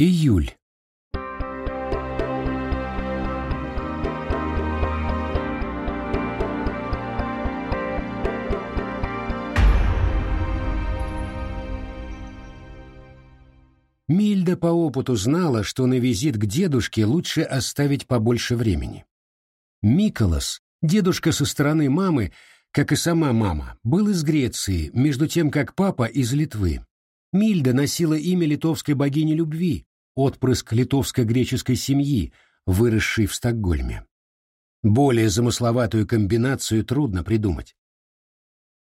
Июль. Мильда по опыту знала, что на визит к дедушке лучше оставить побольше времени. Миколас, дедушка со стороны мамы, как и сама мама, был из Греции, между тем как папа из Литвы. Мильда носила имя литовской богини любви, отпрыск литовско-греческой семьи, выросшей в Стокгольме. Более замысловатую комбинацию трудно придумать.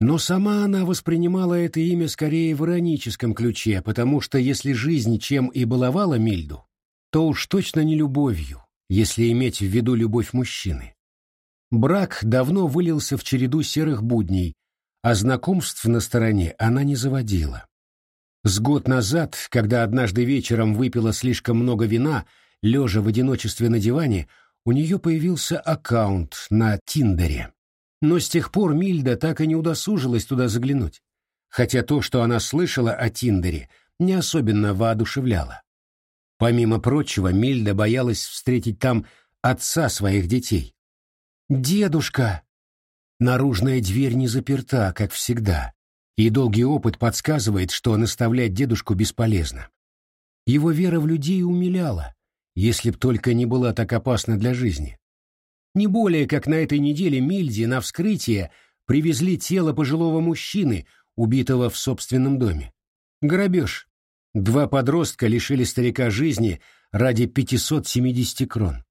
Но сама она воспринимала это имя скорее в ироническом ключе, потому что если жизнь чем и баловала Мильду, то уж точно не любовью, если иметь в виду любовь мужчины. Брак давно вылился в череду серых будней, а знакомств на стороне она не заводила. С год назад, когда однажды вечером выпила слишком много вина, лежа в одиночестве на диване, у нее появился аккаунт на Тиндере. Но с тех пор Мильда так и не удосужилась туда заглянуть, хотя то, что она слышала о Тиндере, не особенно воодушевляло. Помимо прочего, Мильда боялась встретить там отца своих детей. «Дедушка!» Наружная дверь не заперта, как всегда, и долгий опыт подсказывает, что наставлять дедушку бесполезно. Его вера в людей умиляла, если б только не была так опасна для жизни. Не более, как на этой неделе Мильде на вскрытие привезли тело пожилого мужчины, убитого в собственном доме. Грабеж. Два подростка лишили старика жизни ради 570 крон.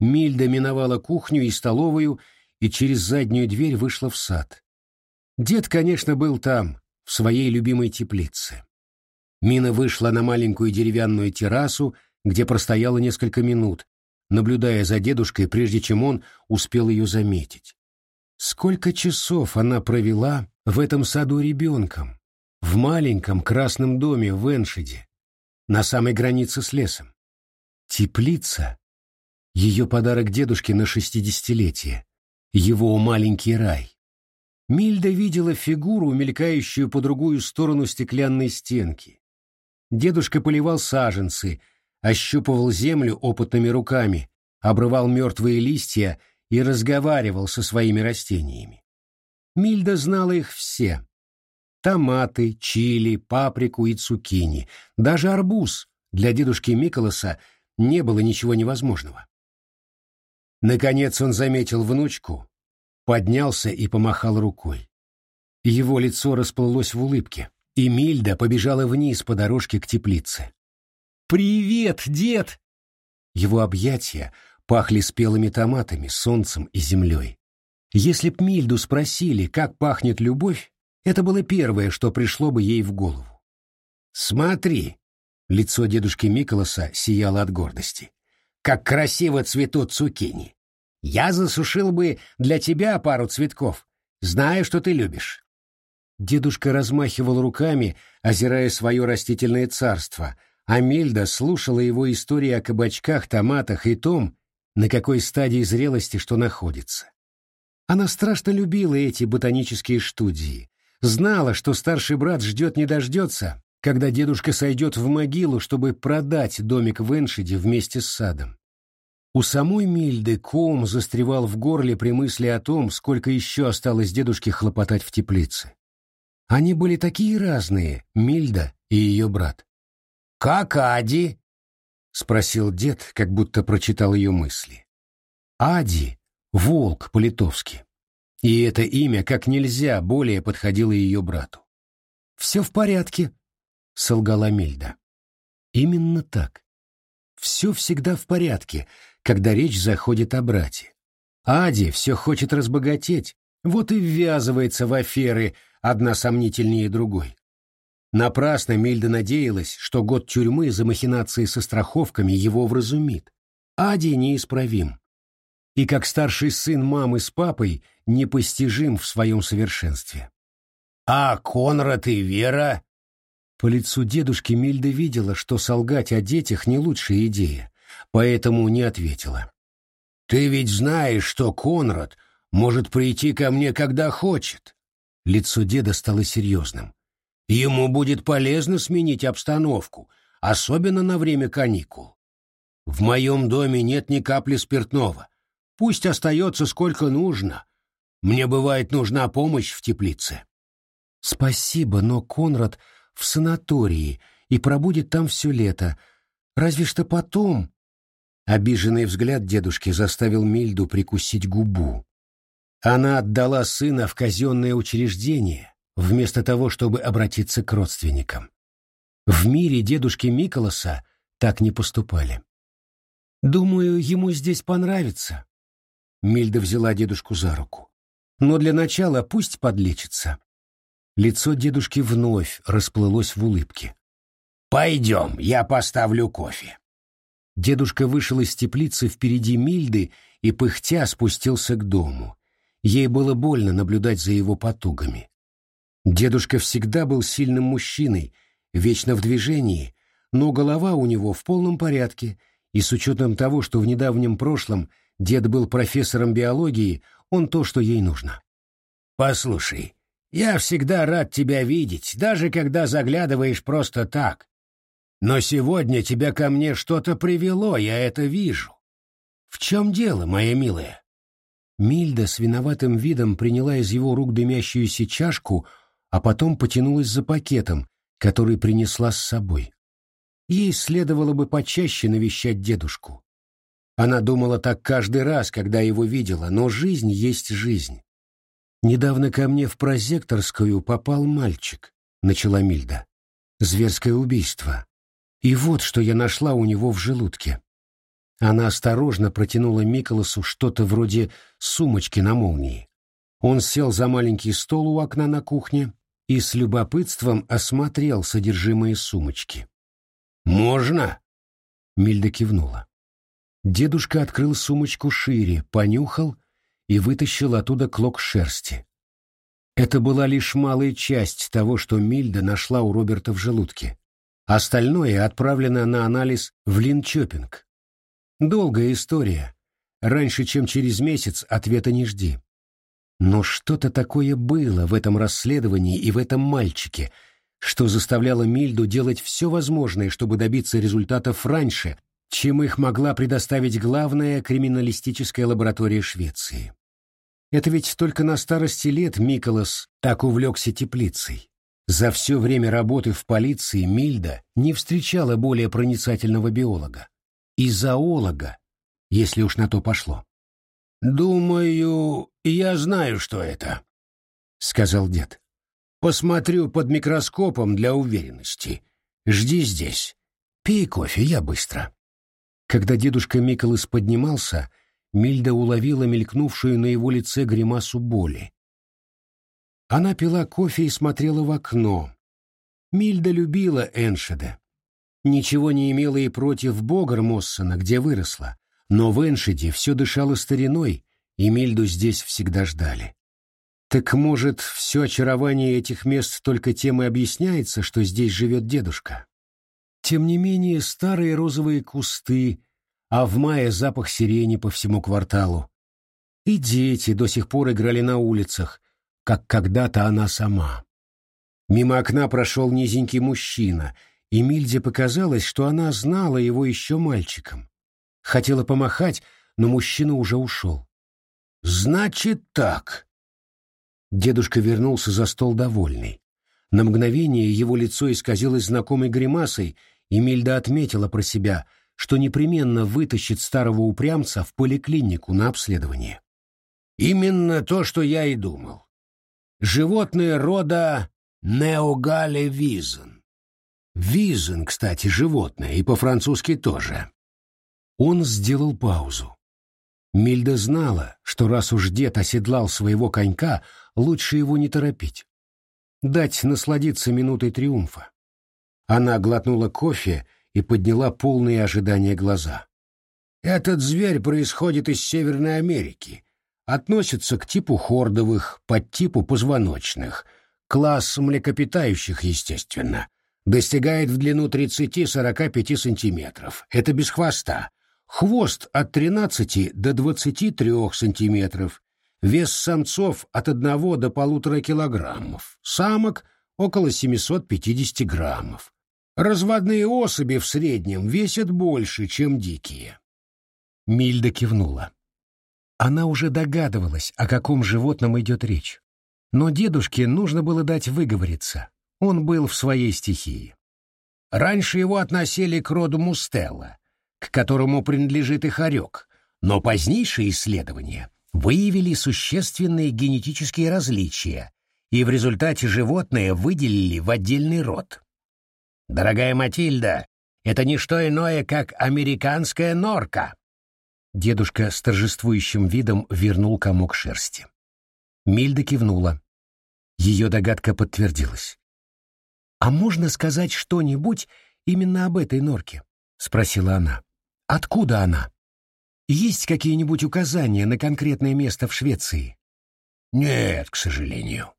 Мильда миновала кухню и столовую и через заднюю дверь вышла в сад. Дед, конечно, был там, в своей любимой теплице. Мина вышла на маленькую деревянную террасу, где простояла несколько минут, наблюдая за дедушкой, прежде чем он успел ее заметить. Сколько часов она провела в этом саду ребенком, в маленьком красном доме в Эншиде, на самой границе с лесом. Теплица — ее подарок дедушке на шестидесятилетие, его маленький рай. Мильда видела фигуру, мелькающую по другую сторону стеклянной стенки. Дедушка поливал саженцы, ощупывал землю опытными руками, обрывал мертвые листья и разговаривал со своими растениями. Мильда знала их все. Томаты, чили, паприку и цукини. Даже арбуз для дедушки Миколаса не было ничего невозможного. Наконец он заметил внучку, поднялся и помахал рукой. Его лицо расплылось в улыбке, и Мильда побежала вниз по дорожке к теплице. «Привет, дед!» Его объятия пахли спелыми томатами, солнцем и землей. Если б Мильду спросили, как пахнет любовь, это было первое, что пришло бы ей в голову. «Смотри!» — лицо дедушки Миколаса сияло от гордости. «Как красиво цветут цукини! Я засушил бы для тебя пару цветков. Знаю, что ты любишь. Дедушка размахивал руками, озирая свое растительное царство, а Мильда слушала его истории о кабачках, томатах и том, на какой стадии зрелости что находится. Она страшно любила эти ботанические студии, знала, что старший брат ждет не дождется, когда дедушка сойдет в могилу, чтобы продать домик в Эншиде вместе с садом. У самой Мильды ком застревал в горле при мысли о том, сколько еще осталось дедушке хлопотать в теплице. Они были такие разные, Мильда и ее брат. «Как Ади?» — спросил дед, как будто прочитал ее мысли. «Ади — волк по-литовски». И это имя как нельзя более подходило ее брату. «Все в порядке», — солгала Мильда. Именно так. Все всегда в порядке, когда речь заходит о брате. Ади все хочет разбогатеть, вот и ввязывается в аферы, одна сомнительнее другой. Напрасно Мильда надеялась, что год тюрьмы за махинации со страховками его вразумит. Ади неисправим. И как старший сын мамы с папой непостижим в своем совершенстве. «А Конрад и Вера?» По лицу дедушки Мильда видела, что солгать о детях не лучшая идея поэтому не ответила. «Ты ведь знаешь, что Конрад может прийти ко мне, когда хочет». Лицо деда стало серьезным. «Ему будет полезно сменить обстановку, особенно на время каникул. В моем доме нет ни капли спиртного. Пусть остается сколько нужно. Мне бывает нужна помощь в теплице. Спасибо, но Конрад в санатории и пробудет там все лето. Разве что потом... Обиженный взгляд дедушки заставил Мильду прикусить губу. Она отдала сына в казенное учреждение, вместо того, чтобы обратиться к родственникам. В мире дедушки Миколаса так не поступали. «Думаю, ему здесь понравится». Мильда взяла дедушку за руку. «Но для начала пусть подлечится». Лицо дедушки вновь расплылось в улыбке. «Пойдем, я поставлю кофе». Дедушка вышел из теплицы впереди Мильды и пыхтя спустился к дому. Ей было больно наблюдать за его потугами. Дедушка всегда был сильным мужчиной, вечно в движении, но голова у него в полном порядке, и с учетом того, что в недавнем прошлом дед был профессором биологии, он то, что ей нужно. «Послушай, я всегда рад тебя видеть, даже когда заглядываешь просто так. Но сегодня тебя ко мне что-то привело, я это вижу. В чем дело, моя милая?» Мильда с виноватым видом приняла из его рук дымящуюся чашку, а потом потянулась за пакетом, который принесла с собой. Ей следовало бы почаще навещать дедушку. Она думала так каждый раз, когда его видела, но жизнь есть жизнь. «Недавно ко мне в прозекторскую попал мальчик», — начала Мильда. «Зверское убийство. И вот что я нашла у него в желудке. Она осторожно протянула Миколасу что-то вроде сумочки на молнии. Он сел за маленький стол у окна на кухне и с любопытством осмотрел содержимое сумочки. «Можно?» Мильда кивнула. Дедушка открыл сумочку шире, понюхал и вытащил оттуда клок шерсти. Это была лишь малая часть того, что Мильда нашла у Роберта в желудке. Остальное отправлено на анализ в Линчопинг, Долгая история. Раньше, чем через месяц, ответа не жди. Но что-то такое было в этом расследовании и в этом мальчике, что заставляло Мильду делать все возможное, чтобы добиться результатов раньше, чем их могла предоставить главная криминалистическая лаборатория Швеции. Это ведь только на старости лет Миколас так увлекся теплицей. За все время работы в полиции Мильда не встречала более проницательного биолога и зоолога, если уж на то пошло. «Думаю, я знаю, что это», — сказал дед. «Посмотрю под микроскопом для уверенности. Жди здесь. Пей кофе, я быстро». Когда дедушка Миколас поднимался, Мильда уловила мелькнувшую на его лице гримасу боли. Она пила кофе и смотрела в окно. Мильда любила Эншеда. Ничего не имела и против Богармоссона, где выросла, но в Эншеде все дышало стариной, и Мильду здесь всегда ждали. Так может, все очарование этих мест только тем и объясняется, что здесь живет дедушка? Тем не менее, старые розовые кусты, а в мае запах сирени по всему кварталу. И дети до сих пор играли на улицах, как когда-то она сама. Мимо окна прошел низенький мужчина — и Мильде показалось, что она знала его еще мальчиком. Хотела помахать, но мужчина уже ушел. «Значит так». Дедушка вернулся за стол довольный. На мгновение его лицо исказилось знакомой гримасой, и Мильда отметила про себя, что непременно вытащит старого упрямца в поликлинику на обследование. «Именно то, что я и думал. Животные рода Неогалевизен. Визен, кстати, животное, и по-французски тоже. Он сделал паузу. Мильда знала, что раз уж дед оседлал своего конька, лучше его не торопить. Дать насладиться минутой триумфа. Она глотнула кофе и подняла полные ожидания глаза. «Этот зверь происходит из Северной Америки. Относится к типу хордовых, подтипу позвоночных. Класс млекопитающих, естественно достигает в длину 30-45 сантиметров. Это без хвоста. Хвост от 13 до 23 сантиметров. Вес самцов от 1 до полутора килограммов. Самок около 750 граммов. Разводные особи в среднем весят больше, чем дикие. Мильда кивнула. Она уже догадывалась, о каком животном идет речь. Но дедушке нужно было дать выговориться. Он был в своей стихии. Раньше его относили к роду Мустелла, к которому принадлежит и хорек, но позднейшие исследования выявили существенные генетические различия, и в результате животное выделили в отдельный род. Дорогая Матильда, это не что иное, как американская норка. Дедушка с торжествующим видом вернул комок шерсти. Мильда кивнула. Ее догадка подтвердилась. «А можно сказать что-нибудь именно об этой норке?» — спросила она. «Откуда она? Есть какие-нибудь указания на конкретное место в Швеции?» «Нет, к сожалению.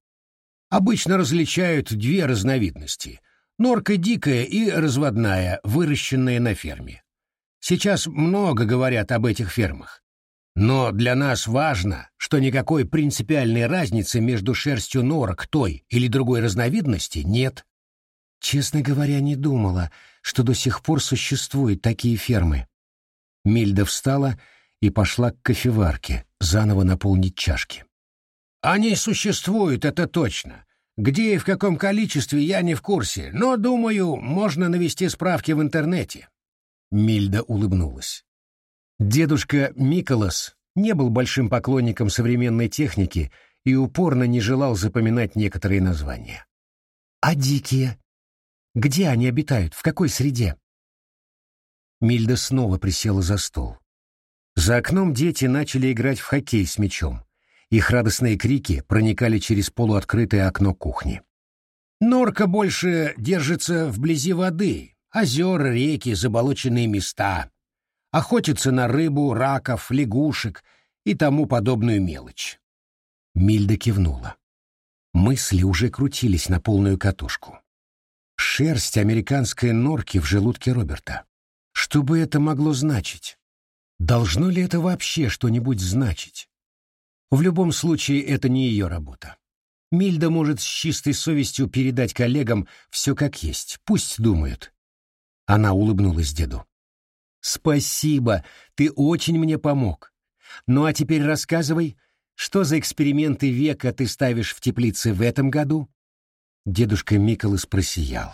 Обычно различают две разновидности — норка дикая и разводная, выращенная на ферме. Сейчас много говорят об этих фермах. Но для нас важно, что никакой принципиальной разницы между шерстью норок той или другой разновидности нет. Честно говоря, не думала, что до сих пор существуют такие фермы. Мильда встала и пошла к кофеварке, заново наполнить чашки. Они существуют, это точно. Где и в каком количестве я не в курсе, но, думаю, можно навести справки в интернете. Мильда улыбнулась. Дедушка Миколас не был большим поклонником современной техники и упорно не желал запоминать некоторые названия. «А дикие? Где они обитают? В какой среде?» Мильда снова присела за стол. За окном дети начали играть в хоккей с мячом. Их радостные крики проникали через полуоткрытое окно кухни. «Норка больше держится вблизи воды, озера, реки, заболоченные места, охотятся на рыбу, раков, лягушек и тому подобную мелочь. Мильда кивнула. Мысли уже крутились на полную катушку. Шерсть американской норки в желудке Роберта. Что бы это могло значить? Должно ли это вообще что-нибудь значить? В любом случае, это не ее работа. Мильда может с чистой совестью передать коллегам все как есть, пусть думают. Она улыбнулась деду. «Спасибо, ты очень мне помог. Ну а теперь рассказывай, что за эксперименты века ты ставишь в теплице в этом году?» Дедушка Миколас просиял.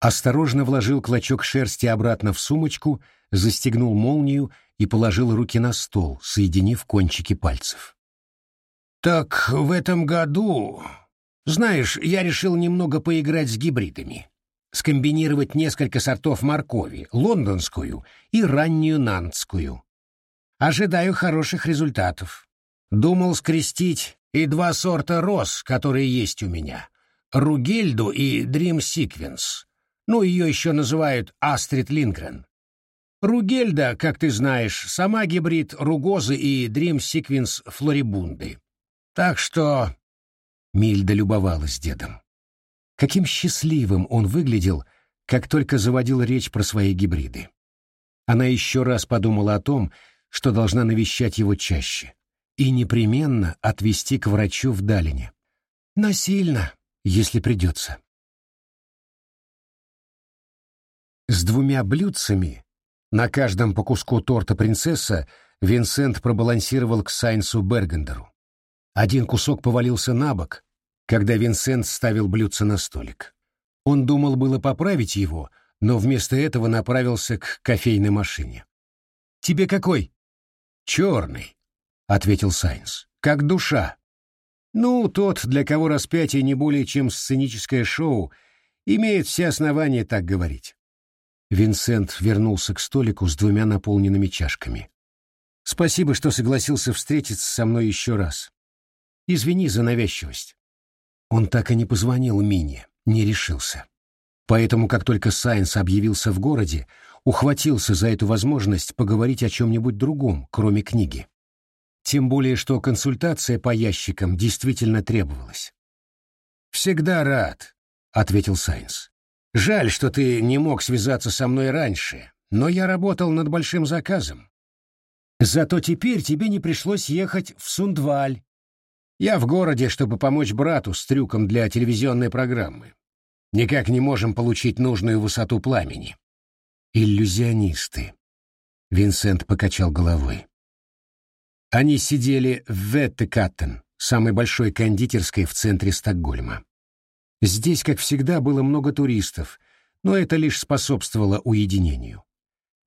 Осторожно вложил клочок шерсти обратно в сумочку, застегнул молнию и положил руки на стол, соединив кончики пальцев. «Так в этом году... Знаешь, я решил немного поиграть с гибридами скомбинировать несколько сортов моркови, лондонскую и раннюю нантскую. Ожидаю хороших результатов. Думал скрестить и два сорта роз, которые есть у меня. Ругельду и Dream Sequence. Ну, ее еще называют Астрид Лингрен. Ругельда, как ты знаешь, сама гибрид ругозы и Dream Sequence флорибунды. Так что... Мильда любовалась дедом. Каким счастливым он выглядел, как только заводил речь про свои гибриды. Она еще раз подумала о том, что должна навещать его чаще и непременно отвезти к врачу в Далине. Насильно, если придется. С двумя блюдцами, на каждом по куску торта принцесса, Винсент пробалансировал к Сайнсу Бергендеру. Один кусок повалился на бок, когда Винсент ставил блюдце на столик. Он думал было поправить его, но вместо этого направился к кофейной машине. «Тебе какой?» «Черный», — ответил Сайнс. «Как душа». «Ну, тот, для кого распятие не более чем сценическое шоу, имеет все основания так говорить». Винсент вернулся к столику с двумя наполненными чашками. «Спасибо, что согласился встретиться со мной еще раз. Извини за навязчивость». Он так и не позвонил Мине, не решился. Поэтому, как только Сайнс объявился в городе, ухватился за эту возможность поговорить о чем-нибудь другом, кроме книги. Тем более, что консультация по ящикам действительно требовалась. «Всегда рад», — ответил Сайнс. «Жаль, что ты не мог связаться со мной раньше, но я работал над большим заказом. Зато теперь тебе не пришлось ехать в Сундваль я в городе, чтобы помочь брату с трюком для телевизионной программы. Никак не можем получить нужную высоту пламени. Иллюзионисты. Винсент покачал головой. Они сидели в Веттекаттен, самой большой кондитерской в центре Стокгольма. Здесь, как всегда, было много туристов, но это лишь способствовало уединению.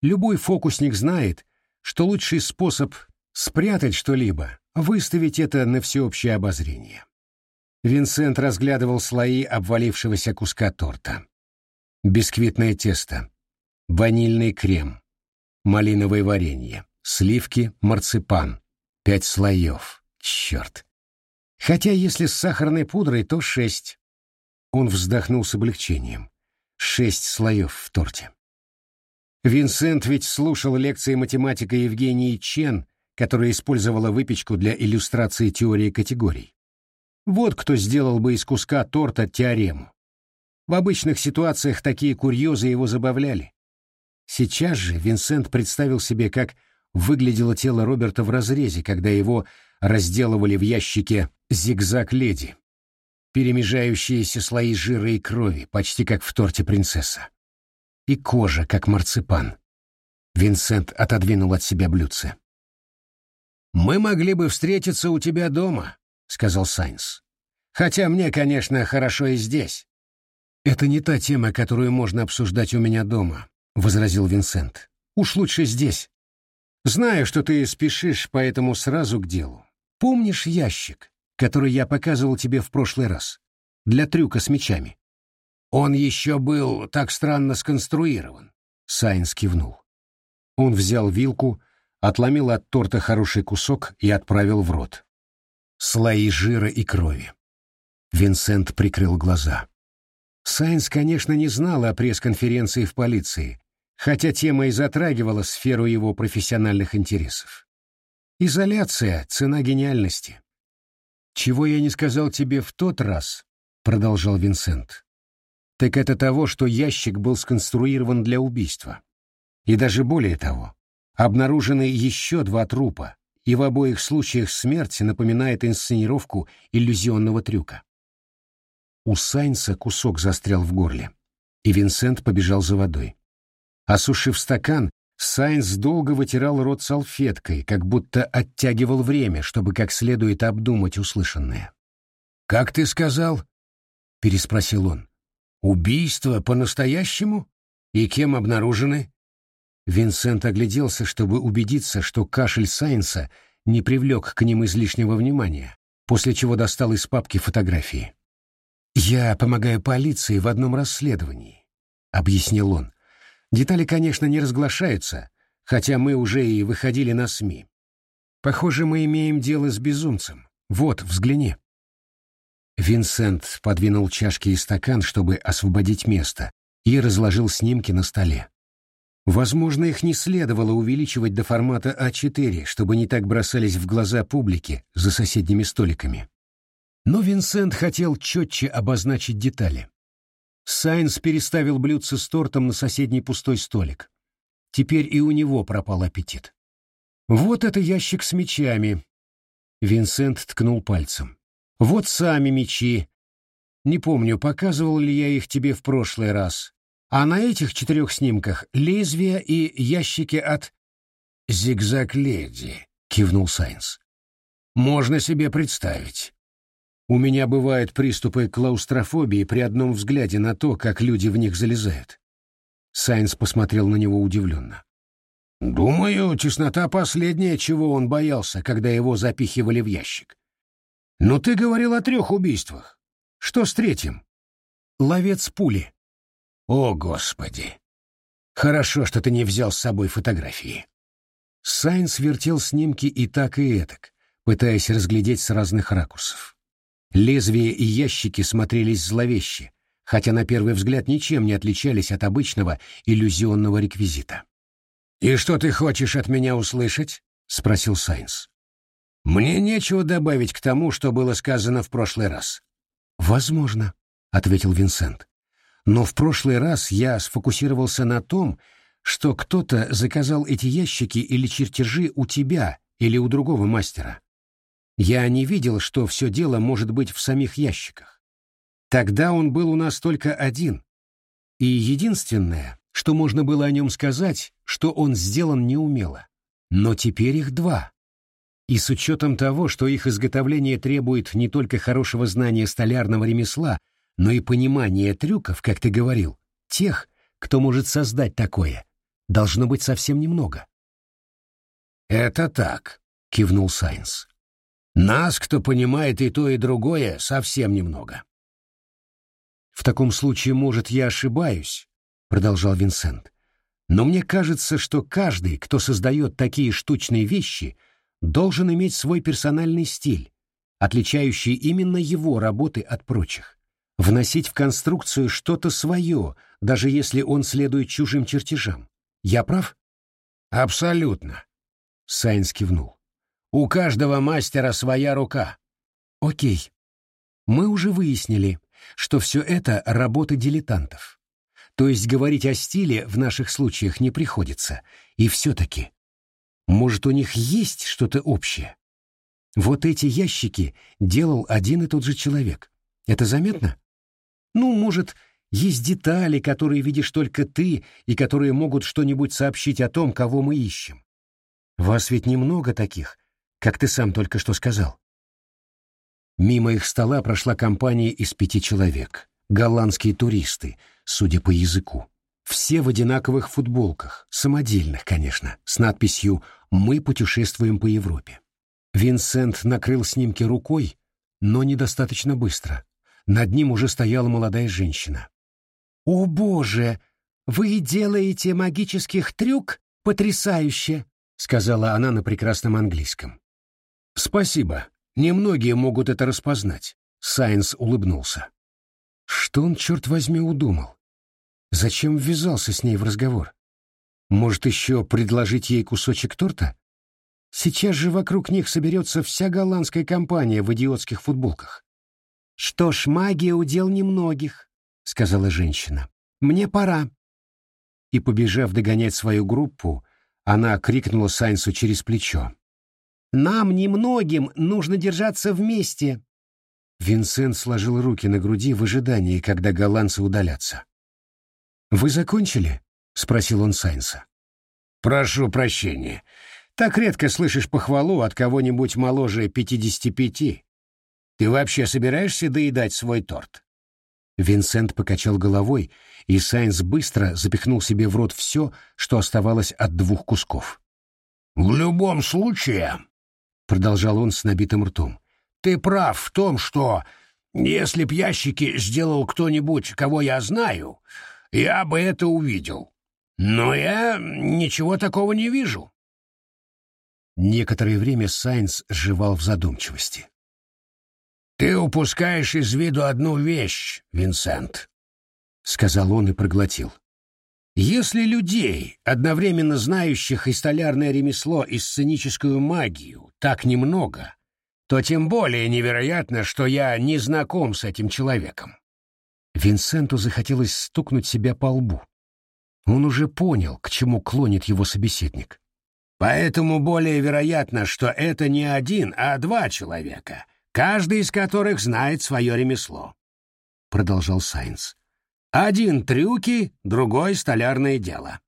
Любой фокусник знает, что лучший способ спрятать что-либо — выставить это на всеобщее обозрение. Винсент разглядывал слои обвалившегося куска торта. Бисквитное тесто, ванильный крем, малиновое варенье, сливки, марципан. Пять слоев. Черт. Хотя если с сахарной пудрой, то шесть. Он вздохнул с облегчением. Шесть слоев в торте. Винсент ведь слушал лекции математика Евгении Чен, которая использовала выпечку для иллюстрации теории категорий. Вот кто сделал бы из куска торта теорему. В обычных ситуациях такие курьезы его забавляли. Сейчас же Винсент представил себе, как выглядело тело Роберта в разрезе, когда его разделывали в ящике «Зигзаг-леди», перемежающиеся слои жира и крови, почти как в торте принцесса. И кожа, как марципан. Винсент отодвинул от себя блюдце. «Мы могли бы встретиться у тебя дома», — сказал Сайнс. «Хотя мне, конечно, хорошо и здесь». «Это не та тема, которую можно обсуждать у меня дома», — возразил Винсент. «Уж лучше здесь. Знаю, что ты спешишь, поэтому сразу к делу. Помнишь ящик, который я показывал тебе в прошлый раз? Для трюка с мечами?» «Он еще был так странно сконструирован», — Сайнс кивнул. Он взял вилку, отломил от торта хороший кусок и отправил в рот слои жира и крови. Винсент прикрыл глаза. Сайнс, конечно, не знал о пресс-конференции в полиции, хотя тема и затрагивала сферу его профессиональных интересов. Изоляция — цена гениальности. «Чего я не сказал тебе в тот раз», — продолжал Винсент, — «так это того, что ящик был сконструирован для убийства. И даже более того, обнаружены еще два трупа, и в обоих случаях смерть напоминает инсценировку иллюзионного трюка. У Сайнса кусок застрял в горле, и Винсент побежал за водой. Осушив стакан, Сайнс долго вытирал рот салфеткой, как будто оттягивал время, чтобы как следует обдумать услышанное. «Как ты сказал?» — переспросил он. «Убийство по-настоящему? И кем обнаружены?» Винсент огляделся, чтобы убедиться, что кашель Сайнса не привлек к ним излишнего внимания, после чего достал из папки фотографии. «Я помогаю полиции в одном расследовании», — объяснил он. «Детали, конечно, не разглашаются, хотя мы уже и выходили на СМИ. Похоже, мы имеем дело с безумцем. Вот, взгляни». Винсент подвинул чашки и стакан, чтобы освободить место, и разложил снимки на столе. Возможно, их не следовало увеличивать до формата А4, чтобы не так бросались в глаза публике за соседними столиками. Но Винсент хотел четче обозначить детали. Сайнс переставил блюдце с тортом на соседний пустой столик. Теперь и у него пропал аппетит. «Вот это ящик с мечами», — Винсент ткнул пальцем. «Вот сами мечи. Не помню, показывал ли я их тебе в прошлый раз. А на этих четырех снимках лезвия и ящики от «Зигзаг-леди», — кивнул Сайнс. «Можно себе представить. У меня бывают приступы клаустрофобии при одном взгляде на то, как люди в них залезают». Сайнс посмотрел на него удивленно. «Думаю, теснота последняя, чего он боялся, когда его запихивали в ящик. Но ты говорил о трех убийствах. Что с третьим?» «Ловец пули», о, Господи! Хорошо, что ты не взял с собой фотографии. Сайнс вертел снимки и так, и этак, пытаясь разглядеть с разных ракурсов. Лезвия и ящики смотрелись зловеще, хотя на первый взгляд ничем не отличались от обычного иллюзионного реквизита. «И что ты хочешь от меня услышать?» — спросил Сайнс. «Мне нечего добавить к тому, что было сказано в прошлый раз». «Возможно», — ответил Винсент. Но в прошлый раз я сфокусировался на том, что кто-то заказал эти ящики или чертежи у тебя или у другого мастера. Я не видел, что все дело может быть в самих ящиках. Тогда он был у нас только один. И единственное, что можно было о нем сказать, что он сделан неумело. Но теперь их два. И с учетом того, что их изготовление требует не только хорошего знания столярного ремесла, но и понимания трюков, как ты говорил, тех, кто может создать такое, должно быть совсем немного. «Это так», — кивнул Сайнс. «Нас, кто понимает и то, и другое, совсем немного». «В таком случае, может, я ошибаюсь», — продолжал Винсент. «Но мне кажется, что каждый, кто создает такие штучные вещи, должен иметь свой персональный стиль, отличающий именно его работы от прочих. Вносить в конструкцию что-то свое, даже если он следует чужим чертежам. Я прав? Абсолютно. Сайнс кивнул. У каждого мастера своя рука. Окей. Мы уже выяснили, что все это работа дилетантов. То есть говорить о стиле в наших случаях не приходится. И все-таки, может, у них есть что-то общее? Вот эти ящики делал один и тот же человек. Это заметно? Ну, может, есть детали, которые видишь только ты и которые могут что-нибудь сообщить о том, кого мы ищем. Вас ведь немного таких, как ты сам только что сказал. Мимо их стола прошла компания из пяти человек. Голландские туристы, судя по языку. Все в одинаковых футболках, самодельных, конечно, с надписью «Мы путешествуем по Европе». Винсент накрыл снимки рукой, но недостаточно быстро. Над ним уже стояла молодая женщина. «О, Боже! Вы делаете магических трюк? Потрясающе!» — сказала она на прекрасном английском. «Спасибо. Немногие могут это распознать», — Сайнс улыбнулся. Что он, черт возьми, удумал? Зачем ввязался с ней в разговор? Может, еще предложить ей кусочек торта? Сейчас же вокруг них соберется вся голландская компания в идиотских футболках. «Что ж, магия удел немногих сказала женщина. «Мне пора». И, побежав догонять свою группу, она крикнула Сайнсу через плечо. «Нам, немногим, нужно держаться вместе!» Винсент сложил руки на груди в ожидании, когда голландцы удалятся. «Вы закончили?» — спросил он Сайнса. «Прошу прощения. Так редко слышишь похвалу от кого-нибудь моложе пятидесяти пяти. Ты вообще собираешься доедать свой торт?» Винсент покачал головой, и Сайнс быстро запихнул себе в рот все, что оставалось от двух кусков. «В любом случае», — продолжал он с набитым ртом, — «ты прав в том, что, если б ящики сделал кто-нибудь, кого я знаю, я бы это увидел. Но я ничего такого не вижу». Некоторое время Сайнс жевал в задумчивости. «Ты упускаешь из виду одну вещь, Винсент», — сказал он и проглотил. «Если людей, одновременно знающих и столярное ремесло, и сценическую магию, так немного, то тем более невероятно, что я не знаком с этим человеком». Винсенту захотелось стукнуть себя по лбу. Он уже понял, к чему клонит его собеседник. «Поэтому более вероятно, что это не один, а два человека» каждый из которых знает свое ремесло», — продолжал Сайнс. «Один трюки, другой столярное дело».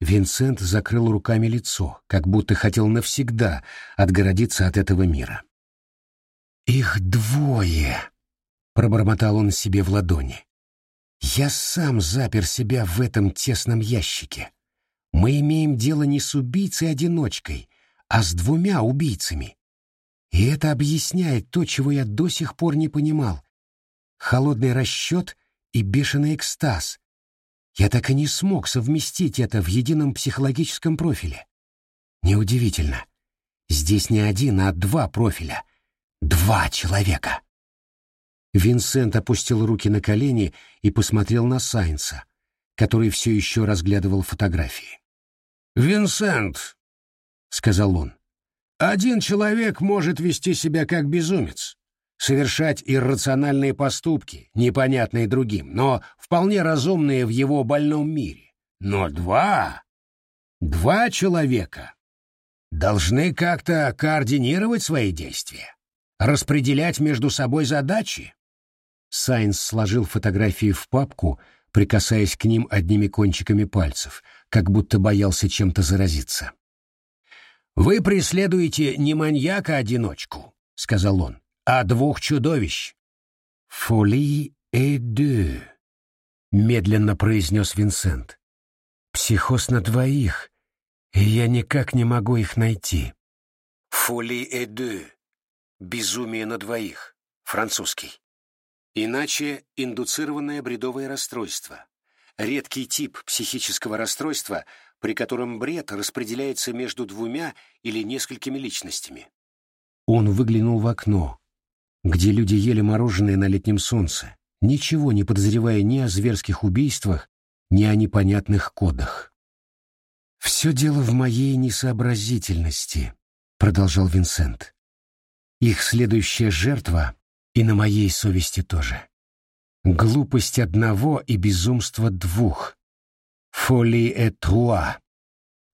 Винсент закрыл руками лицо, как будто хотел навсегда отгородиться от этого мира. «Их двое!» — пробормотал он себе в ладони. «Я сам запер себя в этом тесном ящике. Мы имеем дело не с убийцей-одиночкой, а с двумя убийцами. И это объясняет то, чего я до сих пор не понимал. Холодный расчет и бешеный экстаз. Я так и не смог совместить это в едином психологическом профиле. Неудивительно. Здесь не один, а два профиля. Два человека. Винсент опустил руки на колени и посмотрел на Сайнса, который все еще разглядывал фотографии. «Винсент», — сказал он, один человек может вести себя как безумец, совершать иррациональные поступки, непонятные другим, но вполне разумные в его больном мире. Но два... Два человека должны как-то координировать свои действия, распределять между собой задачи. Сайнс сложил фотографии в папку, прикасаясь к ним одними кончиками пальцев, как будто боялся чем-то заразиться. «Вы преследуете не маньяка-одиночку», — сказал он, — «а двух чудовищ». «Фоли и deux», — медленно произнес Винсент. «Психоз на двоих, и я никак не могу их найти». «Фоли и deux», «безумие на двоих», французский. Иначе индуцированное бредовое расстройство. Редкий тип психического расстройства, при котором бред распределяется между двумя или несколькими личностями. Он выглянул в окно, где люди ели мороженое на летнем солнце, ничего не подозревая ни о зверских убийствах, ни о непонятных кодах. «Все дело в моей несообразительности», — продолжал Винсент. «Их следующая жертва и на моей совести тоже. Глупость одного и безумство двух. Фоли et trois.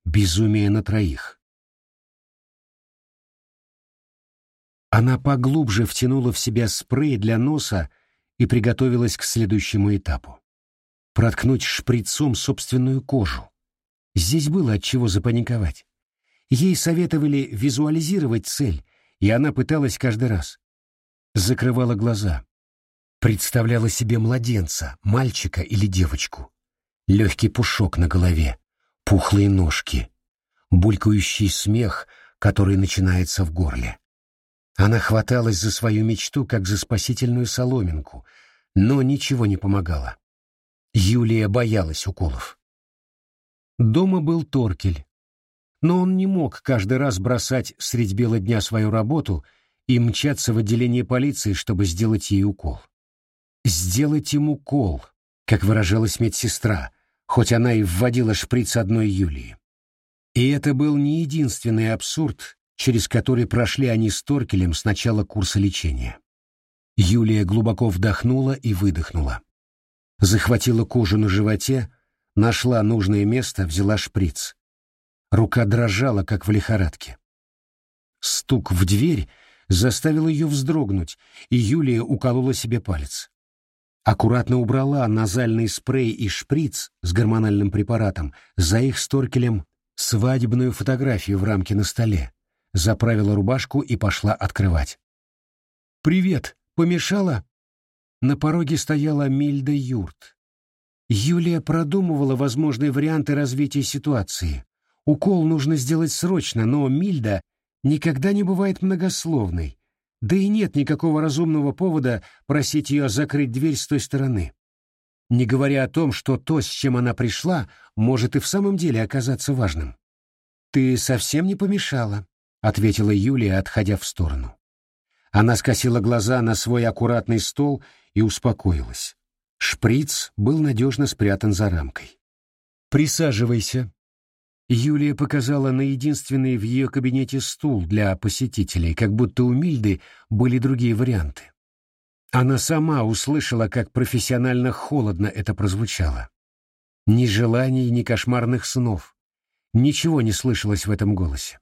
Безумие на троих. Она поглубже втянула в себя спрей для носа и приготовилась к следующему этапу. Проткнуть шприцом собственную кожу. Здесь было от чего запаниковать. Ей советовали визуализировать цель, и она пыталась каждый раз закрывала глаза. Представляла себе младенца, мальчика или девочку. Легкий пушок на голове, пухлые ножки, булькающий смех, который начинается в горле. Она хваталась за свою мечту, как за спасительную соломинку, но ничего не помогало. Юлия боялась уколов. Дома был Торкель, но он не мог каждый раз бросать средь бела дня свою работу и мчаться в отделение полиции, чтобы сделать ей укол. «Сделать ему укол», как выражалась медсестра, хоть она и вводила шприц одной Юлии. И это был не единственный абсурд, через который прошли они с Торкелем с начала курса лечения. Юлия глубоко вдохнула и выдохнула. Захватила кожу на животе, нашла нужное место, взяла шприц. Рука дрожала, как в лихорадке. Стук в дверь заставил ее вздрогнуть, и Юлия уколола себе палец. Аккуратно убрала назальный спрей и шприц с гормональным препаратом за их сторкелем свадебную фотографию в рамке на столе, заправила рубашку и пошла открывать. «Привет! Помешала?» На пороге стояла Мильда Юрт. Юлия продумывала возможные варианты развития ситуации. Укол нужно сделать срочно, но Мильда никогда не бывает многословной, да и нет никакого разумного повода просить ее закрыть дверь с той стороны. Не говоря о том, что то, с чем она пришла, может и в самом деле оказаться важным. «Ты совсем не помешала», — ответила Юлия, отходя в сторону. Она скосила глаза на свой аккуратный стол и успокоилась. Шприц был надежно спрятан за рамкой. «Присаживайся», Юлия показала на единственный в ее кабинете стул для посетителей, как будто у Мильды были другие варианты. Она сама услышала, как профессионально холодно это прозвучало. Ни желаний, ни кошмарных снов. Ничего не слышалось в этом голосе.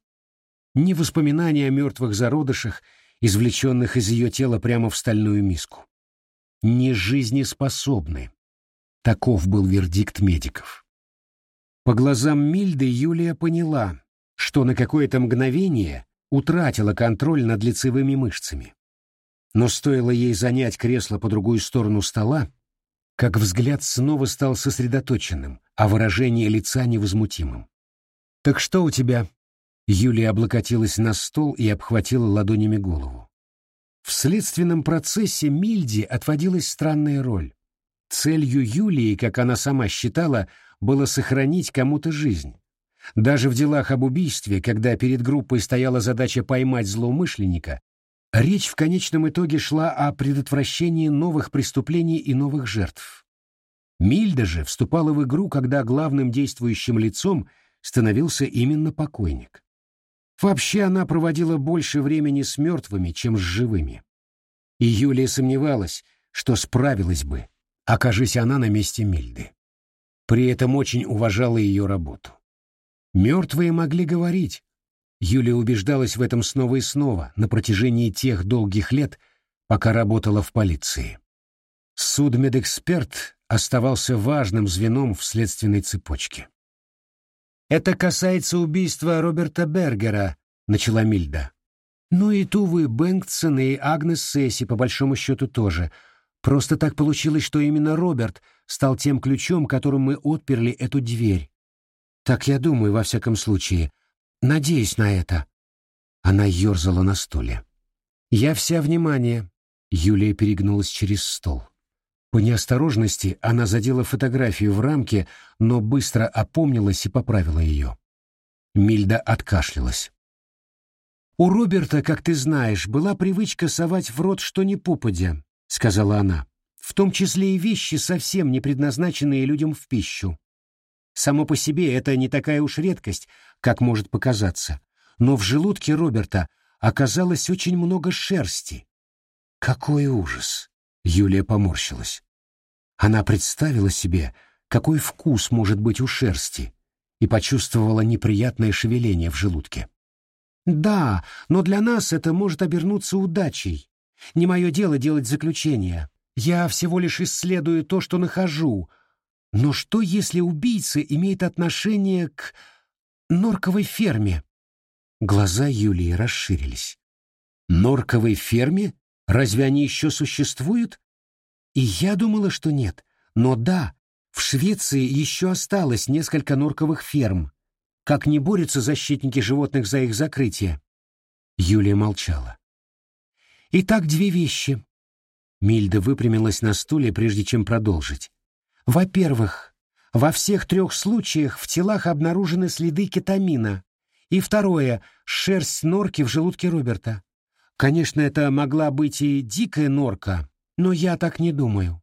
Ни воспоминаний о мертвых зародышах, извлеченных из ее тела прямо в стальную миску. Ни жизнеспособны. Таков был вердикт медиков. По глазам Мильды Юлия поняла, что на какое-то мгновение утратила контроль над лицевыми мышцами. Но стоило ей занять кресло по другую сторону стола, как взгляд снова стал сосредоточенным, а выражение лица невозмутимым. «Так что у тебя?» Юлия облокотилась на стол и обхватила ладонями голову. В следственном процессе Мильде отводилась странная роль. Целью Юлии, как она сама считала, было сохранить кому-то жизнь. Даже в делах об убийстве, когда перед группой стояла задача поймать злоумышленника, речь в конечном итоге шла о предотвращении новых преступлений и новых жертв. Мильда же вступала в игру, когда главным действующим лицом становился именно покойник. Вообще она проводила больше времени с мертвыми, чем с живыми. И Юлия сомневалась, что справилась бы, окажись она на месте Мильды. При этом очень уважала ее работу. Мертвые могли говорить. Юлия убеждалась в этом снова и снова на протяжении тех долгих лет, пока работала в полиции. Судмедэксперт оставался важным звеном в следственной цепочке. «Это касается убийства Роберта Бергера», — начала Мильда. «Ну и Тувы Бэнксон и Агнес Сесси, по большому счету, тоже. Просто так получилось, что именно Роберт стал тем ключом, которым мы отперли эту дверь. Так я думаю, во всяком случае. Надеюсь на это». Она ерзала на стуле. «Я вся внимание». Юлия перегнулась через стол. По неосторожности она задела фотографию в рамке, но быстро опомнилась и поправила ее. Мильда откашлялась. «У Роберта, как ты знаешь, была привычка совать в рот что ни попадя», — сказала она, «в том числе и вещи, совсем не предназначенные людям в пищу. Само по себе это не такая уж редкость, как может показаться, но в желудке Роберта оказалось очень много шерсти. Какой ужас! Юлия поморщилась. Она представила себе, какой вкус может быть у шерсти, и почувствовала неприятное шевеление в желудке. «Да, но для нас это может обернуться удачей. Не мое дело делать заключения. Я всего лишь исследую то, что нахожу. Но что, если убийца имеет отношение к норковой ферме?» Глаза Юлии расширились. «Норковой ферме? Разве они еще существуют?» И я думала, что нет. Но да, в Швеции еще осталось несколько норковых ферм. Как не борются защитники животных за их закрытие? Юлия молчала. Итак, две вещи. Мильда выпрямилась на стуле, прежде чем продолжить. Во-первых, во всех трех случаях в телах обнаружены следы кетамина. И второе — шерсть норки в желудке Роберта. Конечно, это могла быть и дикая норка, но я так не думаю.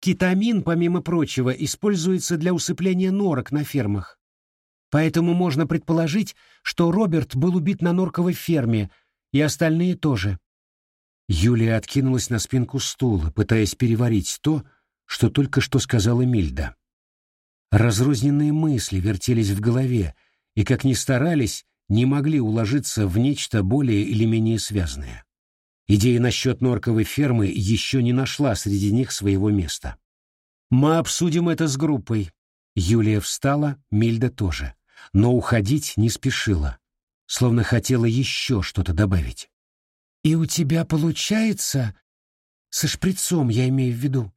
Кетамин, помимо прочего, используется для усыпления норок на фермах. Поэтому можно предположить, что Роберт был убит на норковой ферме, и остальные тоже. Юлия откинулась на спинку стула, пытаясь переварить то, что только что сказала Мильда. Разрозненные мысли вертелись в голове, и, как ни старались, не могли уложиться в нечто более или менее связанное. Идея насчет норковой фермы еще не нашла среди них своего места. «Мы обсудим это с группой». Юлия встала, Мильда тоже, но уходить не спешила, словно хотела еще что-то добавить. «И у тебя получается...» «Со шприцом, я имею в виду».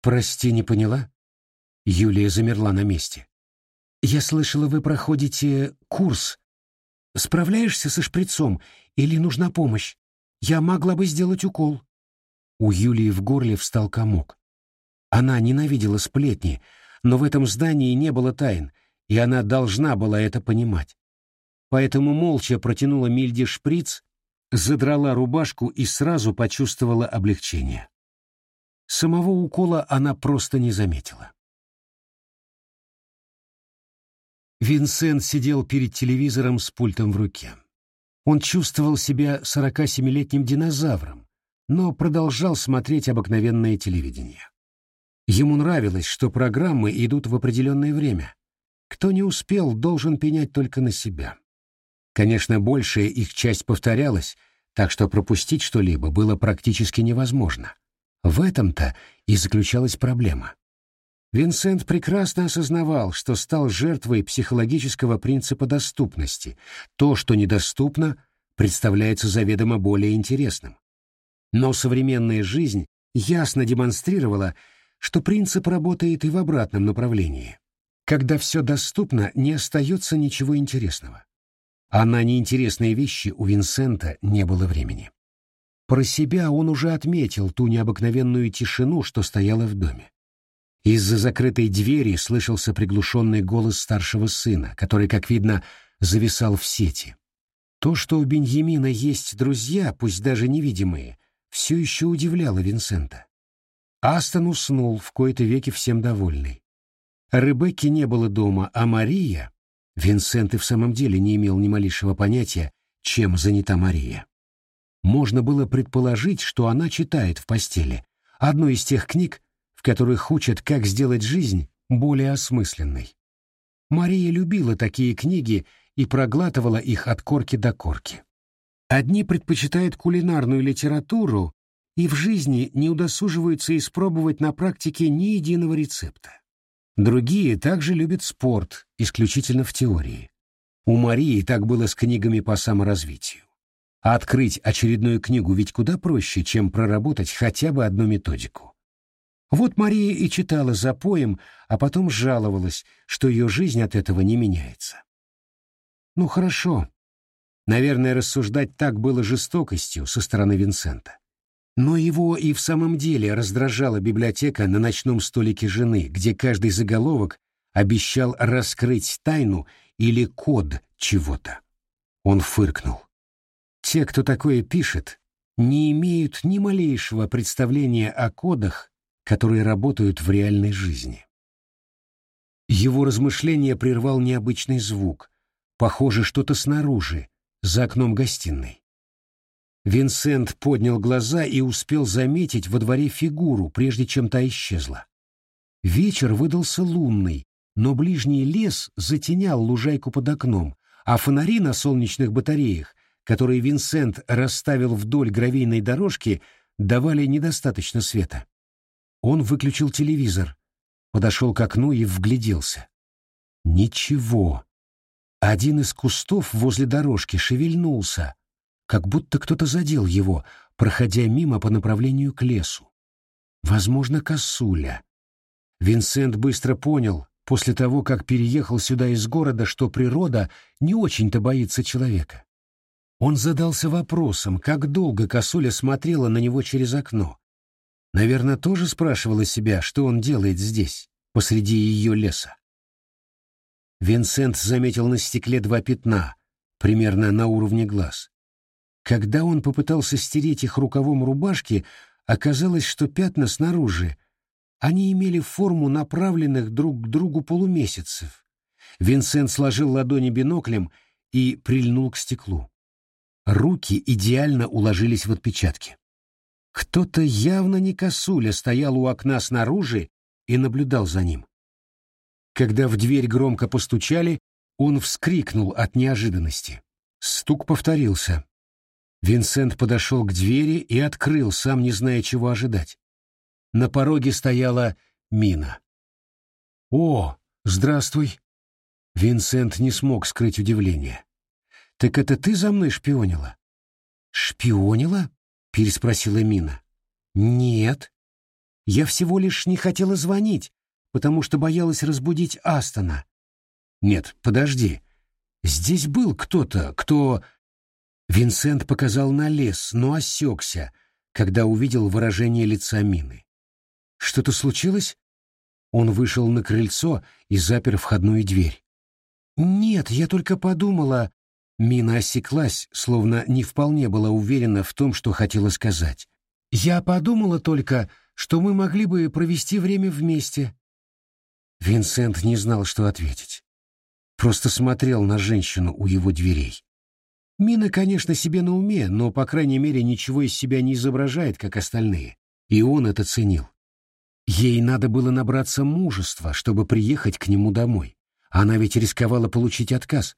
«Прости, не поняла?» Юлия замерла на месте. «Я слышала, вы проходите курс. Справляешься со шприцом или нужна помощь?» Я могла бы сделать укол. У Юлии в горле встал комок. Она ненавидела сплетни, но в этом здании не было тайн, и она должна была это понимать. Поэтому молча протянула Мильде шприц, задрала рубашку и сразу почувствовала облегчение. Самого укола она просто не заметила. Винсент сидел перед телевизором с пультом в руке. Он чувствовал себя 47-летним динозавром, но продолжал смотреть обыкновенное телевидение. Ему нравилось, что программы идут в определенное время. Кто не успел, должен пенять только на себя. Конечно, большая их часть повторялась, так что пропустить что-либо было практически невозможно. В этом-то и заключалась проблема. Винсент прекрасно осознавал, что стал жертвой психологического принципа доступности. То, что недоступно, представляется заведомо более интересным. Но современная жизнь ясно демонстрировала, что принцип работает и в обратном направлении. Когда все доступно, не остается ничего интересного. А на неинтересные вещи у Винсента не было времени. Про себя он уже отметил ту необыкновенную тишину, что стояла в доме. Из-за закрытой двери слышался приглушенный голос старшего сына, который, как видно, зависал в сети. То, что у Беньямина есть друзья, пусть даже невидимые, все еще удивляло Винсента. Астон уснул, в кои-то веки всем довольный. Ребекки не было дома, а Мария... Винсент и в самом деле не имел ни малейшего понятия, чем занята Мария. Можно было предположить, что она читает в постели одну из тех книг, в которых учат, как сделать жизнь более осмысленной. Мария любила такие книги и проглатывала их от корки до корки. Одни предпочитают кулинарную литературу и в жизни не удосуживаются испробовать на практике ни единого рецепта. Другие также любят спорт, исключительно в теории. У Марии так было с книгами по саморазвитию. А открыть очередную книгу ведь куда проще, чем проработать хотя бы одну методику. Вот Мария и читала за поем, а потом жаловалась, что ее жизнь от этого не меняется. Ну хорошо. Наверное, рассуждать так было жестокостью со стороны Винсента. Но его и в самом деле раздражала библиотека на ночном столике жены, где каждый заголовок обещал раскрыть тайну или код чего-то. Он фыркнул. Те, кто такое пишет, не имеют ни малейшего представления о кодах, которые работают в реальной жизни. Его размышление прервал необычный звук. Похоже, что-то снаружи, за окном гостиной. Винсент поднял глаза и успел заметить во дворе фигуру, прежде чем та исчезла. Вечер выдался лунный, но ближний лес затенял лужайку под окном, а фонари на солнечных батареях, которые Винсент расставил вдоль гравийной дорожки, давали недостаточно света. Он выключил телевизор, подошел к окну и вгляделся. Ничего. Один из кустов возле дорожки шевельнулся, как будто кто-то задел его, проходя мимо по направлению к лесу. Возможно, косуля. Винсент быстро понял, после того, как переехал сюда из города, что природа не очень-то боится человека. Он задался вопросом, как долго косуля смотрела на него через окно. Наверное, тоже спрашивала себя, что он делает здесь, посреди ее леса. Винсент заметил на стекле два пятна, примерно на уровне глаз. Когда он попытался стереть их рукавом рубашки, оказалось, что пятна снаружи, они имели форму направленных друг к другу полумесяцев. Винсент сложил ладони биноклем и прильнул к стеклу. Руки идеально уложились в отпечатки. Кто-то явно не косуля стоял у окна снаружи и наблюдал за ним. Когда в дверь громко постучали, он вскрикнул от неожиданности. Стук повторился. Винсент подошел к двери и открыл, сам не зная, чего ожидать. На пороге стояла Мина. «О, здравствуй!» Винсент не смог скрыть удивление. «Так это ты за мной шпионила?» «Шпионила?» — переспросила Мина. «Нет. Я всего лишь не хотела звонить, потому что боялась разбудить Астона». «Нет, подожди. Здесь был кто-то, кто...» Винсент показал на лес, но осекся, когда увидел выражение лица Мины. Что-то случилось? Он вышел на крыльцо и запер входную дверь. «Нет, я только подумала...» Мина осеклась, словно не вполне была уверена в том, что хотела сказать. «Я подумала только, что мы могли бы провести время вместе». Винсент не знал, что ответить. Просто смотрел на женщину у его дверей. Мина, конечно, себе на уме, но, по крайней мере, ничего из себя не изображает, как остальные. И он это ценил. Ей надо было набраться мужества, чтобы приехать к нему домой. Она ведь рисковала получить отказ.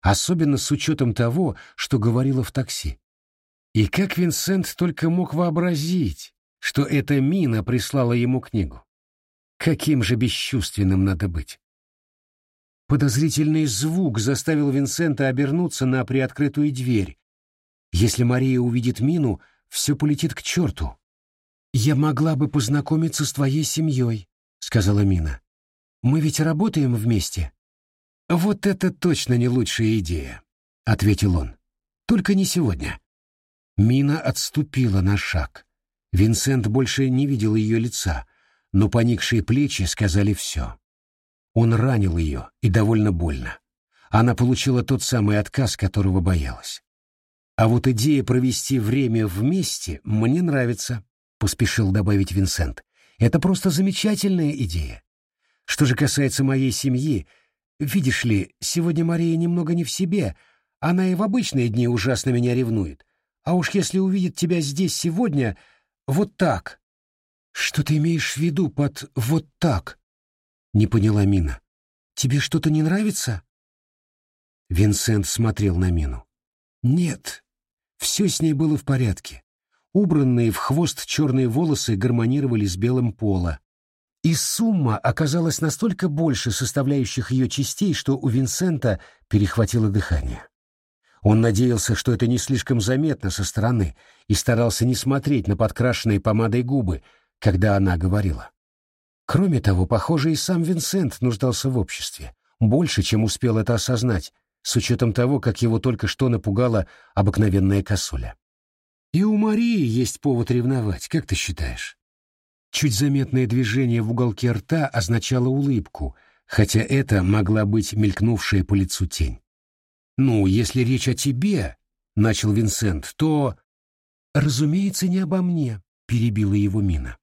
Особенно с учетом того, что говорила в такси. И как Винсент только мог вообразить, что эта мина прислала ему книгу. Каким же бесчувственным надо быть. Подозрительный звук заставил Винсента обернуться на приоткрытую дверь. Если Мария увидит мину, все полетит к черту. «Я могла бы познакомиться с твоей семьей», — сказала Мина. «Мы ведь работаем вместе». «Вот это точно не лучшая идея», — ответил он. «Только не сегодня». Мина отступила на шаг. Винсент больше не видел ее лица, но поникшие плечи сказали все. Он ранил ее, и довольно больно. Она получила тот самый отказ, которого боялась. А вот идея провести время вместе мне нравится. — поспешил добавить Винсент. «Это просто замечательная идея. Что же касается моей семьи, видишь ли, сегодня Мария немного не в себе, она и в обычные дни ужасно меня ревнует. А уж если увидит тебя здесь сегодня, вот так...» «Что ты имеешь в виду под «вот так»?» — не поняла Мина. «Тебе что-то не нравится?» Винсент смотрел на Мину. «Нет, все с ней было в порядке. Убранные в хвост черные волосы гармонировали с белым пола. И сумма оказалась настолько больше составляющих ее частей, что у Винсента перехватило дыхание. Он надеялся, что это не слишком заметно со стороны, и старался не смотреть на подкрашенные помадой губы, когда она говорила. Кроме того, похоже, и сам Винсент нуждался в обществе, больше, чем успел это осознать, с учетом того, как его только что напугала обыкновенная косуля. И у Марии есть повод ревновать, как ты считаешь? Чуть заметное движение в уголке рта означало улыбку, хотя это могла быть мелькнувшая по лицу тень. «Ну, если речь о тебе», — начал Винсент, — «то...» «Разумеется, не обо мне», — перебила его Мина.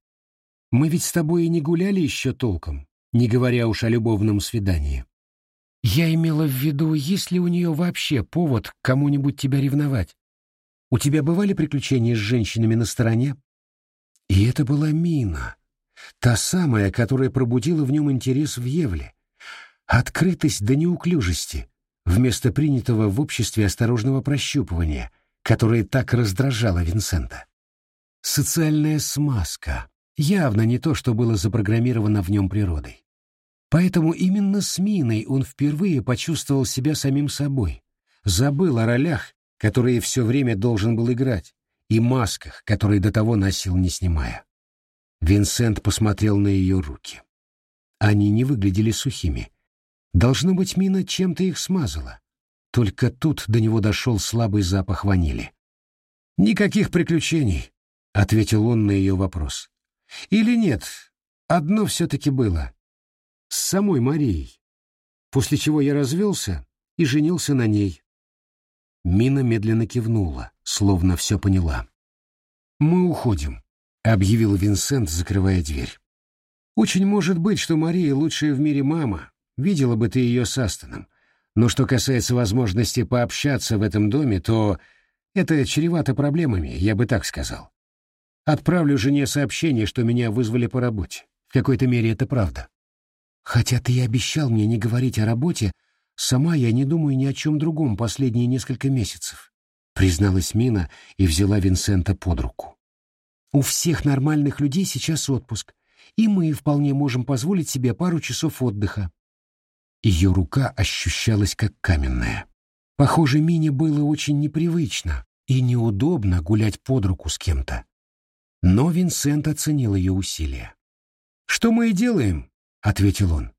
«Мы ведь с тобой и не гуляли еще толком, не говоря уж о любовном свидании. Я имела в виду, есть ли у нее вообще повод кому-нибудь тебя ревновать. У тебя бывали приключения с женщинами на стороне?» И это была Мина, та самая, которая пробудила в нем интерес в Евле. Открытость до неуклюжести — вместо принятого в обществе осторожного прощупывания, которое так раздражало Винсента. Социальная смазка — явно не то, что было запрограммировано в нем природой. Поэтому именно с Миной он впервые почувствовал себя самим собой, забыл о ролях, которые все время должен был играть, и масках, которые до того носил, не снимая. Винсент посмотрел на ее руки. Они не выглядели сухими, Должно быть, мина чем-то их смазала. Только тут до него дошел слабый запах ванили. «Никаких приключений», — ответил он на ее вопрос. «Или нет, одно все-таки было. С самой Марией. После чего я развелся и женился на ней». Мина медленно кивнула, словно все поняла. «Мы уходим», — объявил Винсент, закрывая дверь. «Очень может быть, что Мария лучшая в мире мама, Видела бы ты ее с Астоном. Но что касается возможности пообщаться в этом доме, то это чревато проблемами, я бы так сказал. Отправлю жене сообщение, что меня вызвали по работе. В какой-то мере это правда. Хотя ты и обещал мне не говорить о работе, сама я не думаю ни о чем другом последние несколько месяцев, призналась Мина и взяла Винсента под руку. У всех нормальных людей сейчас отпуск, и мы вполне можем позволить себе пару часов отдыха. Ее рука ощущалась как каменная. Похоже, Мине было очень непривычно и неудобно гулять под руку с кем-то. Но Винсент оценил ее усилия. «Что мы и делаем?» — ответил он.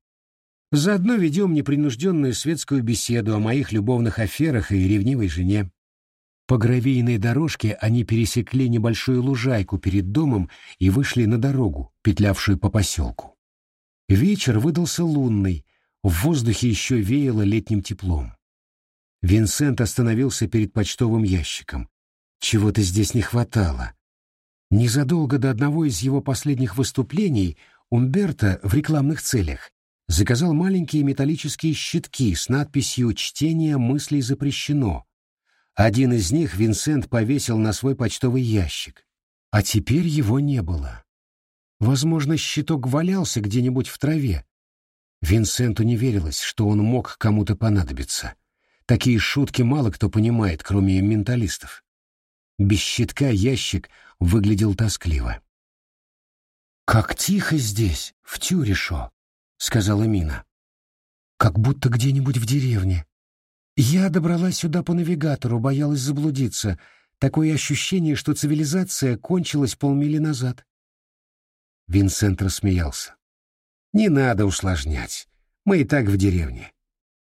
«Заодно ведем непринужденную светскую беседу о моих любовных аферах и ревнивой жене». По гравийной дорожке они пересекли небольшую лужайку перед домом и вышли на дорогу, петлявшую по поселку. Вечер выдался лунный, в воздухе еще веяло летним теплом. Винсент остановился перед почтовым ящиком. Чего-то здесь не хватало. Незадолго до одного из его последних выступлений Умберто в рекламных целях заказал маленькие металлические щитки с надписью «Чтение мыслей запрещено». Один из них Винсент повесил на свой почтовый ящик. А теперь его не было. Возможно, щиток валялся где-нибудь в траве, Винсенту не верилось, что он мог кому-то понадобиться. Такие шутки мало кто понимает, кроме менталистов. Без щитка ящик выглядел тоскливо. «Как тихо здесь, в Тюрешо», — сказала Мина. «Как будто где-нибудь в деревне. Я добралась сюда по навигатору, боялась заблудиться. Такое ощущение, что цивилизация кончилась полмили назад». Винсент рассмеялся. Не надо усложнять. Мы и так в деревне.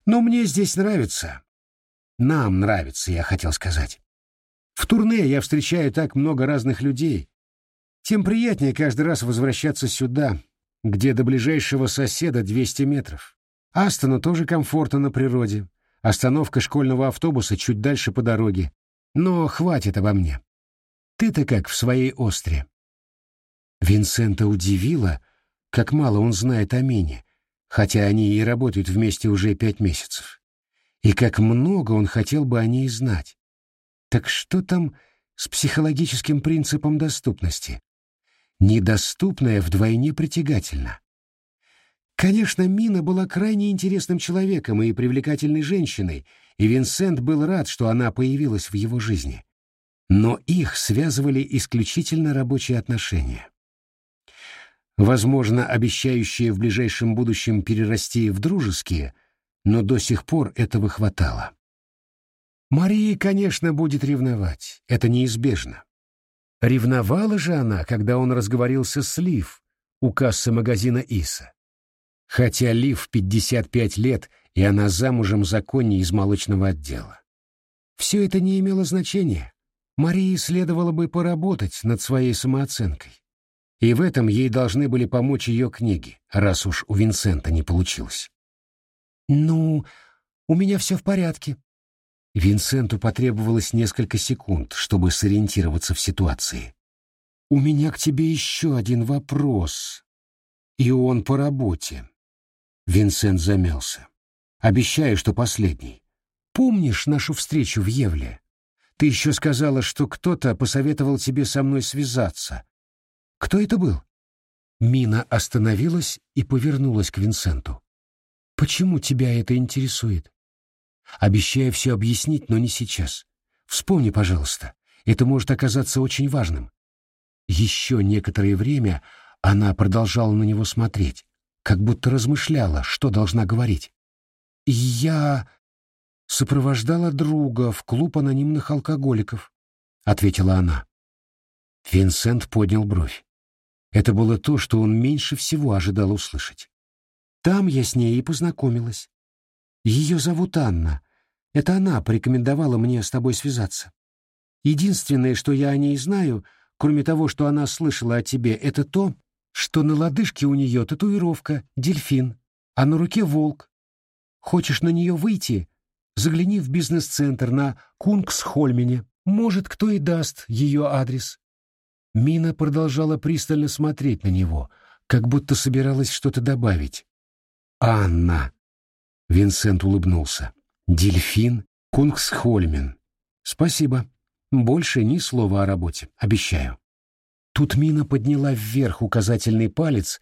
Но мне здесь нравится. Нам нравится, я хотел сказать. В турне я встречаю так много разных людей. Тем приятнее каждый раз возвращаться сюда, где до ближайшего соседа 200 метров. Астону тоже комфортно на природе. Остановка школьного автобуса чуть дальше по дороге. Но хватит обо мне. Ты-то как в своей остре. Винсента удивило, как мало он знает о Мине, хотя они и работают вместе уже пять месяцев. И как много он хотел бы о ней знать. Так что там с психологическим принципом доступности? Недоступное вдвойне притягательно. Конечно, Мина была крайне интересным человеком и привлекательной женщиной, и Винсент был рад, что она появилась в его жизни. но их связывали исключительно рабочие отношения. Возможно, обещающие в ближайшем будущем перерасти в дружеские, но до сих пор этого хватало. Мария, конечно, будет ревновать, это неизбежно. Ревновала же она, когда он разговорился с Лив у кассы магазина Иса. Хотя Лив 55 лет, и она замужем за Конни из молочного отдела. Все это не имело значения. Марии следовало бы поработать над своей самооценкой. И в этом ей должны были помочь ее книги, раз уж у Винсента не получилось. «Ну, у меня все в порядке». Винсенту потребовалось несколько секунд, чтобы сориентироваться в ситуации. «У меня к тебе еще один вопрос. И он по работе». Винсент замялся. «Обещаю, что последний. Помнишь нашу встречу в Евле? Ты еще сказала, что кто-то посоветовал тебе со мной связаться. Кто это был? Мина остановилась и повернулась к Винсенту. Почему тебя это интересует? Обещаю все объяснить, но не сейчас. Вспомни, пожалуйста. Это может оказаться очень важным. Еще некоторое время она продолжала на него смотреть, как будто размышляла, что должна говорить. «Я сопровождала друга в клуб анонимных алкоголиков», — ответила она. Винсент поднял бровь. Это было то, что он меньше всего ожидал услышать. Там я с ней и познакомилась. Ее зовут Анна. Это она порекомендовала мне с тобой связаться. Единственное, что я о ней знаю, кроме того, что она слышала о тебе, это то, что на лодыжке у нее татуировка «Дельфин», а на руке «Волк». Хочешь на нее выйти? Загляни в бизнес-центр на Кунгсхольмене. Может, кто и даст ее адрес. Мина продолжала пристально смотреть на него, как будто собиралась что-то добавить. «Анна!» Винсент улыбнулся. «Дельфин Кунгсхольмен. Спасибо. Больше ни слова о работе. Обещаю». Тут Мина подняла вверх указательный палец,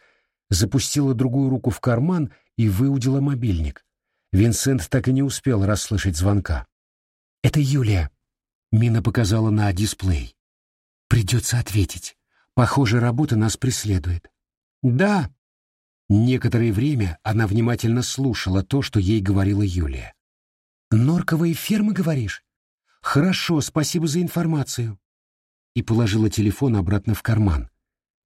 запустила другую руку в карман и выудила мобильник. Винсент так и не успел расслышать звонка. «Это Юлия», — Мина показала на дисплей. «Придется ответить. Похоже, работа нас преследует». «Да». Некоторое время она внимательно слушала то, что ей говорила Юлия. «Норковые фермы, говоришь? Хорошо, спасибо за информацию». И положила телефон обратно в карман,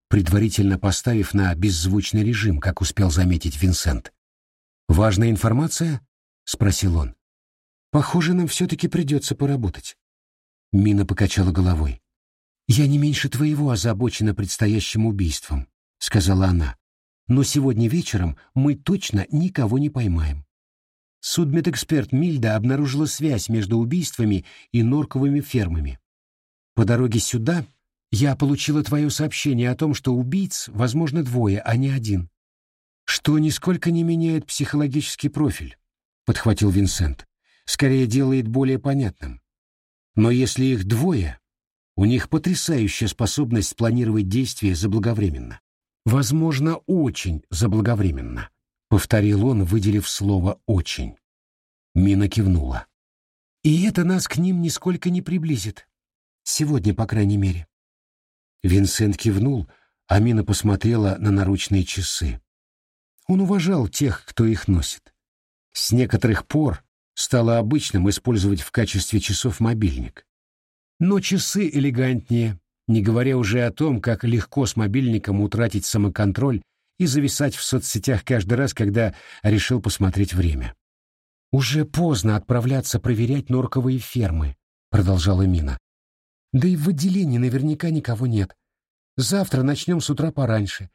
предварительно поставив на беззвучный режим, как успел заметить Винсент. «Важная информация?» — спросил он. «Похоже, нам все-таки придется поработать». Мина покачала головой. «Я не меньше твоего озабочена предстоящим убийством», — сказала она. «Но сегодня вечером мы точно никого не поймаем». Судмедэксперт Мильда обнаружила связь между убийствами и норковыми фермами. По дороге сюда я получила твое сообщение о том, что убийц, возможно, двое, а не один что нисколько не меняет психологический профиль, подхватил Винсент. Скорее делает более понятным. Но если их двое, у них потрясающая способность планировать действия заблаговременно. Возможно, очень заблаговременно, повторил он, выделив слово «очень». Мина кивнула. И это нас к ним нисколько не приблизит. Сегодня, по крайней мере. Винсент кивнул, а Мина посмотрела на наручные часы. Он уважал тех, кто их носит. С некоторых пор стало обычным использовать в качестве часов мобильник. Но часы элегантнее, не говоря уже о том, как легко с мобильником утратить самоконтроль и зависать в соцсетях каждый раз, когда решил посмотреть время. «Уже поздно отправляться проверять норковые фермы», — продолжала Мина. «Да и в отделении наверняка никого нет. Завтра начнем с утра пораньше.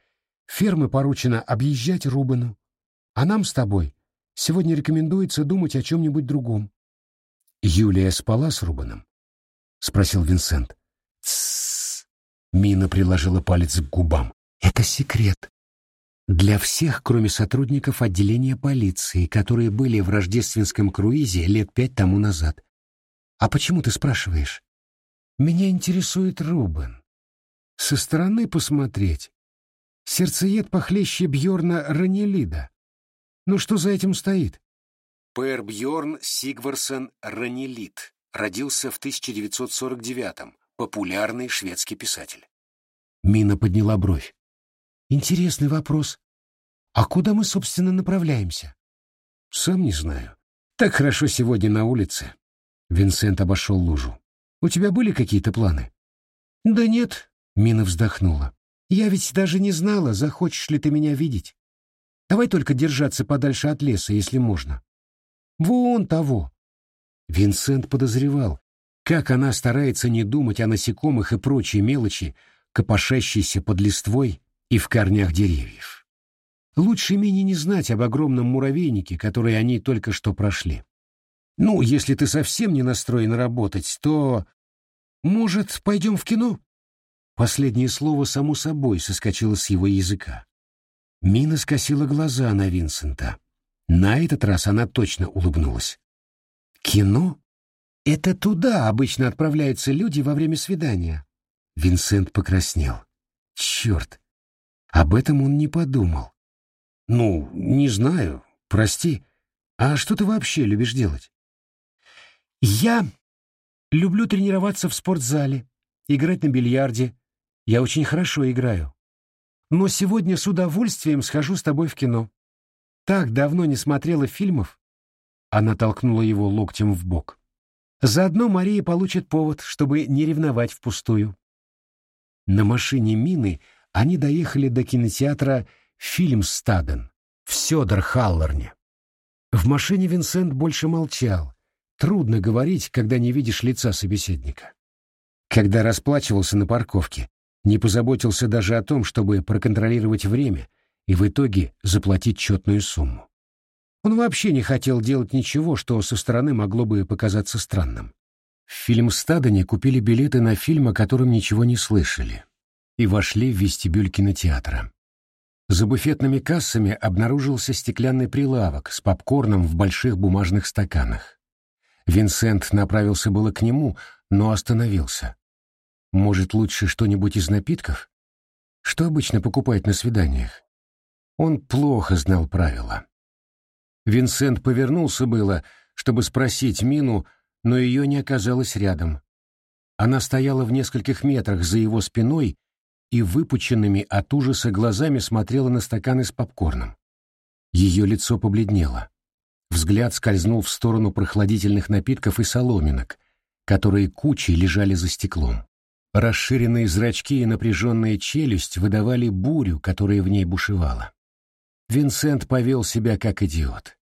Фермы поручено объезжать Рубану. А нам с тобой сегодня рекомендуется думать о чем-нибудь другом. Юлия спала с Рубаном? Спросил Винсент. Тссс. Мина приложила палец к губам. Это секрет. Для всех, кроме сотрудников отделения полиции, которые были в рождественском круизе лет пять тому назад. А почему ты спрашиваешь? Меня интересует Рубен. Со стороны посмотреть Сердцеед похлеще Бьорна Ранелида. Ну что за этим стоит? Пэр Бьорн Сигварсен Ранелид, родился в 1949-м, популярный шведский писатель. Мина подняла бровь. Интересный вопрос. А куда мы, собственно, направляемся? Сам не знаю. Так хорошо сегодня на улице. Винсент обошел лужу. У тебя были какие-то планы? Да нет, Мина вздохнула. Я ведь даже не знала, захочешь ли ты меня видеть. Давай только держаться подальше от леса, если можно. Вон того. Винсент подозревал, как она старается не думать о насекомых и прочей мелочи, копошащейся под листвой и в корнях деревьев. Лучше Мине не знать об огромном муравейнике, который они только что прошли. Ну, если ты совсем не настроен работать, то... Может, пойдем в кино? Последнее слово само собой соскочило с его языка. Мина скосила глаза на Винсента. На этот раз она точно улыбнулась. «Кино? Это туда обычно отправляются люди во время свидания». Винсент покраснел. «Черт! Об этом он не подумал». «Ну, не знаю. Прости. А что ты вообще любишь делать?» «Я люблю тренироваться в спортзале, играть на бильярде. Я очень хорошо играю. Но сегодня с удовольствием схожу с тобой в кино. Так давно не смотрела фильмов. Она толкнула его локтем в бок. Заодно Мария получит повод, чтобы не ревновать впустую. На машине Мины они доехали до кинотеатра «Фильмстаден» в Сёдер-Халлорне. В машине Винсент больше молчал. Трудно говорить, когда не видишь лица собеседника. Когда расплачивался на парковке, не позаботился даже о том, чтобы проконтролировать время и в итоге заплатить четную сумму. Он вообще не хотел делать ничего, что со стороны могло бы показаться странным. В фильм «Стадоне» купили билеты на фильм, о котором ничего не слышали, и вошли в вестибюль кинотеатра. За буфетными кассами обнаружился стеклянный прилавок с попкорном в больших бумажных стаканах. Винсент направился было к нему, но остановился. Может, лучше что-нибудь из напитков? Что обычно покупают на свиданиях? Он плохо знал правила. Винсент повернулся было, чтобы спросить Мину, но ее не оказалось рядом. Она стояла в нескольких метрах за его спиной и выпученными от ужаса глазами смотрела на стаканы с попкорном. Ее лицо побледнело. Взгляд скользнул в сторону прохладительных напитков и соломинок, которые кучей лежали за стеклом. Расширенные зрачки и напряженная челюсть выдавали бурю, которая в ней бушевала. Винсент повел себя как идиот.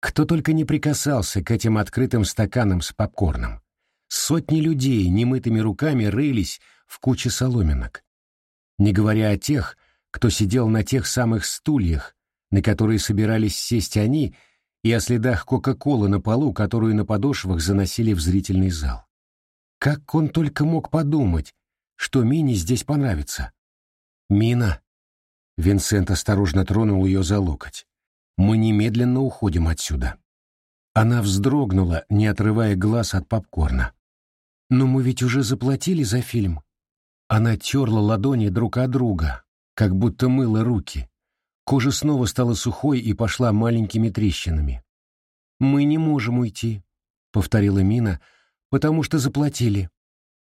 Кто только не прикасался к этим открытым стаканам с попкорном. Сотни людей немытыми руками рылись в куче соломинок. Не говоря о тех, кто сидел на тех самых стульях, на которые собирались сесть они, и о следах Кока-Колы на полу, которую на подошвах заносили в зрительный зал. Как он только мог подумать, что Мине здесь понравится? «Мина!» Винсент осторожно тронул ее за локоть. «Мы немедленно уходим отсюда». Она вздрогнула, не отрывая глаз от попкорна. «Но мы ведь уже заплатили за фильм». Она терла ладони друг от друга, как будто мыла руки. Кожа снова стала сухой и пошла маленькими трещинами. «Мы не можем уйти», — повторила Мина, — «потому что заплатили».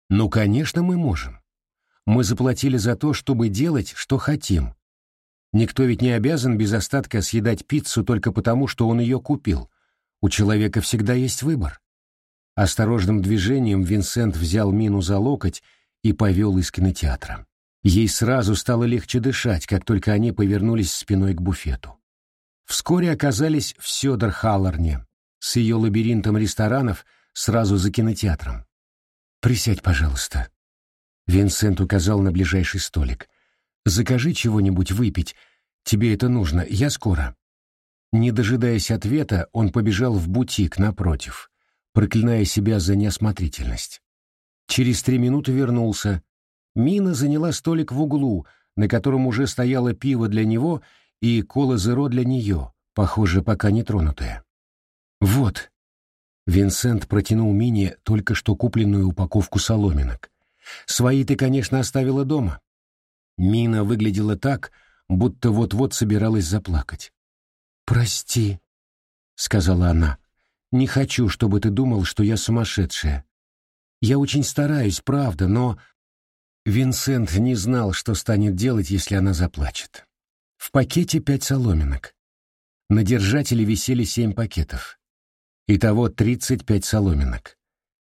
«Ну, конечно, мы можем. Мы заплатили за то, чтобы делать, что хотим, Никто ведь не обязан без остатка съедать пиццу только потому, что он ее купил. У человека всегда есть выбор. Осторожным движением Винсент взял Мину за локоть и повел из кинотеатра. Ей сразу стало легче дышать, как только они повернулись спиной к буфету. Вскоре оказались в Сёдор-Халлорне с ее лабиринтом ресторанов сразу за кинотеатром. «Присядь, пожалуйста». Винсент указал на ближайший столик. Закажи чего-нибудь выпить. Тебе это нужно. Я скоро». Не дожидаясь ответа, он побежал в бутик напротив, проклиная себя за неосмотрительность. Через три минуты вернулся. Мина заняла столик в углу, на котором уже стояло пиво для него и кола-зеро для нее, похоже, пока не тронутое. «Вот». Винсент протянул Мине только что купленную упаковку соломинок. «Свои ты, конечно, оставила дома. Мина выглядела так, будто вот-вот собиралась заплакать. «Прости», — сказала она. Не хочу, чтобы ты думал, что я сумасшедшая. Я очень стараюсь, правда, но...» Винсент не знал, что станет делать, если она заплачет. В пакете пять соломинок. На держателе висели семь пакетов. Итого тридцать пять соломинок.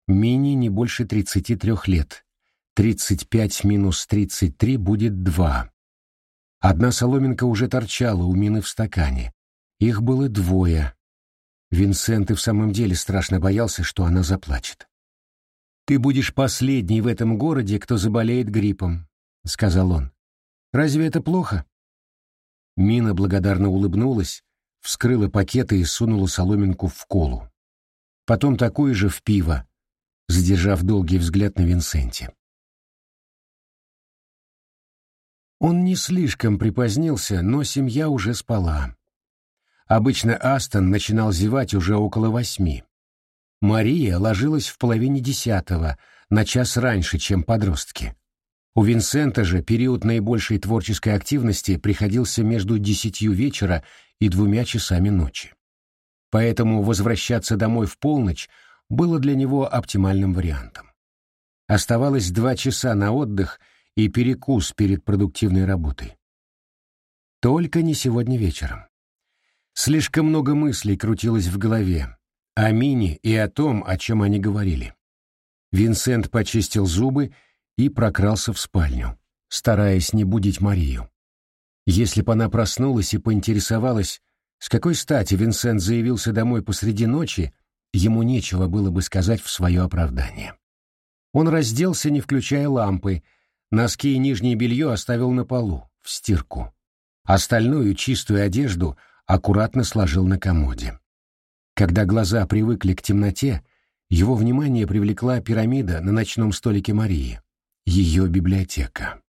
Мини не больше тридцати трех лет. Тридцать пять минус тридцать три будет два. Одна соломинка уже торчала у Мины в стакане. Их было двое. Винсент и в самом деле страшно боялся, что она заплачет. «Ты будешь последний в этом городе, кто заболеет гриппом», — сказал он. «Разве это плохо?» Мина благодарно улыбнулась, вскрыла пакеты и сунула соломинку в колу. Потом такую же в пиво, задержав долгий взгляд на Винсенте. Он не слишком припозднился, но семья уже спала. Обычно Астон начинал зевать уже около восьми. Мария ложилась в половине десятого, на час раньше, чем подростки. У Винсента же период наибольшей творческой активности приходился между десятью вечера и двумя часами ночи. Поэтому возвращаться домой в полночь было для него оптимальным вариантом. Оставалось два часа на отдых и перекус перед продуктивной работой. Только не сегодня вечером. Слишком много мыслей крутилось в голове, о Мине и о том, о чем они говорили. Винсент почистил зубы и прокрался в спальню, стараясь не будить Марию. Если бы она проснулась и поинтересовалась, с какой стати Винсент заявился домой посреди ночи, ему нечего было бы сказать в свое оправдание. Он разделся, не включая лампы, носки и нижнее белье оставил на полу, в стирку. Остальную чистую одежду аккуратно сложил на комоде. Когда глаза привыкли к темноте, его внимание привлекла пирамида на ночном столике Марии, ее библиотека.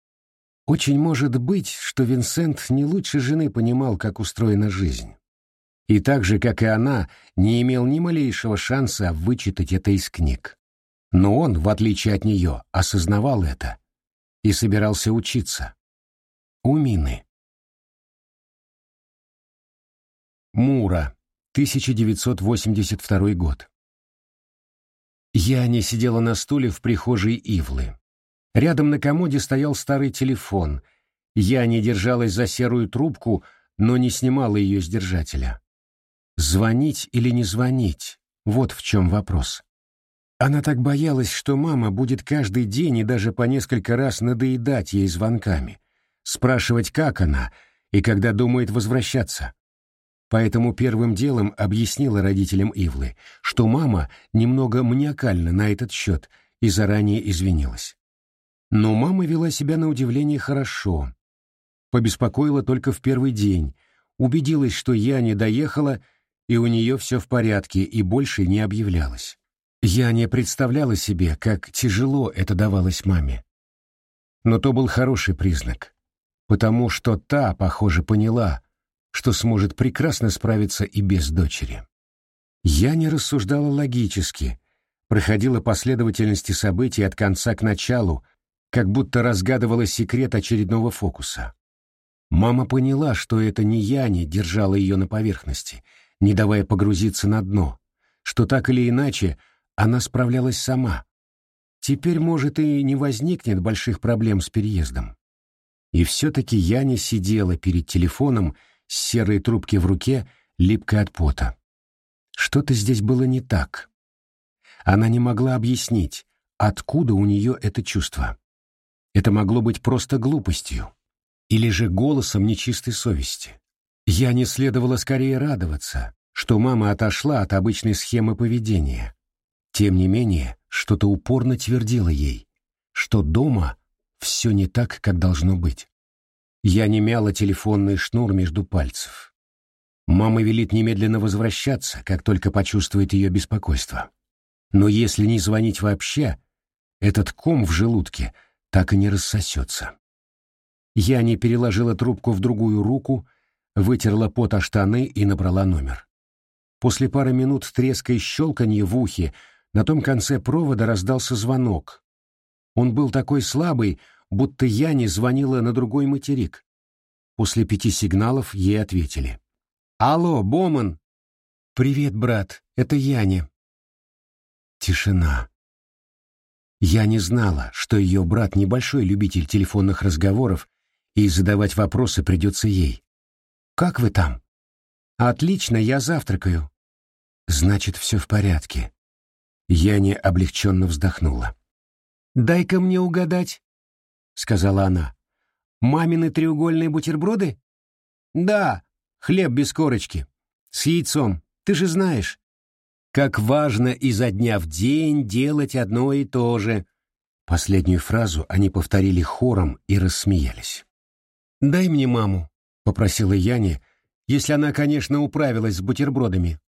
Очень может быть, что Винсент не лучше жены понимал, как устроена жизнь. И так же, как и она, не имел ни малейшего шанса вычитать это из книг. Но он, в отличие от нее, осознавал это и собирался учиться. У Мины. Мура, 1982 год. Я не сидела на стуле в прихожей Ивлы. Рядом на комоде стоял старый телефон. Я не держалась за серую трубку, но не снимала ее с держателя. Звонить или не звонить — вот в чем вопрос. Она так боялась, что мама будет каждый день и даже по несколько раз надоедать ей звонками, спрашивать, как она и когда думает возвращаться. Поэтому первым делом объяснила родителям Ивлы, что мама немного маниакальна на этот счет и заранее извинилась. Но мама вела себя на удивление хорошо. Побеспокоила только в первый день, убедилась, что я не доехала, и у нее все в порядке, и больше не объявлялась. Я не представляла себе, как тяжело это давалось маме. Но то был хороший признак, потому что та, похоже, поняла, что сможет прекрасно справиться и без дочери. Я не рассуждала логически, проходила последовательности событий от конца к началу, как будто разгадывала секрет очередного фокуса. Мама поняла, что это не я не держала ее на поверхности, не давая погрузиться на дно, что так или иначе она справлялась сама. Теперь, может, и не возникнет больших проблем с переездом. И все-таки я не сидела перед телефоном с серой трубки в руке, липкой от пота. Что-то здесь было не так. Она не могла объяснить, откуда у нее это чувство. Это могло быть просто глупостью. Или же голосом нечистой совести. Я не следовало скорее радоваться, что мама отошла от обычной схемы поведения. Тем не менее, что-то упорно твердило ей, что дома все не так, как должно быть. Я не мяла телефонный шнур между пальцев. Мама велит немедленно возвращаться, как только почувствует ее беспокойство. Но если не звонить вообще, этот ком в желудке — так и не рассосется. Я не переложила трубку в другую руку, вытерла пот о штаны и набрала номер. После пары минут треска и щелканья в ухе на том конце провода раздался звонок. Он был такой слабый, будто я не звонила на другой материк. После пяти сигналов ей ответили. «Алло, Боман!» «Привет, брат, это Яня». Тишина. Я не знала, что ее брат небольшой любитель телефонных разговоров, и задавать вопросы придется ей. «Как вы там?» «Отлично, я завтракаю». «Значит, все в порядке». Яня облегченно вздохнула. «Дай-ка мне угадать», — сказала она. «Мамины треугольные бутерброды?» «Да, хлеб без корочки. С яйцом, ты же знаешь». Как важно изо дня в день делать одно и то же. Последнюю фразу они повторили хором и рассмеялись. «Дай мне маму», — попросила Яне, если она, конечно, управилась с бутербродами.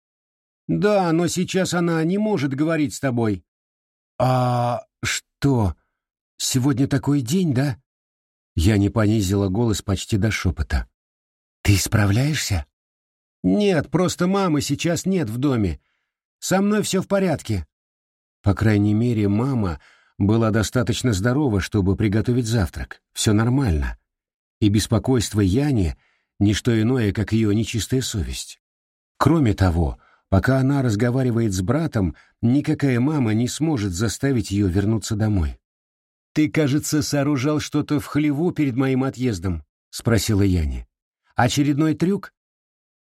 «Да, но сейчас она не может говорить с тобой». «А что, сегодня такой день, да?» Я не понизила голос почти до шепота. «Ты справляешься?» «Нет, просто мамы сейчас нет в доме. Со мной все в порядке». По крайней мере, мама была достаточно здорова, чтобы приготовить завтрак. Все нормально. И беспокойство Яни — ничто иное, как ее нечистая совесть. Кроме того, пока она разговаривает с братом, никакая мама не сможет заставить ее вернуться домой. «Ты, кажется, сооружал что-то в хлеву перед моим отъездом?» — спросила Яни. «Очередной трюк?»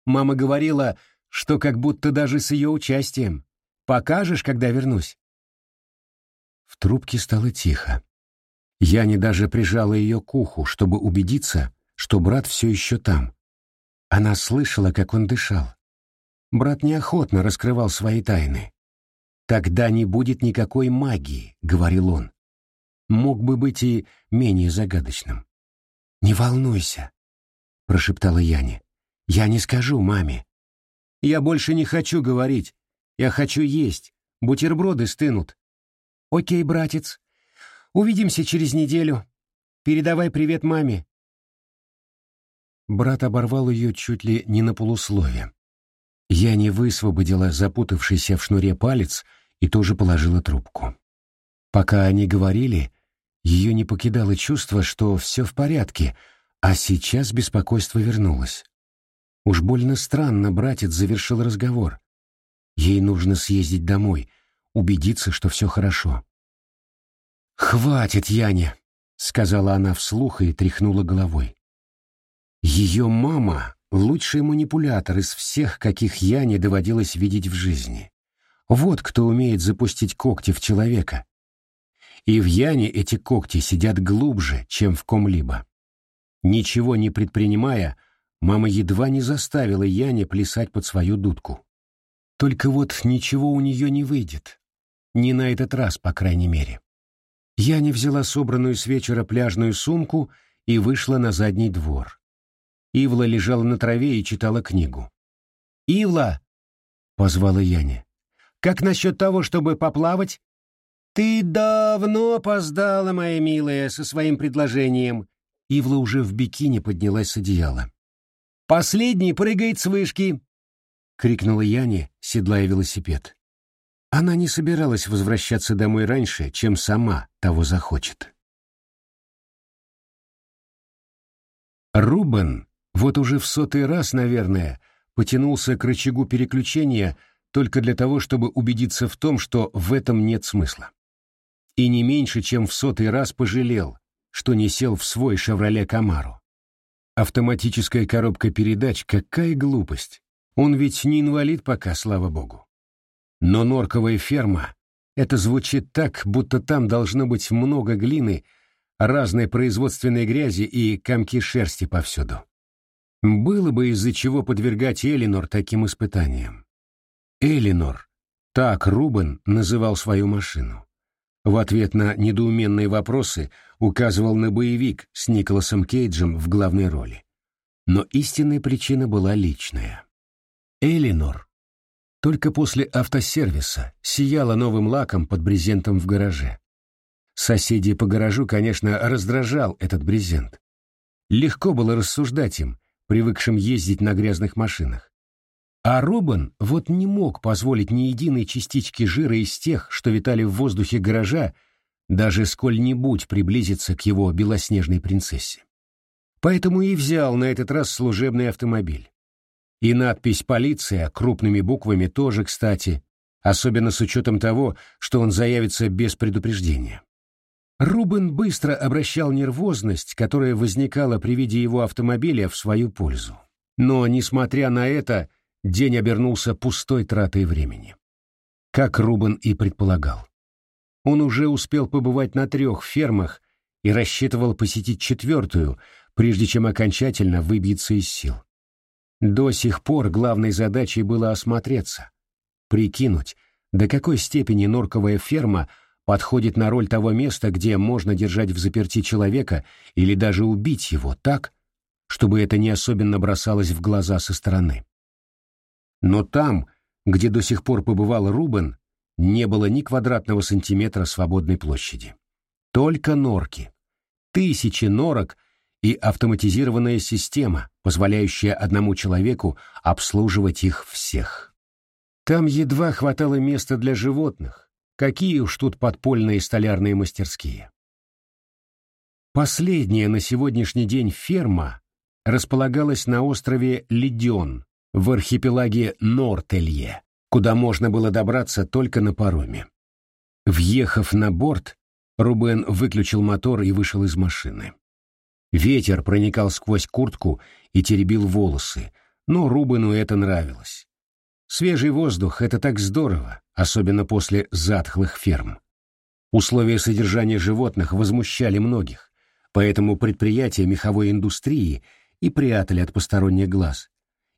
Мама говорила, что как будто даже с ее участием. Покажешь, когда вернусь?» В трубке стало тихо. Яня даже прижала ее к уху, чтобы убедиться, что брат все еще там. Она слышала, как он дышал. Брат неохотно раскрывал свои тайны. «Тогда не будет никакой магии», — говорил он. Мог бы быть и менее загадочным. «Не волнуйся», — прошептала Яня. «Я не скажу маме. Я больше не хочу говорить. Я хочу есть. Бутерброды стынут. Окей, братец. Увидимся через неделю. Передавай привет маме. Брат оборвал ее чуть ли не на полуслове. Я не высвободила запутавшийся в шнуре палец и тоже положила трубку. Пока они говорили, ее не покидало чувство, что все в порядке, а сейчас беспокойство вернулось. Уж больно странно братец завершил разговор. Ей нужно съездить домой, убедиться, что все хорошо. «Хватит, Яня!» — сказала она вслух и тряхнула головой. Ее мама — лучший манипулятор из всех, каких Яне доводилось видеть в жизни. Вот кто умеет запустить когти в человека. И в Яне эти когти сидят глубже, чем в ком-либо. Ничего не предпринимая, Мама едва не заставила Яне плясать под свою дудку. Только вот ничего у нее не выйдет. Не на этот раз, по крайней мере. Яня взяла собранную с вечера пляжную сумку и вышла на задний двор. Ивла лежала на траве и читала книгу. «Ивла!» — позвала Яня. «Как насчет того, чтобы поплавать?» «Ты давно опоздала, моя милая, со своим предложением». Ивла уже в бикини поднялась с одеяла. Последний прыгает с вышки!» — крикнула Яне, седлая велосипед. Она не собиралась возвращаться домой раньше, чем сама того захочет. Рубен, вот уже в сотый раз, наверное, потянулся к рычагу переключения только для того, чтобы убедиться в том, что в этом нет смысла. И не меньше, чем в сотый раз пожалел, что не сел в свой «Шевроле Камару». Автоматическая коробка передач — какая глупость. Он ведь не инвалид пока, слава богу. Но норковая ферма — это звучит так, будто там должно быть много глины, разной производственной грязи и комки шерсти повсюду. Было бы из-за чего подвергать Элинор таким испытаниям. Элинор, так Рубен называл свою машину. В ответ на недоуменные вопросы указывал на боевик с Николасом Кейджем в главной роли. Но истинная причина была личная. Элинор только после автосервиса сияла новым лаком под брезентом в гараже. Соседи по гаражу, конечно, раздражал этот брезент. Легко было рассуждать им, привыкшим ездить на грязных машинах. А Робин вот не мог позволить ни единой частички жира из тех, что витали в воздухе гаража, даже сколь-нибудь приблизиться к его белоснежной принцессе. Поэтому и взял на этот раз служебный автомобиль. И надпись «Полиция» крупными буквами тоже, кстати, особенно с учетом того, что он заявится без предупреждения. Рубен быстро обращал нервозность, которая возникала при виде его автомобиля, в свою пользу. Но, несмотря на это, день обернулся пустой тратой времени. Как Рубен и предполагал. Он уже успел побывать на трех фермах и рассчитывал посетить четвертую, прежде чем окончательно выбьется из сил. До сих пор главной задачей было осмотреться, прикинуть, до какой степени норковая ферма подходит на роль того места, где можно держать в заперти человека или даже убить его так, чтобы это не особенно бросалось в глаза со стороны. Но там, где до сих пор побывал Рубен, не было ни квадратного сантиметра свободной площади. Только норки. Тысячи норок и автоматизированная система, позволяющая одному человеку обслуживать их всех. Там едва хватало места для животных. Какие уж тут подпольные столярные мастерские. Последняя на сегодняшний день ферма располагалась на острове Леден в архипелаге Нортелье, куда можно было добраться только на пароме. Въехав на борт, Рубен выключил мотор и вышел из машины. Ветер проникал сквозь куртку и теребил волосы, но Рубену это нравилось. Свежий воздух — это так здорово, особенно после затхлых ферм. Условия содержания животных возмущали многих, поэтому предприятия меховой индустрии и прятали от посторонних глаз.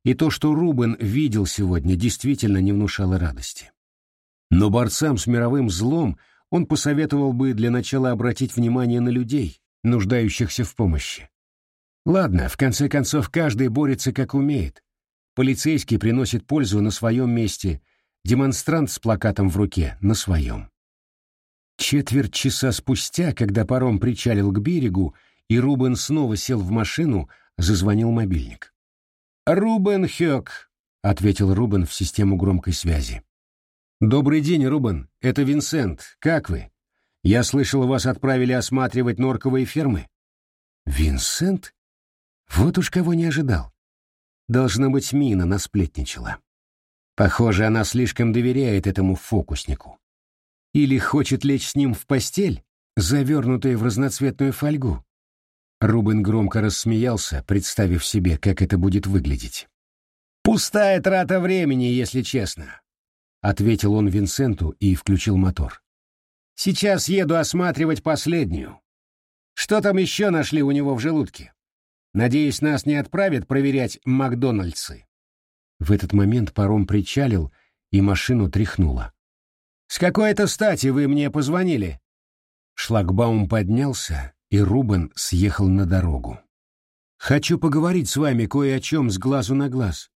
И то, что Рубен видел сегодня, действительно не внушало радости. Но борцам с мировым злом он посоветовал бы для начала обратить внимание на людей, нуждающихся в помощи. Ладно, в конце концов, каждый борется как умеет. Полицейский приносит пользу на своем месте, демонстрант с плакатом в руке — на своем. Четверть часа спустя, когда паром причалил к берегу, и Рубен снова сел в машину, зазвонил мобильник. «Рубен Хёк», — ответил Рубен в систему громкой связи. «Добрый день, Рубен. Это Винсент. Как вы? Я слышал, вас отправили осматривать норковые фермы». «Винсент? Вот уж кого не ожидал. Должно быть, Мина насплетничала. Похоже, она слишком доверяет этому фокуснику. Или хочет лечь с ним в постель, завернутая в разноцветную фольгу. Рубен громко рассмеялся, представив себе, как это будет выглядеть. «Пустая трата времени, если честно», — ответил он Винсенту и включил мотор. «Сейчас еду осматривать последнюю. Что там еще нашли у него в желудке? Надеюсь, нас не отправят проверять Макдональдсы». В этот момент паром причалил, и машину тряхнуло. «С какой-то стати вы мне позвонили?» Шлагбаум поднялся, и Рубен съехал на дорогу. «Хочу поговорить с вами кое о чем с глазу на глаз».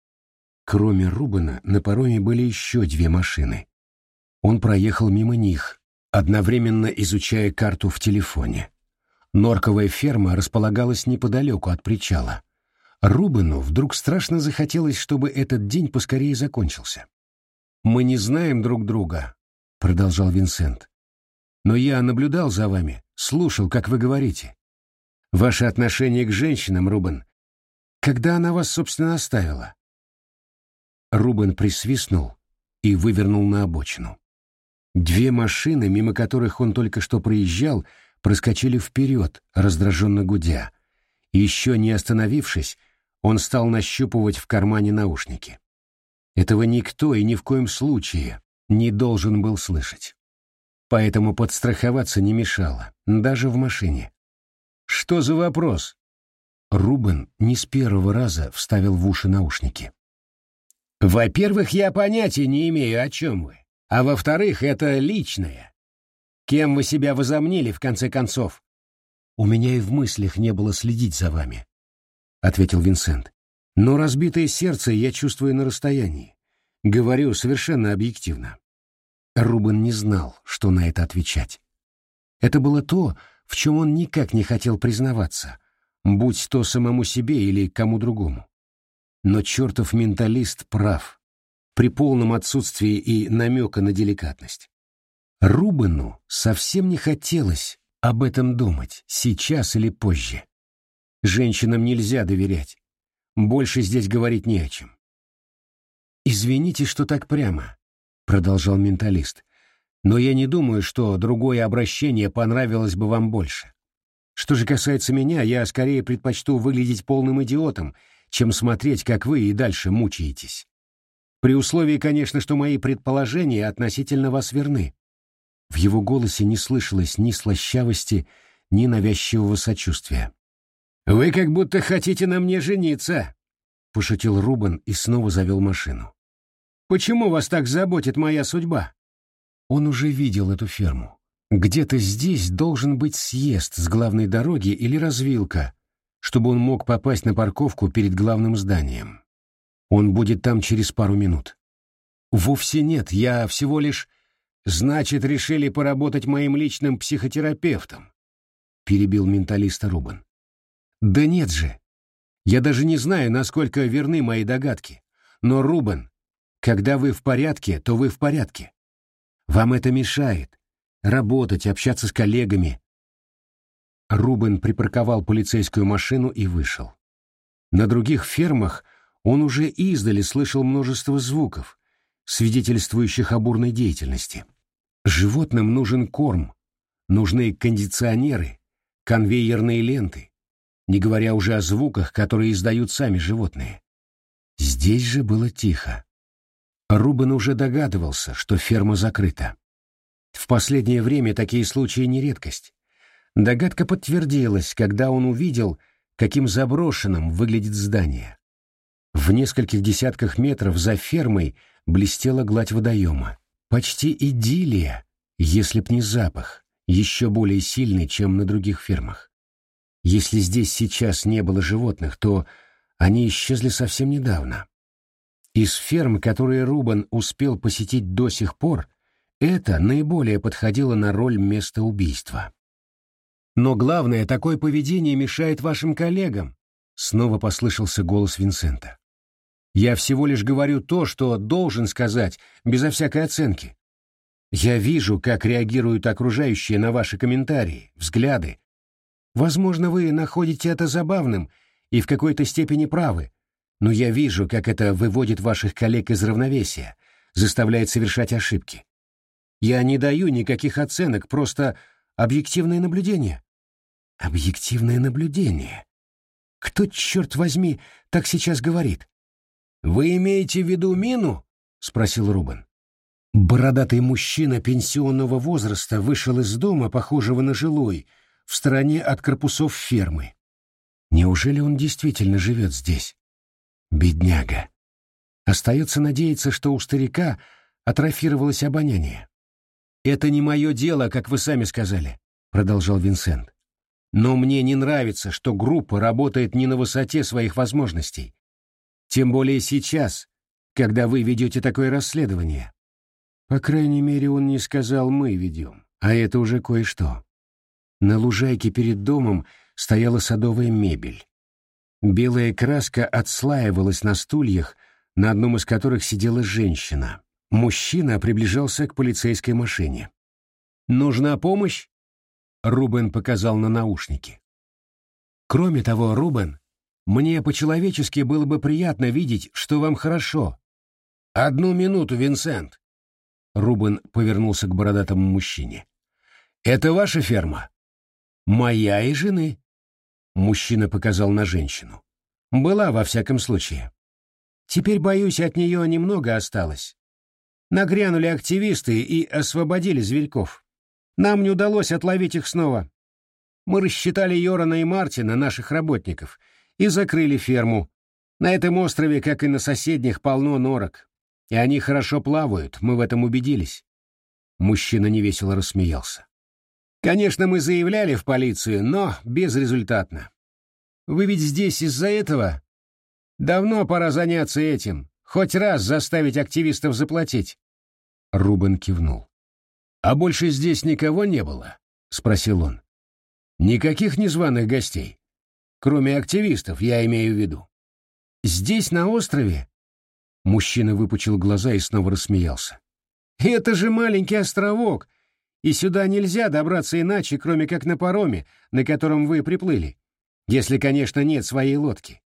Кроме Рубена, на пароме были еще две машины. Он проехал мимо них, одновременно изучая карту в телефоне. Норковая ферма располагалась неподалеку от причала. Рубену вдруг страшно захотелось, чтобы этот день поскорее закончился. «Мы не знаем друг друга», — продолжал Винсент. «Но я наблюдал за вами, слушал, как вы говорите. Ваше отношение к женщинам, Рубен. Когда она вас, собственно, оставила?» Рубен присвистнул и вывернул на обочину. Две машины, мимо которых он только что проезжал, проскочили вперед, раздраженно гудя. Еще не остановившись, он стал нащупывать в кармане наушники. Этого никто и ни в коем случае не должен был слышать поэтому подстраховаться не мешало, даже в машине. «Что за вопрос?» Рубен не с первого раза вставил в уши наушники. «Во-первых, я понятия не имею, о чем вы. А во-вторых, это личное. Кем вы себя возомнили, в конце концов?» «У меня и в мыслях не было следить за вами», — ответил Винсент. «Но разбитое сердце я чувствую на расстоянии. Говорю совершенно объективно. Рубен не знал, что на это отвечать. Это было то, в чем он никак не хотел признаваться, будь то самому себе или кому другому. Но чертов менталист прав, при полном отсутствии и намека на деликатность. Рубену совсем не хотелось об этом думать, сейчас или позже. Женщинам нельзя доверять. Больше здесь говорить не о чем. «Извините, что так прямо», — продолжал менталист. «Но я не думаю, что другое обращение понравилось бы вам больше. Что же касается меня, я скорее предпочту выглядеть полным идиотом, чем смотреть, как вы и дальше мучаетесь. При условии, конечно, что мои предположения относительно вас верны». В его голосе не слышалось ни слащавости, ни навязчивого сочувствия. «Вы как будто хотите на мне жениться», — пошутил Рубен и снова завел машину. «Почему вас так заботит моя судьба?» Он уже видел эту ферму. Где-то здесь должен быть съезд с главной дороги или развилка, чтобы он мог попасть на парковку перед главным зданием. Он будет там через пару минут. «Вовсе нет, я всего лишь...» «Значит, решили поработать моим личным психотерапевтом», — перебил менталиста Рубен. «Да нет же. Я даже не знаю, насколько верны мои догадки. Но, Рубен, когда вы в порядке, то вы в порядке. Вам это мешает. Работать, общаться с коллегами». Рубен припарковал полицейскую машину и вышел. На других фермах он уже издали слышал множество звуков, свидетельствующих о бурной деятельности. Животным нужен корм, нужны кондиционеры, конвейерные ленты, не говоря уже о звуках, которые издают сами животные. Здесь же было тихо. Рубен уже догадывался, что ферма закрыта. В последнее время такие случаи не редкость. Догадка подтвердилась, когда он увидел, каким заброшенным выглядит здание. В нескольких десятках метров за фермой блестела гладь водоема. Почти идиллия, если б не запах, еще более сильный, чем на других фермах. Если здесь сейчас не было животных, то они исчезли совсем недавно. Из ферм, которые Рубан успел посетить до сих пор, это наиболее подходило на роль места убийства. Но главное, такое поведение мешает вашим коллегам, снова послышался голос Винсента. Я всего лишь говорю то, что должен сказать, безо всякой оценки. Я вижу, как реагируют окружающие на ваши комментарии, взгляды. Возможно, вы находите это забавным и в какой-то степени правы, но я вижу, как это выводит ваших коллег из равновесия, заставляет совершать ошибки. Я не даю никаких оценок, просто объективное наблюдение. Объективное наблюдение. Кто, черт возьми, так сейчас говорит? «Вы имеете в виду мину?» — спросил Рубен. Бородатый мужчина пенсионного возраста вышел из дома, похожего на жилой, в стороне от корпусов фермы. Неужели он действительно живет здесь? Бедняга. Остается надеяться, что у старика атрофировалось обоняние. «Это не мое дело, как вы сами сказали», — продолжал Винсент. «Но мне не нравится, что группа работает не на высоте своих возможностей. Тем более сейчас, когда вы ведете такое расследование. По крайней мере, он не сказал «мы ведем», а это уже кое-что. На лужайке перед домом стояла садовая мебель. Белая краска отслаивалась на стульях, на одном из которых сидела женщина. Мужчина приближался к полицейской машине. «Нужна помощь?» Рубен показал на наушники. Кроме того, Рубен, мне по-человечески было бы приятно видеть, что вам хорошо. Одну минуту, Винсент. Рубен повернулся к бородатому мужчине. Это ваша ферма? Моя и жены. Мужчина показал на женщину. Была, во всяком случае. Теперь, боюсь, от нее немного осталось. Нагрянули активисты и освободили зверьков. Нам не удалось отловить их снова. Мы рассчитали Йорана и Мартина, наших работников, и закрыли ферму. На этом острове, как и на соседних, полно норок. И они хорошо плавают, мы в этом убедились. Мужчина невесело рассмеялся. Конечно, мы заявляли в полицию, но безрезультатно. Вы ведь здесь из-за этого? Давно пора заняться этим, хоть раз заставить активистов заплатить. Рубен кивнул. «А больше здесь никого не было?» — спросил он. «Никаких незваных гостей?» Кроме активистов, я имею в виду. Здесь, на острове...» Мужчина выпучил глаза и снова рассмеялся. «Это же маленький островок, и сюда нельзя добраться иначе, кроме как на пароме, на котором вы приплыли. Если, конечно, нет своей лодки.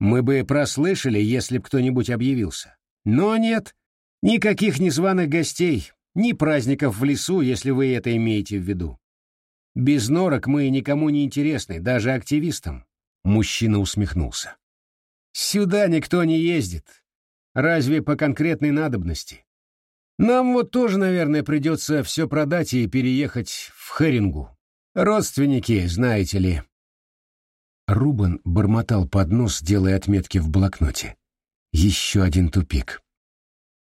Мы бы прослышали, если б кто-нибудь объявился. Но нет, никаких незваных гостей, ни праздников в лесу, если вы это имеете в виду. Без норок мы никому не интересны, даже активистам. Мужчина усмехнулся. Сюда никто не ездит. Разве по конкретной надобности? Нам вот тоже, наверное, придется все продать и переехать в Херингу. Родственники, знаете ли. Рубен бормотал под нос, делая отметки в блокноте. Еще один тупик.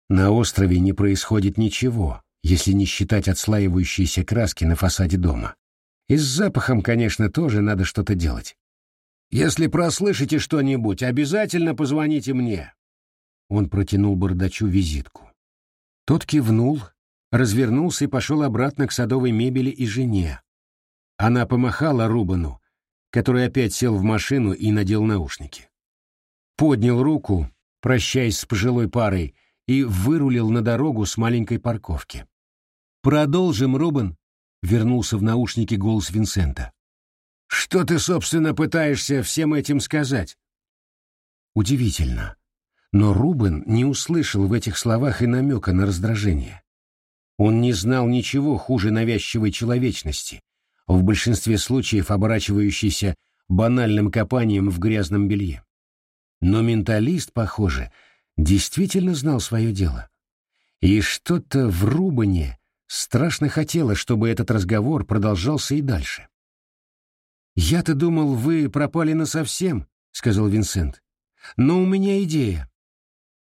На острове не происходит ничего, если не считать отслаивающиеся краски на фасаде дома. И с запахом, конечно, тоже надо что-то делать. Если прослышите что-нибудь, обязательно позвоните мне. Он протянул бардачу визитку. Тот кивнул, развернулся и пошел обратно к садовой мебели и жене. Она помахала Рубану, который опять сел в машину и надел наушники. Поднял руку, прощаясь с пожилой парой, и вырулил на дорогу с маленькой парковки. «Продолжим, Рубан», — вернулся в наушники голос Винсента. «Что ты, собственно, пытаешься всем этим сказать?» Удивительно. Но Рубен не услышал в этих словах и намека на раздражение. Он не знал ничего хуже навязчивой человечности, в большинстве случаев оборачивающейся банальным копанием в грязном белье. Но менталист, похоже, действительно знал свое дело. И что-то в Рубане страшно хотелось, чтобы этот разговор продолжался и дальше. «Я-то думал, вы пропали насовсем», — сказал Винсент. «Но у меня идея.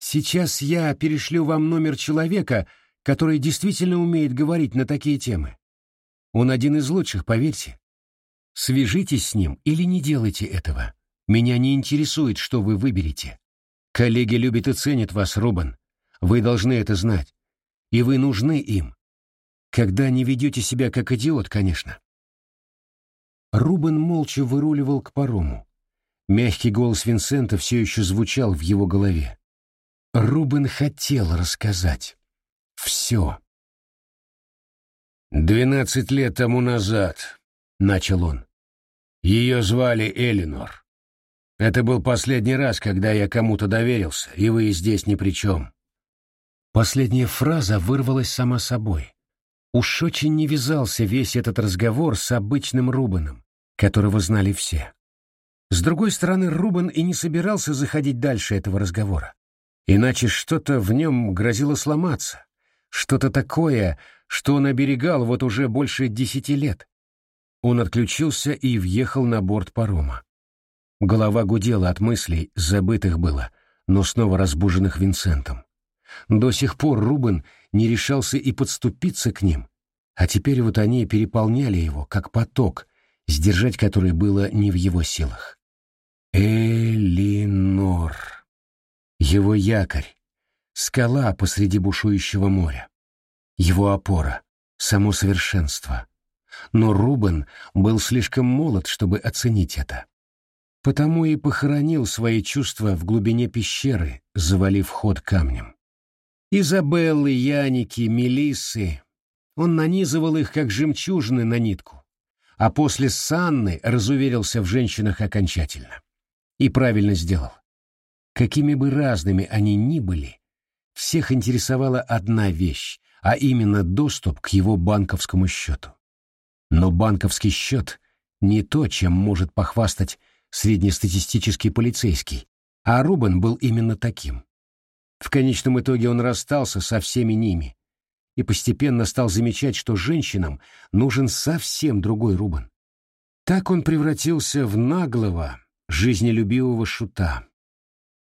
Сейчас я перешлю вам номер человека, который действительно умеет говорить на такие темы. Он один из лучших, поверьте. Свяжитесь с ним или не делайте этого. Меня не интересует, что вы выберете. Коллеги любят и ценят вас, Рубан. Вы должны это знать. И вы нужны им. Когда не ведете себя как идиот, конечно. Рубен молча выруливал к парому. Мягкий голос Винсента все еще звучал в его голове. Рубен хотел рассказать. Все. «Двенадцать лет тому назад», — начал он. «Ее звали Элинор. Это был последний раз, когда я кому-то доверился, и вы здесь ни при чем». Последняя фраза вырвалась сама собой. Уж очень не вязался весь этот разговор с обычным Рубеном, которого знали все. С другой стороны, Рубен и не собирался заходить дальше этого разговора. Иначе что-то в нем грозило сломаться, что-то такое, что он оберегал вот уже больше десяти лет. Он отключился и въехал на борт парома. Голова гудела от мыслей, забытых было, но снова разбуженных Винсентом. До сих пор Рубен не решался и подступиться к ним, а теперь вот они переполняли его, как поток, сдержать который было не в его силах. Элинор. Его якорь, скала посреди бушующего моря. Его опора, само совершенство. Но Рубен был слишком молод, чтобы оценить это. Потому и похоронил свои чувства в глубине пещеры, завалив ход камнем. Изабеллы, Яники, Мелиссы. Он нанизывал их, как жемчужины, на нитку. А после Санны разуверился в женщинах окончательно. И правильно сделал. Какими бы разными они ни были, всех интересовала одна вещь, а именно доступ к его банковскому счету. Но банковский счет не то, чем может похвастать среднестатистический полицейский, а Рубен был именно таким. В конечном итоге он расстался со всеми ними и постепенно стал замечать, что женщинам нужен совсем другой Рубен. Так он превратился в наглого, жизнелюбивого шута,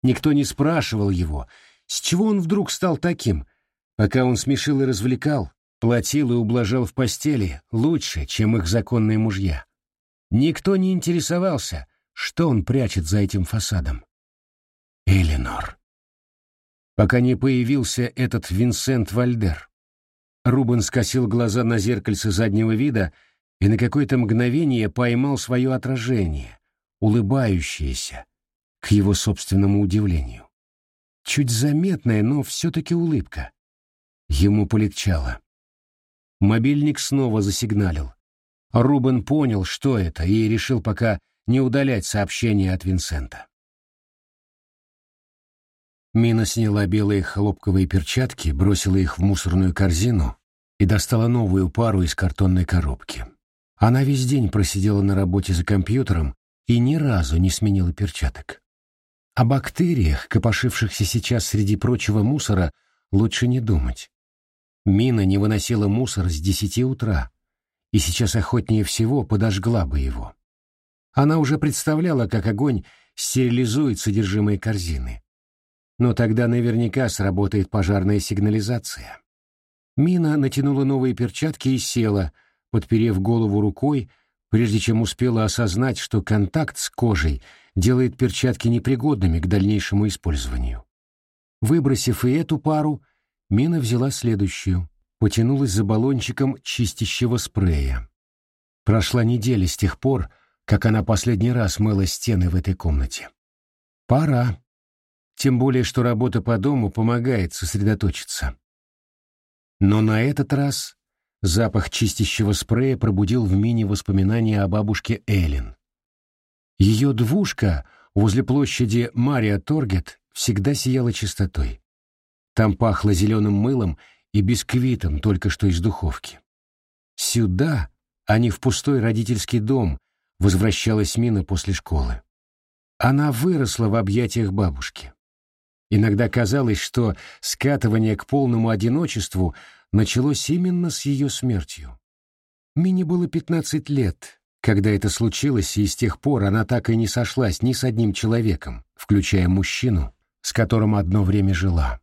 Никто не спрашивал его, с чего он вдруг стал таким, пока он смешил и развлекал, платил и ублажал в постели лучше, чем их законные мужья. Никто не интересовался, что он прячет за этим фасадом. Эленор. Пока не появился этот Винсент Вальдер. Рубен скосил глаза на зеркальце заднего вида и на какое-то мгновение поймал свое отражение, улыбающееся, к его собственному удивлению. Чуть заметная, но все-таки улыбка. Ему полегчало. Мобильник снова засигналил. Рубен понял, что это, и решил пока не удалять сообщение от Винсента. Мина сняла белые хлопковые перчатки, бросила их в мусорную корзину и достала новую пару из картонной коробки. Она весь день просидела на работе за компьютером и ни разу не сменила перчаток. О бактериях, копошившихся сейчас среди прочего мусора, лучше не думать. Мина не выносила мусор с десяти утра, и сейчас охотнее всего подожгла бы его. Она уже представляла, как огонь стерилизует содержимое корзины. Но тогда наверняка сработает пожарная сигнализация. Мина натянула новые перчатки и села, подперев голову рукой, прежде чем успела осознать, что контакт с кожей делает перчатки непригодными к дальнейшему использованию. Выбросив и эту пару, Мина взяла следующую, потянулась за баллончиком чистящего спрея. Прошла неделя с тех пор, как она последний раз мыла стены в этой комнате. Пора. Тем более, что работа по дому помогает сосредоточиться. Но на этот раз Запах чистящего спрея пробудил в Мине воспоминания о бабушке Эллен. Ее двушка возле площади Мария Торгет всегда сияла чистотой. Там пахло зеленым мылом и бисквитом только что из духовки. Сюда, а не в пустой родительский дом, возвращалась Мина после школы. Она выросла в объятиях бабушки. Иногда казалось, что скатывание к полному одиночеству началось именно с ее смертью. Мине было 15 лет, когда это случилось, и с тех пор она так и не сошлась ни с одним человеком, включая мужчину, с которым одно время жила.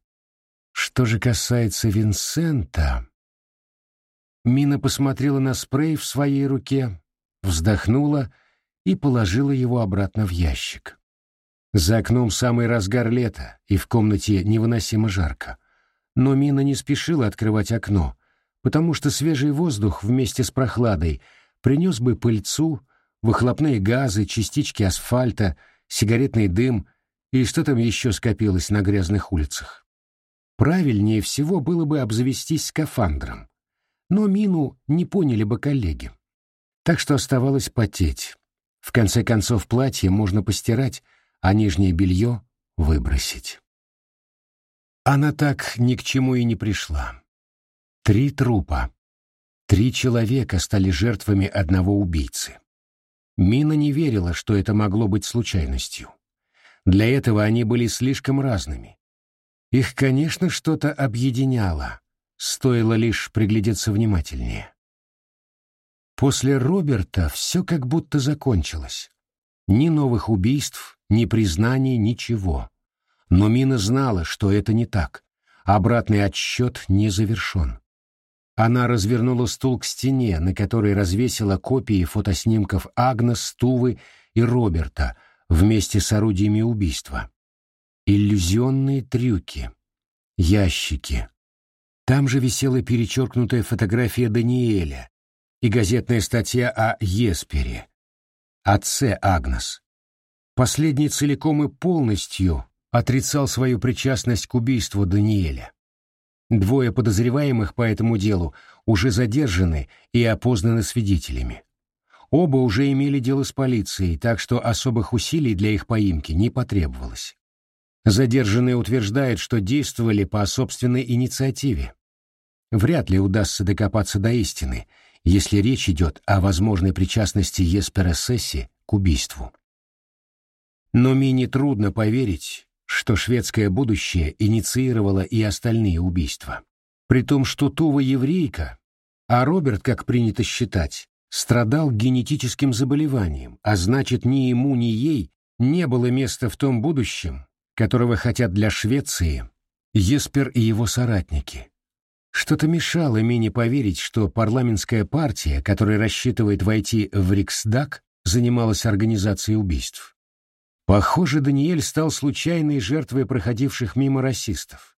Что же касается Винсента... Мина посмотрела на спрей в своей руке, вздохнула и положила его обратно в ящик. За окном самый разгар лета, и в комнате невыносимо жарко. Но Мина не спешила открывать окно, потому что свежий воздух вместе с прохладой принес бы пыльцу, выхлопные газы, частички асфальта, сигаретный дым и что там еще скопилось на грязных улицах. Правильнее всего было бы обзавестись скафандром, но Мину не поняли бы коллеги. Так что оставалось потеть. В конце концов, платье можно постирать, а нижнее белье выбросить. Она так ни к чему и не пришла. Три трупа. Три человека стали жертвами одного убийцы. Мина не верила, что это могло быть случайностью. Для этого они были слишком разными. Их, конечно, что-то объединяло, стоило лишь приглядеться внимательнее. После Роберта все как будто закончилось. Ни новых убийств, ни признаний, ничего. Но Мина знала, что это не так. Обратный отсчет не завершен. Она развернула стул к стене, на которой развесила копии фотоснимков Агнес, Тувы и Роберта вместе с орудиями убийства. Иллюзионные трюки. Ящики. Там же висела перечеркнутая фотография Даниэля и газетная статья о Еспере, отце Агнес. Последний целиком и полностью отрицал свою причастность к убийству Даниэля. Двое подозреваемых по этому делу уже задержаны и опознаны свидетелями. Оба уже имели дело с полицией, так что особых усилий для их поимки не потребовалось. Задержанные утверждают, что действовали по собственной инициативе. Вряд ли удастся докопаться до истины, если речь идет о возможной причастности Еспера Сесси к убийству. Но Мине трудно поверить, что шведское будущее инициировало и остальные убийства. При том, что Тува еврейка, а Роберт, как принято считать, страдал генетическим заболеванием, а значит, ни ему, ни ей не было места в том будущем, которого хотят для Швеции Еспер и его соратники. Что-то мешало Мине поверить, что парламентская партия, которая рассчитывает войти в Риксдаг, занималась организацией убийств. Похоже, Даниэль стал случайной жертвой проходивших мимо расистов.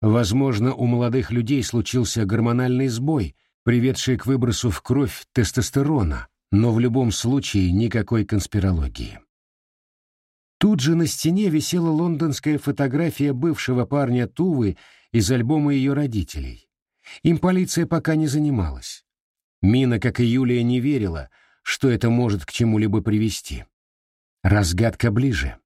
Возможно, у молодых людей случился гормональный сбой, приведший к выбросу в кровь тестостерона, но в любом случае никакой конспирологии. Тут же на стене висела лондонская фотография бывшего парня Тувы из альбома ее родителей. Им полиция пока не занималась. Мина, как и Юлия, не верила, что это может к чему-либо привести. Разгадка ближе.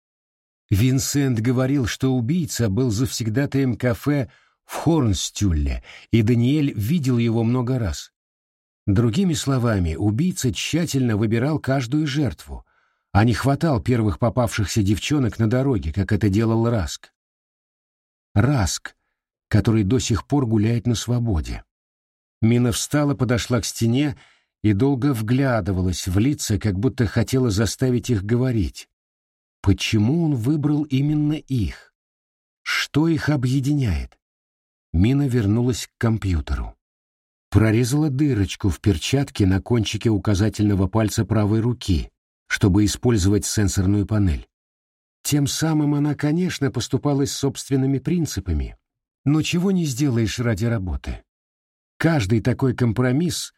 Винсент говорил, что убийца был завсегдатаем кафе в Хорнстюлле, и Даниэль видел его много раз. Другими словами, убийца тщательно выбирал каждую жертву, а не хватал первых попавшихся девчонок на дороге, как это делал Раск. Раск, который до сих пор гуляет на свободе. Мина встала, подошла к стене и долго вглядывалась в лица, как будто хотела заставить их говорить. Почему он выбрал именно их? Что их объединяет? Мина вернулась к компьютеру. Прорезала дырочку в перчатке на кончике указательного пальца правой руки, чтобы использовать сенсорную панель. Тем самым она, конечно, поступала с собственными принципами, но чего не сделаешь ради работы. Каждый такой компромисс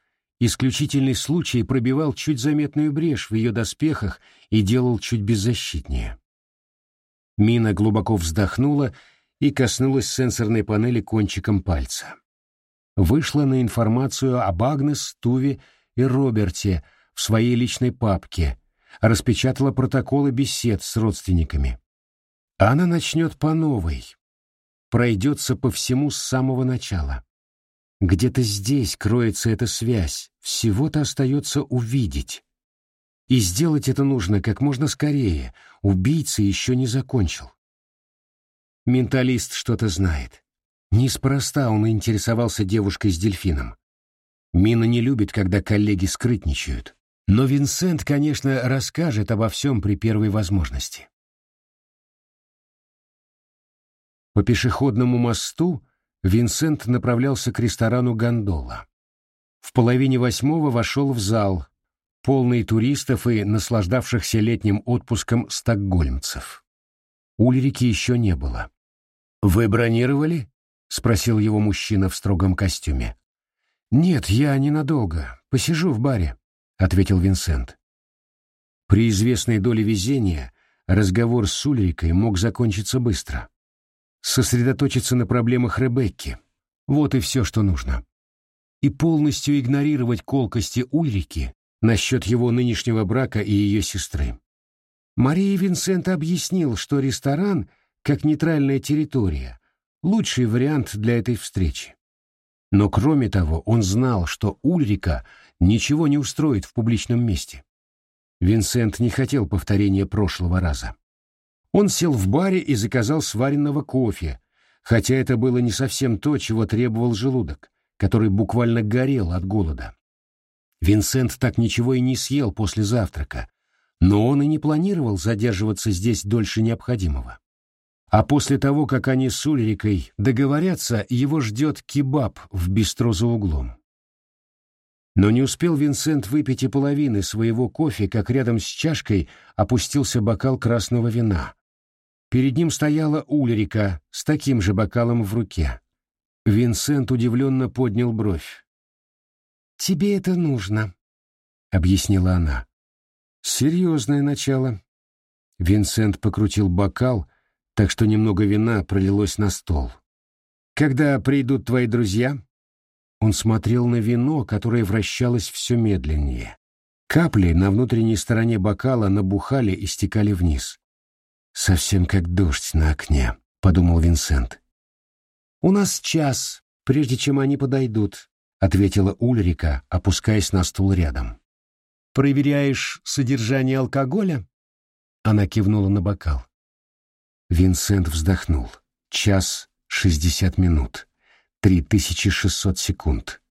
исключительный случай пробивал чуть заметную брешь в ее доспехах и делал чуть беззащитнее. Мина глубоко вздохнула и коснулась сенсорной панели кончиком пальца. Вышла на информацию об Агнес, Туве и Роберте в своей личной папке, распечатала протоколы бесед с родственниками. Она начнет по новой, пройдется по всему с самого начала. Где-то здесь кроется эта связь, всего-то остается увидеть. И сделать это нужно как можно скорее, убийца еще не закончил. Менталист что-то знает. Неспроста он интересовался девушкой с дельфином. Мина не любит, когда коллеги скрытничают. Но Винсент, конечно, расскажет обо всем при первой возможности. По пешеходному мосту Винсент направлялся к ресторану «Гондола». В половине восьмого вошел в зал, полный туристов и наслаждавшихся летним отпуском стокгольмцев. Ульрики еще не было. «Вы бронировали?» — спросил его мужчина в строгом костюме. «Нет, я ненадолго. Посижу в баре», — ответил Винсент. При известной доле везения разговор с Ульрикой мог закончиться быстро сосредоточиться на проблемах Ребекки. Вот и все, что нужно. И полностью игнорировать колкости Ульрики насчет его нынешнего брака и ее сестры. Мария Винсент объяснил, что ресторан, как нейтральная территория, лучший вариант для этой встречи. Но кроме того, он знал, что Ульрика ничего не устроит в публичном месте. Винсент не хотел повторения прошлого раза. Он сел в баре и заказал сваренного кофе, хотя это было не совсем то, чего требовал желудок, который буквально горел от голода. Винсент так ничего и не съел после завтрака, но он и не планировал задерживаться здесь дольше необходимого. А после того, как они с Ульрикой договорятся, его ждет кебаб в бистро за углом. Но не успел Винсент выпить и половины своего кофе, как рядом с чашкой опустился бокал красного вина. Перед ним стояла Ульрика с таким же бокалом в руке. Винсент удивленно поднял бровь. «Тебе это нужно», — объяснила она. «Серьезное начало». Винсент покрутил бокал, так что немного вина пролилось на стол. «Когда придут твои друзья?» Он смотрел на вино, которое вращалось все медленнее. Капли на внутренней стороне бокала набухали и стекали вниз. «Совсем как дождь на окне», — подумал Винсент. «У нас час, прежде чем они подойдут», — ответила Ульрика, опускаясь на стул рядом. «Проверяешь содержание алкоголя?» Она кивнула на бокал. Винсент вздохнул. Час шестьдесят минут. Три тысячи шестьсот секунд.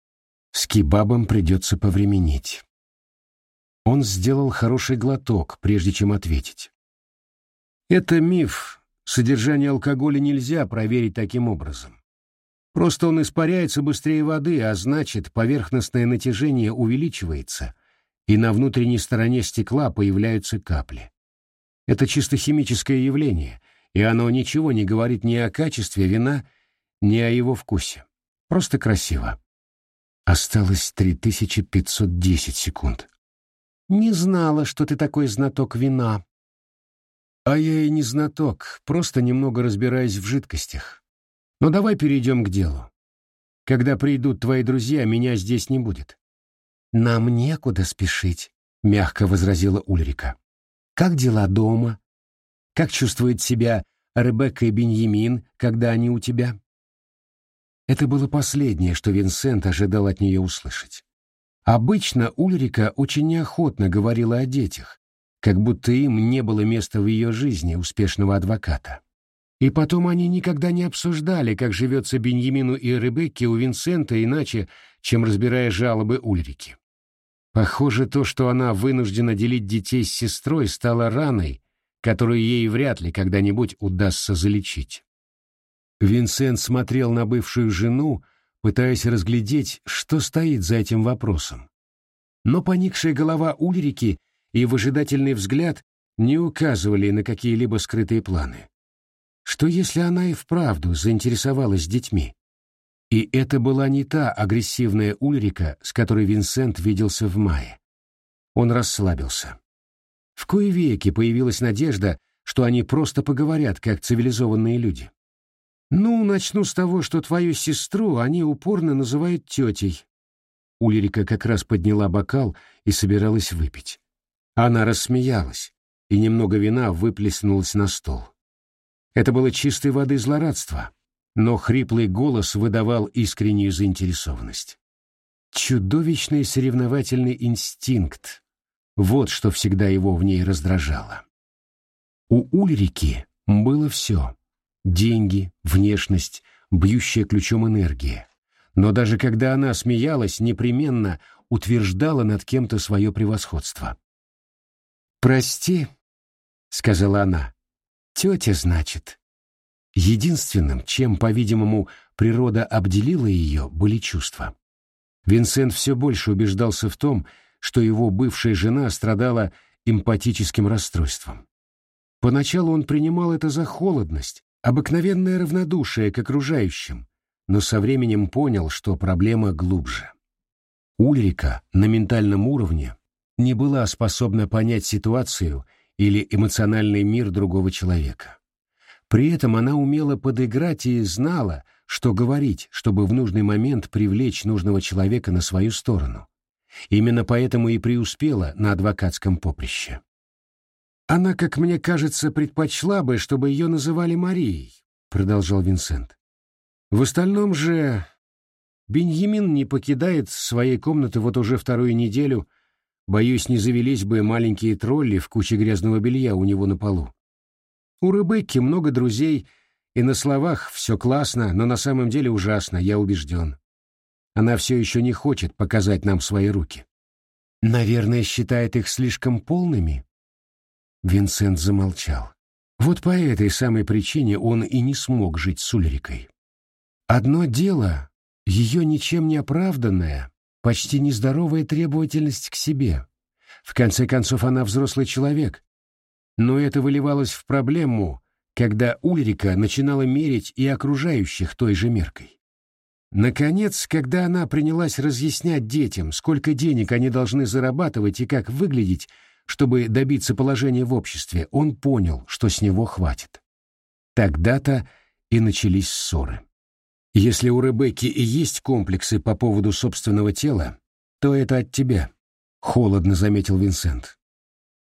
С кебабом придется повременить. Он сделал хороший глоток, прежде чем ответить. Это миф. Содержание алкоголя нельзя проверить таким образом. Просто он испаряется быстрее воды, а значит, поверхностное натяжение увеличивается, и на внутренней стороне стекла появляются капли. Это чисто химическое явление, и оно ничего не говорит ни о качестве вина, ни о его вкусе. Просто красиво. Осталось 3510 секунд. «Не знала, что ты такой знаток вина», а я и не знаток, просто немного разбираюсь в жидкостях. Но давай перейдем к делу. Когда придут твои друзья, меня здесь не будет. Нам некуда спешить, мягко возразила Ульрика. Как дела дома? Как чувствует себя Ребекка и Беньямин, когда они у тебя?» Это было последнее, что Винсент ожидал от нее услышать. Обычно Ульрика очень неохотно говорила о детях, как будто им не было места в ее жизни успешного адвоката. И потом они никогда не обсуждали, как живется Беньямину и Ребекке у Винсента иначе, чем разбирая жалобы Ульрики. Похоже, то, что она вынуждена делить детей с сестрой, стало раной, которую ей вряд ли когда-нибудь удастся залечить. Винсент смотрел на бывшую жену, пытаясь разглядеть, что стоит за этим вопросом. Но поникшая голова Ульрики и выжидательный взгляд не указывали на какие-либо скрытые планы. Что если она и вправду заинтересовалась детьми? И это была не та агрессивная Ульрика, с которой Винсент виделся в мае. Он расслабился. В кое веки появилась надежда, что они просто поговорят, как цивилизованные люди. «Ну, начну с того, что твою сестру они упорно называют тетей». Ульрика как раз подняла бокал и собиралась выпить. Она рассмеялась, и немного вина выплеснулось на стол. Это было чистой воды злорадство, но хриплый голос выдавал искреннюю заинтересованность. Чудовищный соревновательный инстинкт — вот что всегда его в ней раздражало. У Ульрики было все деньги, внешность, бьющая ключом энергия. Но даже когда она смеялась, непременно утверждала над кем-то свое превосходство. «Прости», — сказала она, — «тетя, значит». Единственным, чем, по-видимому, природа обделила ее, были чувства. Винсент все больше убеждался в том, что его бывшая жена страдала эмпатическим расстройством. Поначалу он принимал это за холодность, обыкновенное равнодушие к окружающим, но со временем понял, что проблема глубже. Ульрика на ментальном уровне не была способна понять ситуацию или эмоциональный мир другого человека. При этом она умела подыграть и знала, что говорить, чтобы в нужный момент привлечь нужного человека на свою сторону. Именно поэтому и преуспела на адвокатском поприще. «Она, как мне кажется, предпочла бы, чтобы ее называли Марией», — продолжал Винсент. «В остальном же Беньямин не покидает своей комнаты вот уже вторую неделю. Боюсь, не завелись бы маленькие тролли в куче грязного белья у него на полу. У Рыбекки много друзей, и на словах все классно, но на самом деле ужасно, я убежден. Она все еще не хочет показать нам свои руки. Наверное, считает их слишком полными, Винсент замолчал. Вот по этой самой причине он и не смог жить с Ульрикой. Одно дело — ее ничем не оправданная, почти нездоровая требовательность к себе. В конце концов, она взрослый человек. Но это выливалось в проблему, когда Ульрика начинала мерить и окружающих той же меркой. Наконец, когда она принялась разъяснять детям, сколько денег они должны зарабатывать и как выглядеть, чтобы добиться положения в обществе, он понял, что с него хватит. Тогда-то и начались ссоры. Если у Ребекки и есть комплексы по поводу собственного тела, то это от тебя, — холодно заметил Винсент.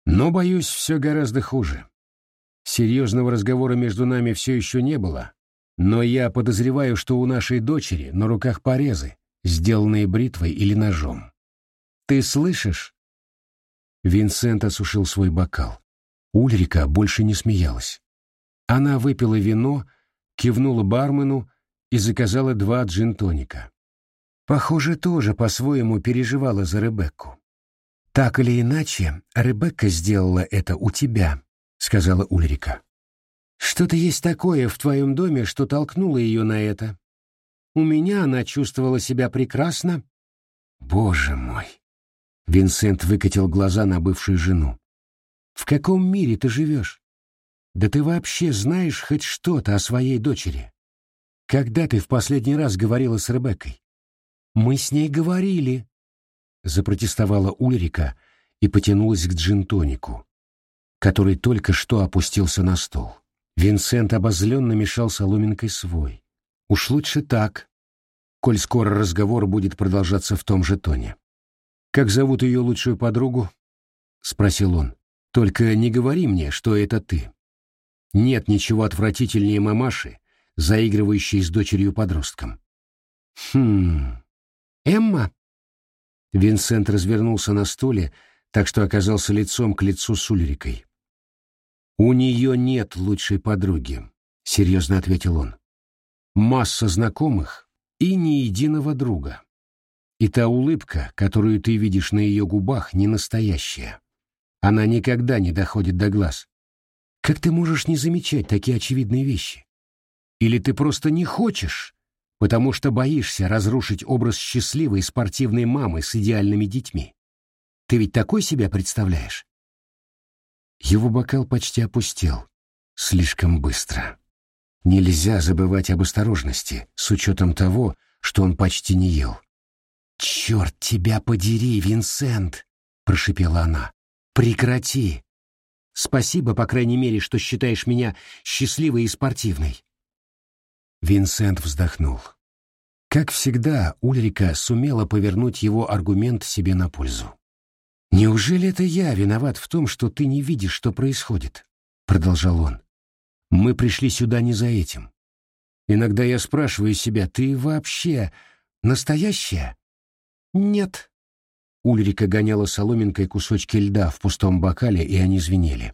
Но, боюсь, все гораздо хуже. Серьезного разговора между нами все еще не было, но я подозреваю, что у нашей дочери на руках порезы, сделанные бритвой или ножом. Ты слышишь? Винсент осушил свой бокал. Ульрика больше не смеялась. Она выпила вино, кивнула бармену и заказала два джин-тоника. Похоже, тоже по-своему переживала за Ребекку. «Так или иначе, Ребекка сделала это у тебя», — сказала Ульрика. «Что-то есть такое в твоем доме, что толкнуло ее на это. У меня она чувствовала себя прекрасно». «Боже мой!» Винсент выкатил глаза на бывшую жену. «В каком мире ты живешь? Да ты вообще знаешь хоть что-то о своей дочери? Когда ты в последний раз говорила с Ребеккой?» «Мы с ней говорили», — запротестовала Ульрика и потянулась к джинтонику, который только что опустился на стол. Винсент обозленно мешал соломинкой свой. «Уж лучше так, коль скоро разговор будет продолжаться в том же тоне». «Как зовут ее лучшую подругу?» — спросил он. «Только не говори мне, что это ты». Нет ничего отвратительнее мамаши, заигрывающей с дочерью-подростком. «Хм... Эмма?» Винсент развернулся на стуле, так что оказался лицом к лицу с Ульрикой. «У нее нет лучшей подруги», — серьезно ответил он. «Масса знакомых и ни единого друга. И та улыбка, которую ты видишь на ее губах, не настоящая. Она никогда не доходит до глаз. Как ты можешь не замечать такие очевидные вещи? Или ты просто не хочешь, потому что боишься разрушить образ счастливой спортивной мамы с идеальными детьми? Ты ведь такой себя представляешь? Его бокал почти опустел. Слишком быстро. Нельзя забывать об осторожности, с учетом того, что он почти не ел. «Черт тебя подери, Винсент!» — прошипела она. «Прекрати! Спасибо, по крайней мере, что считаешь меня счастливой и спортивной». Винсент вздохнул. Как всегда, Ульрика сумела повернуть его аргумент себе на пользу. «Неужели это я виноват в том, что ты не видишь, что происходит?» — продолжал он. «Мы пришли сюда не за этим. Иногда я спрашиваю себя, ты вообще настоящая?» «Нет». Ульрика гоняла соломинкой кусочки льда в пустом бокале, и они звенели.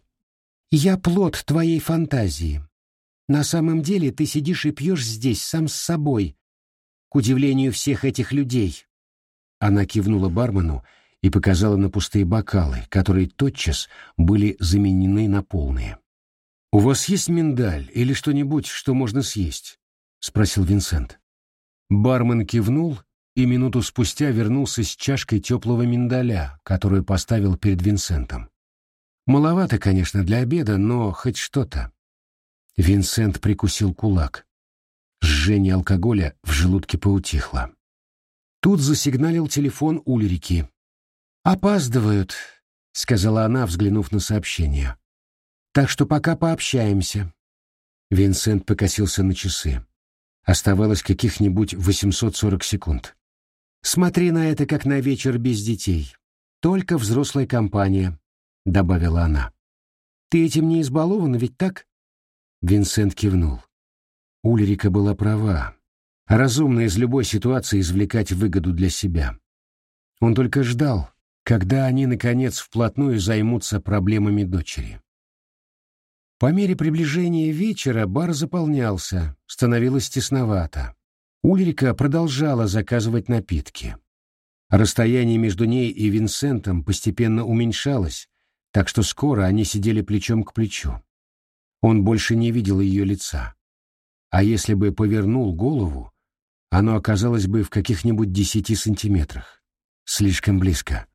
«Я плод твоей фантазии. На самом деле ты сидишь и пьешь здесь сам с собой, к удивлению всех этих людей. Она кивнула бармену и показала на пустые бокалы, которые тотчас были заменены на полные. «У вас есть миндаль или что-нибудь, что можно съесть?» — спросил Винсент. Бармен кивнул и минуту спустя вернулся с чашкой теплого миндаля, которую поставил перед Винсентом. Маловато, конечно, для обеда, но хоть что-то. Винсент прикусил кулак. Жжение алкоголя в желудке поутихло. Тут засигналил телефон Ульрики. «Опаздывают», — сказала она, взглянув на сообщение. «Так что пока пообщаемся». Винсент покосился на часы. Оставалось каких-нибудь 840 секунд. «Смотри на это, как на вечер без детей. Только взрослая компания», — добавила она. «Ты этим не избалован, ведь так?» Винсент кивнул. Ульрика была права. Разумно из любой ситуации извлекать выгоду для себя. Он только ждал, когда они, наконец, вплотную займутся проблемами дочери. По мере приближения вечера бар заполнялся, становилось тесновато. Ульрика продолжала заказывать напитки. Расстояние между ней и Винсентом постепенно уменьшалось, так что скоро они сидели плечом к плечу. Он больше не видел ее лица. А если бы повернул голову, оно оказалось бы в каких-нибудь десяти сантиметрах. Слишком близко.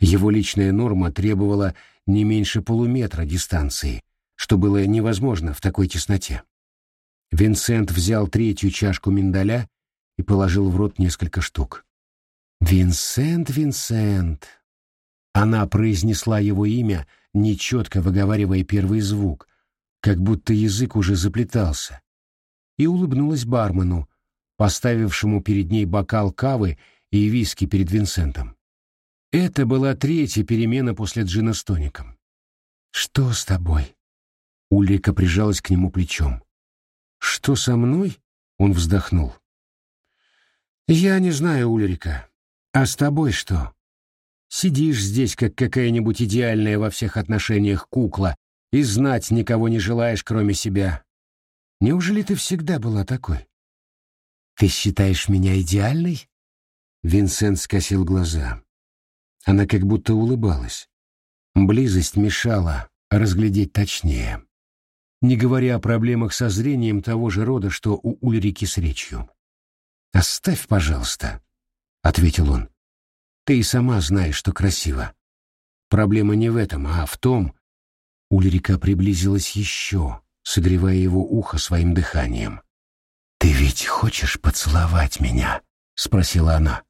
Его личная норма требовала не меньше полуметра дистанции, что было невозможно в такой тесноте. Винсент взял третью чашку миндаля и положил в рот несколько штук. «Винсент, Винсент!» Она произнесла его имя, нечетко выговаривая первый звук, как будто язык уже заплетался, и улыбнулась бармену, поставившему перед ней бокал кавы и виски перед Винсентом. Это была третья перемена после джина с тоником. «Что с тобой?» Ульрика прижалась к нему плечом. «Что со мной?» — он вздохнул. «Я не знаю, Ульрика. А с тобой что? Сидишь здесь, как какая-нибудь идеальная во всех отношениях кукла, и знать никого не желаешь, кроме себя. Неужели ты всегда была такой? Ты считаешь меня идеальной? Винсент скосил глаза. Она как будто улыбалась. Близость мешала разглядеть точнее. Не говоря о проблемах со зрением того же рода, что у Ульрики с речью. «Оставь, пожалуйста», — ответил он. «Ты и сама знаешь, что красиво. Проблема не в этом, а в том, Ульрика приблизилась еще, согревая его ухо своим дыханием. «Ты ведь хочешь поцеловать меня?» — спросила она.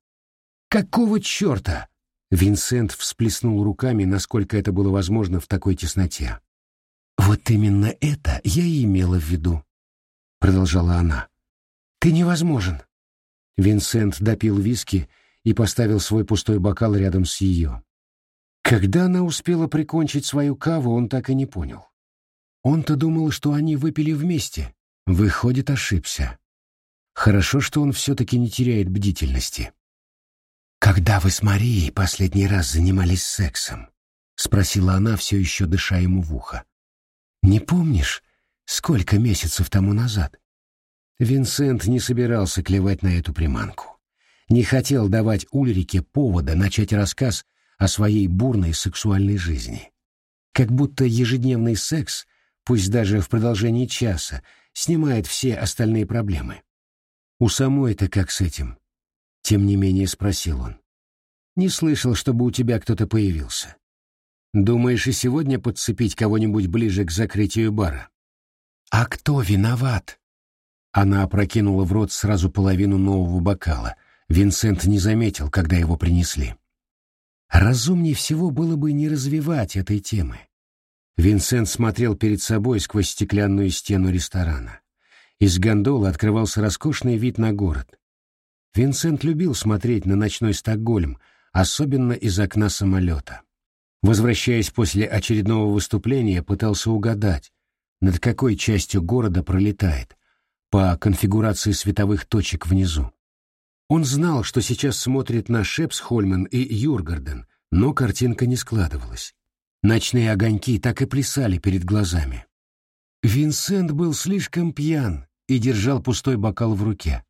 «Какого черта?» Винсент всплеснул руками, насколько это было возможно в такой тесноте. «Вот именно это я и имела в виду», — продолжала она. «Ты невозможен». Винсент допил виски и поставил свой пустой бокал рядом с ее. Когда она успела прикончить свою каву, он так и не понял. Он-то думал, что они выпили вместе. Выходит, ошибся. Хорошо, что он все-таки не теряет бдительности. «Когда вы с Марией последний раз занимались сексом?» — спросила она, все еще дыша ему в ухо. «Не помнишь, сколько месяцев тому назад?» Винсент не собирался клевать на эту приманку. Не хотел давать Ульрике повода начать рассказ о своей бурной сексуальной жизни. Как будто ежедневный секс, пусть даже в продолжении часа, снимает все остальные проблемы. У самой-то как с этим? Тем не менее спросил он. Не слышал, чтобы у тебя кто-то появился. Думаешь и сегодня подцепить кого-нибудь ближе к закрытию бара? А кто виноват? Она опрокинула в рот сразу половину нового бокала. Винсент не заметил, когда его принесли. Разумнее всего было бы не развивать этой темы. Винсент смотрел перед собой сквозь стеклянную стену ресторана. Из гондолы открывался роскошный вид на город. Винсент любил смотреть на ночной Стокгольм, особенно из окна самолета. Возвращаясь после очередного выступления, пытался угадать, над какой частью города пролетает, по конфигурации световых точек внизу. Он знал, что сейчас смотрит на Шепсхольмен и Юргарден, но картинка не складывалась. Ночные огоньки так и плясали перед глазами. Винсент был слишком пьян и держал пустой бокал в руке.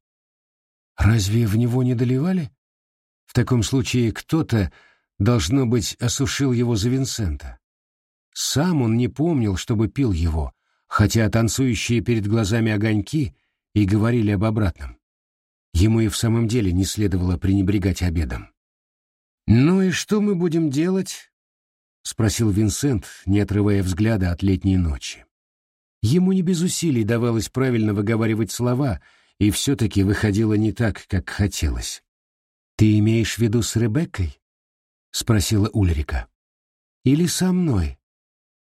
Разве в него не доливали? В таком случае кто-то, должно быть, осушил его за Винсента. Сам он не помнил, чтобы пил его, хотя танцующие перед глазами огоньки и говорили об обратном. Ему и в самом деле не следовало пренебрегать обедом. «Ну и что мы будем делать?» — спросил Винсент, не отрывая взгляда от летней ночи. Ему не без усилий давалось правильно выговаривать слова, и все-таки выходило не так, как хотелось. «Ты имеешь в виду с Ребеккой?» — спросила Ульрика. «Или со мной?»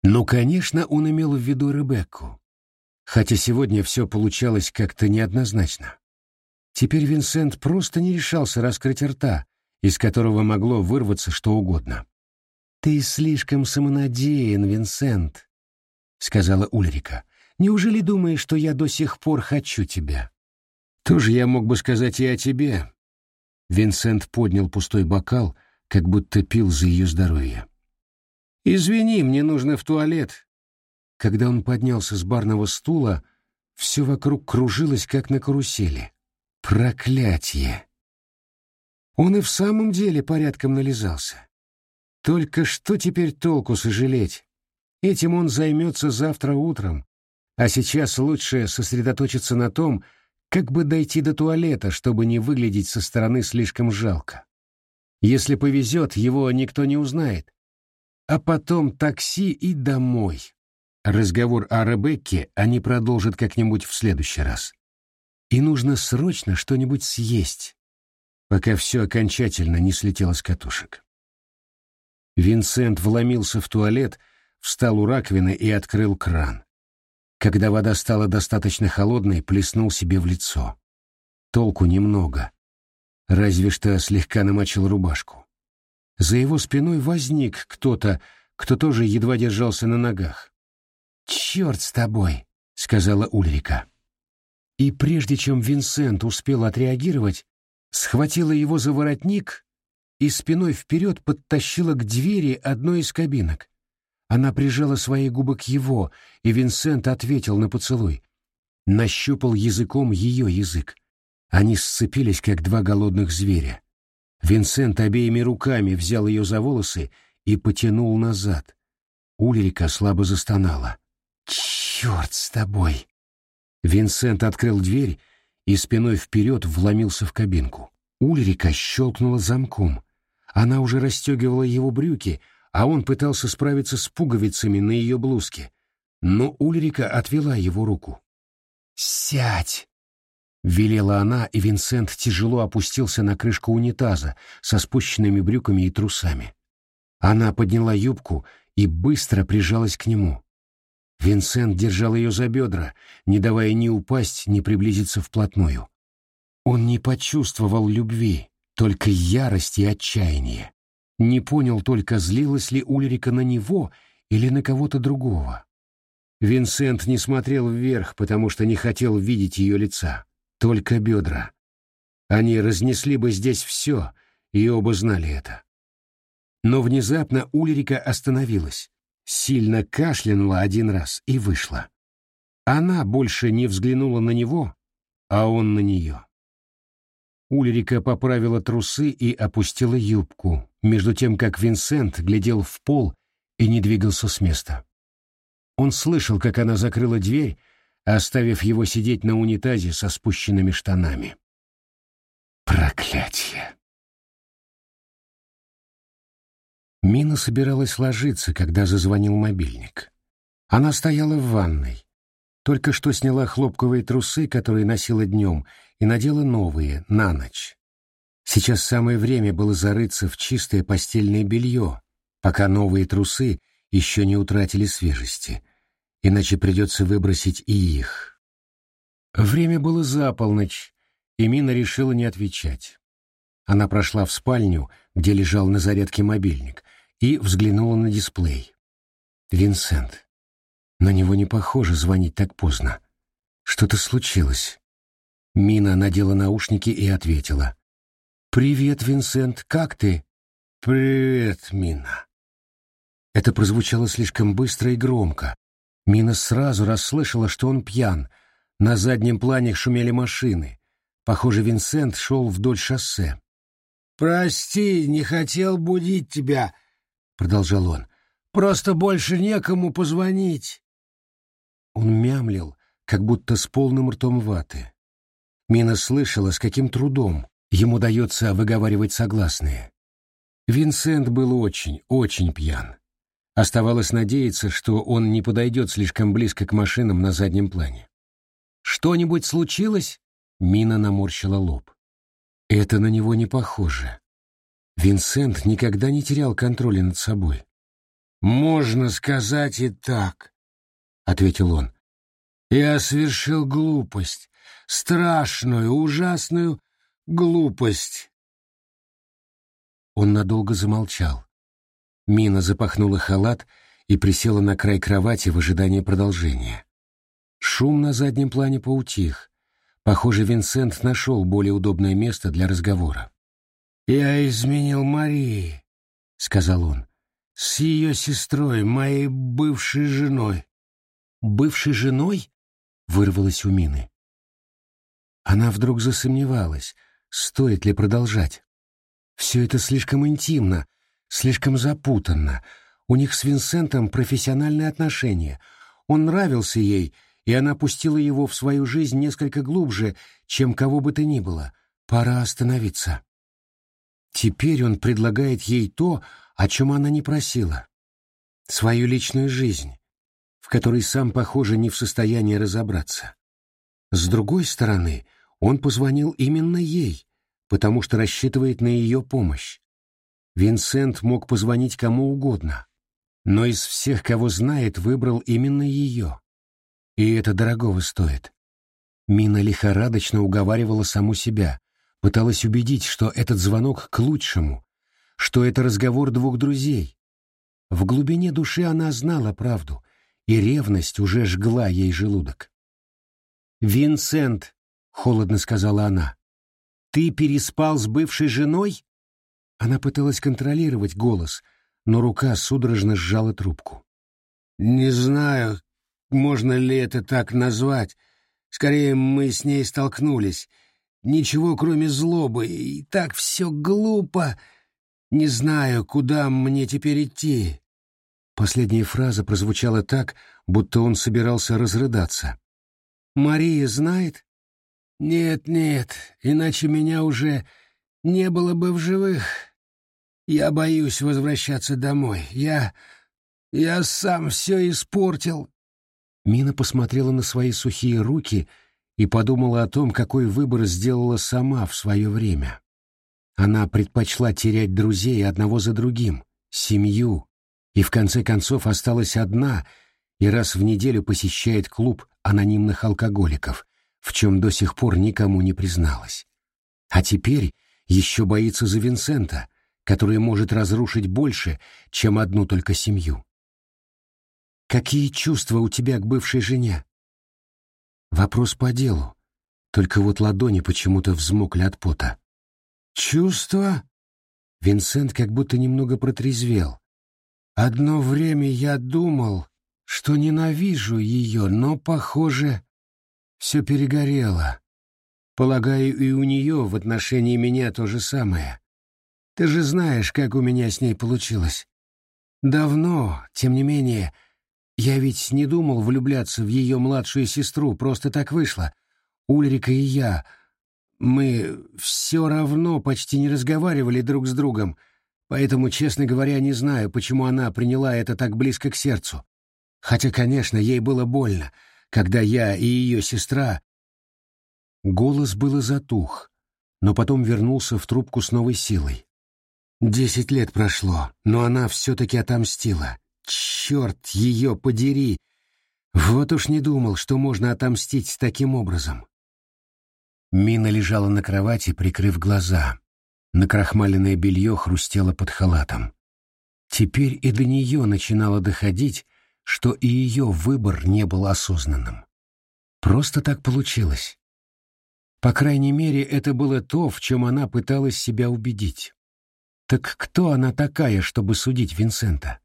Ну, конечно, он имел в виду Ребекку, хотя сегодня все получалось как-то неоднозначно. Теперь Винсент просто не решался раскрыть рта, из которого могло вырваться что угодно. «Ты слишком самонадеян, Винсент», — сказала Ульрика. «Неужели думаешь, что я до сих пор хочу тебя?» «Тоже я мог бы сказать и о тебе», Винсент поднял пустой бокал, как будто пил за ее здоровье. «Извини, мне нужно в туалет». Когда он поднялся с барного стула, все вокруг кружилось, как на карусели. Проклятье! Он и в самом деле порядком нализался. Только что теперь толку сожалеть? Этим он займется завтра утром, а сейчас лучше сосредоточиться на том, как бы дойти до туалета, чтобы не выглядеть со стороны слишком жалко? Если повезет, его никто не узнает. А потом такси и домой. Разговор о Ребекке они продолжат как-нибудь в следующий раз. И нужно срочно что-нибудь съесть, пока все окончательно не слетело с катушек. Винсент вломился в туалет, встал у раковины и открыл кран. Когда вода стала достаточно холодной, плеснул себе в лицо. Толку немного. Разве что слегка намочил рубашку. За его спиной возник кто-то, кто тоже едва держался на ногах. «Черт с тобой!» — сказала Ульрика. И прежде чем Винсент успел отреагировать, схватила его за воротник и спиной вперед подтащила к двери одной из кабинок. Она прижала свои губы к его, и Винсент ответил на поцелуй. Нащупал языком ее язык. Они сцепились, как два голодных зверя. Винсент обеими руками взял ее за волосы и потянул назад. Ульрика слабо застонала. «Черт с тобой!» Винсент открыл дверь и спиной вперед вломился в кабинку. Ульрика щелкнула замком. Она уже расстегивала его брюки, а он пытался справиться с пуговицами на ее блузке. Но Ульрика отвела его руку. «Сядь!» — велела она, и Винсент тяжело опустился на крышку унитаза со спущенными брюками и трусами. Она подняла юбку и быстро прижалась к нему. Винсент держал ее за бедра, не давая ни упасть, ни приблизиться вплотную. Он не почувствовал любви, только ярость и отчаяние. Не понял только, злилась ли Ульрика на него или на кого-то другого. Винсент не смотрел вверх, потому что не хотел видеть ее лица, только бедра. Они разнесли бы здесь все, и оба знали это. Но внезапно Ульрика остановилась, сильно кашлянула один раз и вышла. Она больше не взглянула на него, а он на нее. Ульрика поправила трусы и опустила юбку, между тем как Винсент глядел в пол и не двигался с места. Он слышал, как она закрыла дверь, оставив его сидеть на унитазе со спущенными штанами. Проклятие! Мина собиралась ложиться, когда зазвонил мобильник. Она стояла в ванной. Только что сняла хлопковые трусы, которые носила днем, и надела новые, на ночь. Сейчас самое время было зарыться в чистое постельное белье, пока новые трусы еще не утратили свежести, иначе придется выбросить и их. Время было за полночь, и Мина решила не отвечать. Она прошла в спальню, где лежал на зарядке мобильник, и взглянула на дисплей. Винсент. На него не похоже звонить так поздно. Что-то случилось. Мина надела наушники и ответила. «Привет, Винсент, как ты?» «Привет, Мина». Это прозвучало слишком быстро и громко. Мина сразу расслышала, что он пьян. На заднем плане шумели машины. Похоже, Винсент шел вдоль шоссе. «Прости, не хотел будить тебя», — продолжал он. «Просто больше некому позвонить». Он мямлил, как будто с полным ртом ваты. Мина слышала, с каким трудом ему дается выговаривать согласные. Винсент был очень, очень пьян. Оставалось надеяться, что он не подойдет слишком близко к машинам на заднем плане. «Что-нибудь случилось?» Мина наморщила лоб. Это на него не похоже. Винсент никогда не терял контроля над собой. «Можно сказать и так», — ответил он. «Я совершил глупость, страшную, ужасную глупость». Он надолго замолчал. Мина запахнула халат и присела на край кровати в ожидании продолжения. Шум на заднем плане поутих. Похоже, Винсент нашел более удобное место для разговора. «Я изменил Марии», — сказал он, — «с ее сестрой, моей бывшей женой». «Бывшей женой?» — вырвалось у Мины. Она вдруг засомневалась, стоит ли продолжать. Все это слишком интимно, слишком запутанно. У них с Винсентом профессиональные отношения. Он нравился ей, и она пустила его в свою жизнь несколько глубже, чем кого бы то ни было. Пора остановиться. Теперь он предлагает ей то, о чем она не просила. Свою личную жизнь, в которой сам, похоже, не в состоянии разобраться. С другой стороны, он позвонил именно ей, потому что рассчитывает на ее помощь. Винсент мог позвонить кому угодно, но из всех, кого знает, выбрал именно ее. И это дорогого стоит. Мина лихорадочно уговаривала саму себя, пыталась убедить, что этот звонок к лучшему, что это разговор двух друзей. В глубине души она знала правду, и ревность уже жгла ей желудок. «Винсент», — холодно сказала она, — «ты переспал с бывшей женой?» Она пыталась контролировать голос, но рука судорожно сжала трубку. «Не знаю, можно ли это так назвать. Скорее, мы с ней столкнулись. Ничего, кроме злобы, и так все глупо. Не знаю, куда мне теперь идти. Последняя фраза прозвучала так, будто он собирался разрыдаться. «Мария знает?» «Нет, нет, иначе меня уже не было бы в живых. Я боюсь возвращаться домой. Я... я сам все испортил. Мина посмотрела на свои сухие руки и подумала о том, какой выбор сделала сама в свое время. Она предпочла терять друзей одного за другим, семью, и в конце концов осталась одна и раз в неделю посещает клуб анонимных алкоголиков, в чем до сих пор никому не призналась. А теперь еще боится за Винсента, который может разрушить больше, чем одну только семью. Какие чувства у тебя к бывшей жене?» Вопрос по делу, только вот ладони почему-то взмокли от пота. «Чувства?» Винсент как будто немного протрезвел. «Одно время я думал, что ненавижу ее, но, похоже, все перегорело. Полагаю, и у нее в отношении меня то же самое. Ты же знаешь, как у меня с ней получилось. Давно, тем не менее, я ведь не думал влюбляться в ее младшую сестру, просто так вышло. Ульрика и я, мы все равно почти не разговаривали друг с другом, поэтому, честно говоря, не знаю, почему она приняла это так близко к сердцу. Хотя, конечно, ей было больно, когда я и ее сестра... Голос было затух, но потом вернулся в трубку с новой силой. Десять лет прошло, но она все-таки отомстила. Черт ее подери! Вот уж не думал, что можно отомстить таким образом. Мина лежала на кровати, прикрыв глаза. Накрахмаленное белье хрустело под халатом. Теперь и до нее начинало доходить, что и ее выбор не был осознанным. Просто так получилось. По крайней мере, это было то, в чем она пыталась себя убедить. Так кто она такая, чтобы судить Винсента?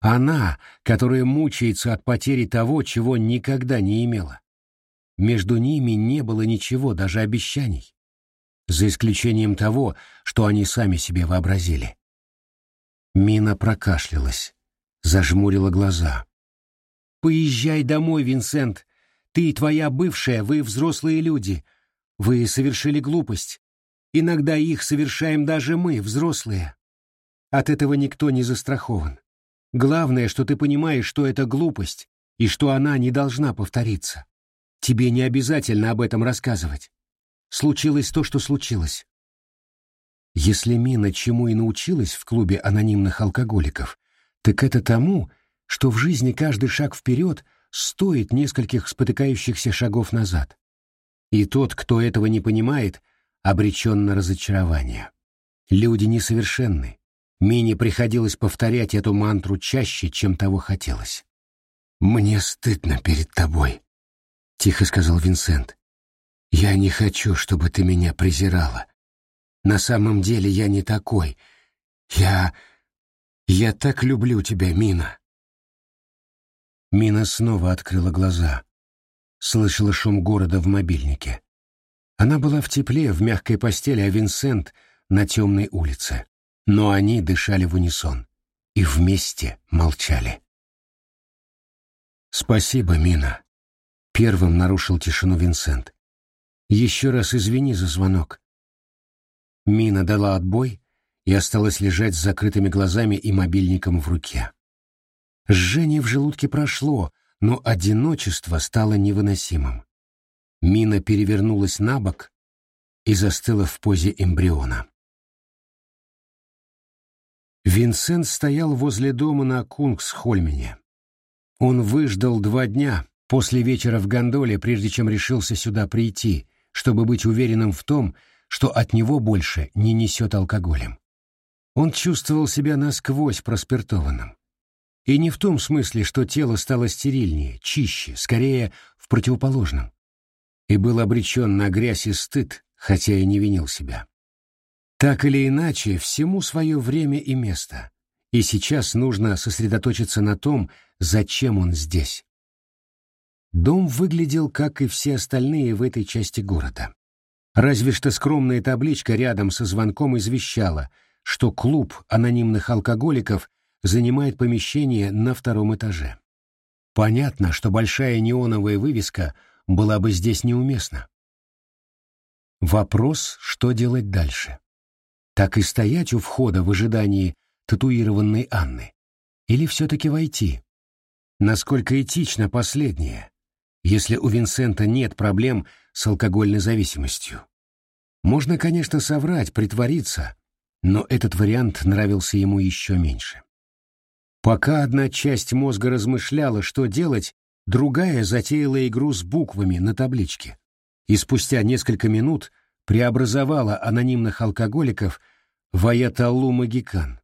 Она, которая мучается от потери того, чего никогда не имела. Между ними не было ничего, даже обещаний. За исключением того, что они сами себе вообразили. Мина прокашлялась зажмурила глаза. «Поезжай домой, Винсент. Ты и твоя бывшая, вы взрослые люди. Вы совершили глупость. Иногда их совершаем даже мы, взрослые. От этого никто не застрахован. Главное, что ты понимаешь, что это глупость, и что она не должна повториться. Тебе не обязательно об этом рассказывать. Случилось то, что случилось. Если Мина чему и научилась в клубе анонимных алкоголиков, так это тому, что в жизни каждый шаг вперед стоит нескольких спотыкающихся шагов назад. И тот, кто этого не понимает, обречен на разочарование. Люди несовершенны. Мине приходилось повторять эту мантру чаще, чем того хотелось. «Мне стыдно перед тобой», — тихо сказал Винсент. «Я не хочу, чтобы ты меня презирала. На самом деле я не такой. Я «Я так люблю тебя, Мина!» Мина снова открыла глаза. Слышала шум города в мобильнике. Она была в тепле, в мягкой постели, а Винсент — на темной улице. Но они дышали в унисон и вместе молчали. «Спасибо, Мина», — первым нарушил тишину Винсент. «Еще раз извини за звонок». Мина дала отбой, и осталась лежать с закрытыми глазами и мобильником в руке. Жжение в желудке прошло, но одиночество стало невыносимым. Мина перевернулась на бок и застыла в позе эмбриона. Винсент стоял возле дома на Кунгсхольмене. Он выждал два дня после вечера в гондоле, прежде чем решился сюда прийти, чтобы быть уверенным в том, что от него больше не несет алкоголем. Он чувствовал себя насквозь проспиртованным. И не в том смысле, что тело стало стерильнее, чище, скорее в противоположном. И был обречен на грязь и стыд, хотя и не винил себя. Так или иначе, всему свое время и место. И сейчас нужно сосредоточиться на том, зачем он здесь. Дом выглядел, как и все остальные в этой части города. Разве что скромная табличка рядом со звонком извещала — что клуб анонимных алкоголиков занимает помещение на втором этаже. Понятно, что большая неоновая вывеска была бы здесь неуместна. Вопрос, что делать дальше. Так и стоять у входа в ожидании татуированной Анны? Или все-таки войти? Насколько этично последнее, если у Винсента нет проблем с алкогольной зависимостью? Можно, конечно, соврать, притвориться, но этот вариант нравился ему еще меньше. Пока одна часть мозга размышляла, что делать, другая затеяла игру с буквами на табличке. И спустя несколько минут преобразовала анонимных алкоголиков в Аяталлу Магикан.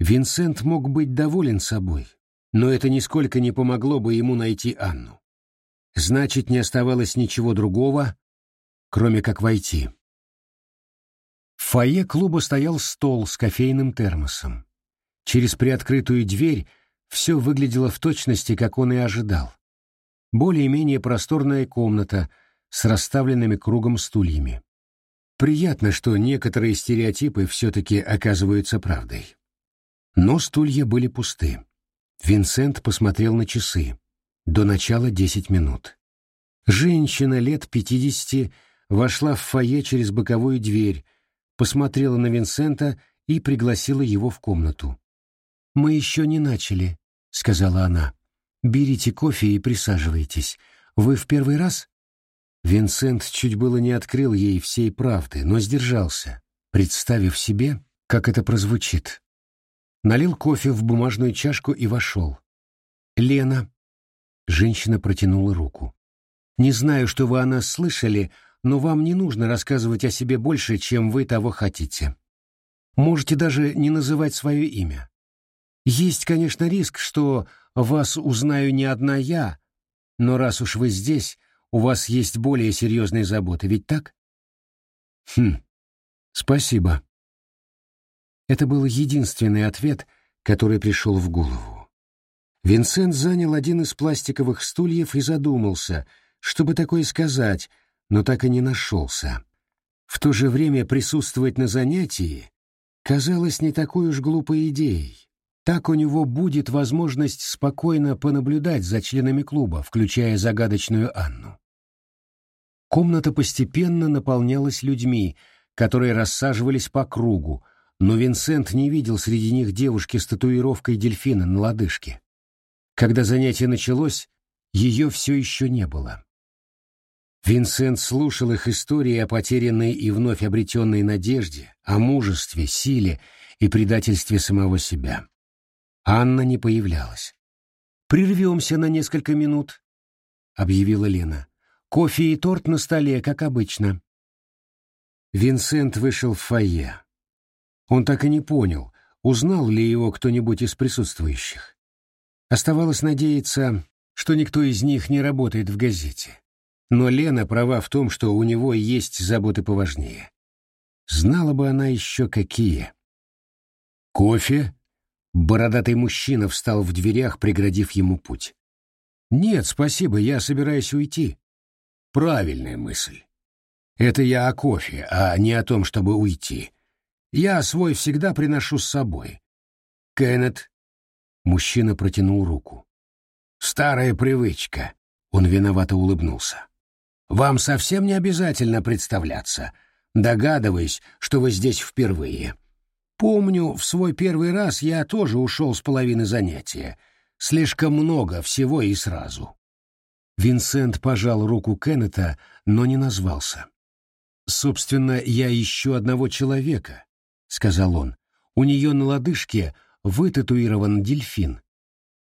Винсент мог быть доволен собой. но это нисколько не помогло бы ему найти Анну. Значит, не оставалось ничего другого, кроме как войти. В фойе клуба стоял стол с кофейным термосом. Через приоткрытую дверь все выглядело в точности, как он и ожидал. Более-менее просторная комната с расставленными кругом стульями. Приятно, что некоторые стереотипы все-таки оказываются правдой. Но стулья были пусты. Винсент посмотрел на часы. До начала десять минут. Женщина лет пятидесяти вошла в фойе через боковую дверь, посмотрела на Винсента и пригласила его в комнату. «Мы еще не начали», — сказала она. «Берите кофе и присаживайтесь. Вы в первый раз?» Винсент чуть было не открыл ей всей правды, но сдержался, представив себе, как это прозвучит. Налил кофе в бумажную чашку и вошел. «Лена». Женщина протянула руку. «Не знаю, что вы о нас слышали, но вам не нужно рассказывать о себе больше, чем вы того хотите. Можете даже не называть свое имя. Есть, конечно, риск, что вас узнаю не одна я, но раз уж вы здесь, у вас есть более серьезные заботы, ведь так? Хм, спасибо. Это был единственный ответ, который пришел в голову. Винсент занял один из пластиковых стульев и задумался, чтобы такое сказать, но так и не нашелся. В то же время присутствовать на занятии казалось не такой уж глупой идеей. Так у него будет возможность спокойно понаблюдать за членами клуба, включая загадочную Анну. Комната постепенно наполнялась людьми, которые рассаживались по кругу, но Винсент не видел среди них девушки с татуировкой дельфина на лодыжке. Когда занятие началось, ее все еще не было. Винсент слушал их истории о потерянной и вновь обретенной надежде, о мужестве, силе и предательстве самого себя. Анна не появлялась. «Прервемся на несколько минут», — объявила Лена. «Кофе и торт на столе, как обычно». Винсент вышел в фойе. Он так и не понял, узнал ли его кто-нибудь из присутствующих. Оставалось надеяться, что никто из них не работает в газете. Но Лена права в том, что у него есть заботы поважнее. Знала бы она еще какие. «Кофе?» Бородатый мужчина встал в дверях, преградив ему путь. «Нет, спасибо, я собираюсь уйти». «Правильная мысль. Это я о кофе, а не о том, чтобы уйти. Я свой всегда приношу с собой. Кеннет...» Мужчина протянул руку. «Старая привычка». Он виновато улыбнулся. «Вам совсем не обязательно представляться. Догадываюсь, что вы здесь впервые. Помню, в свой первый раз я тоже ушел с половины занятия. Слишком много всего и сразу. Винсент пожал руку Кеннета, но не назвался. «Собственно, я ищу одного человека», — сказал он. «У нее на лодыжке вытатуирован дельфин».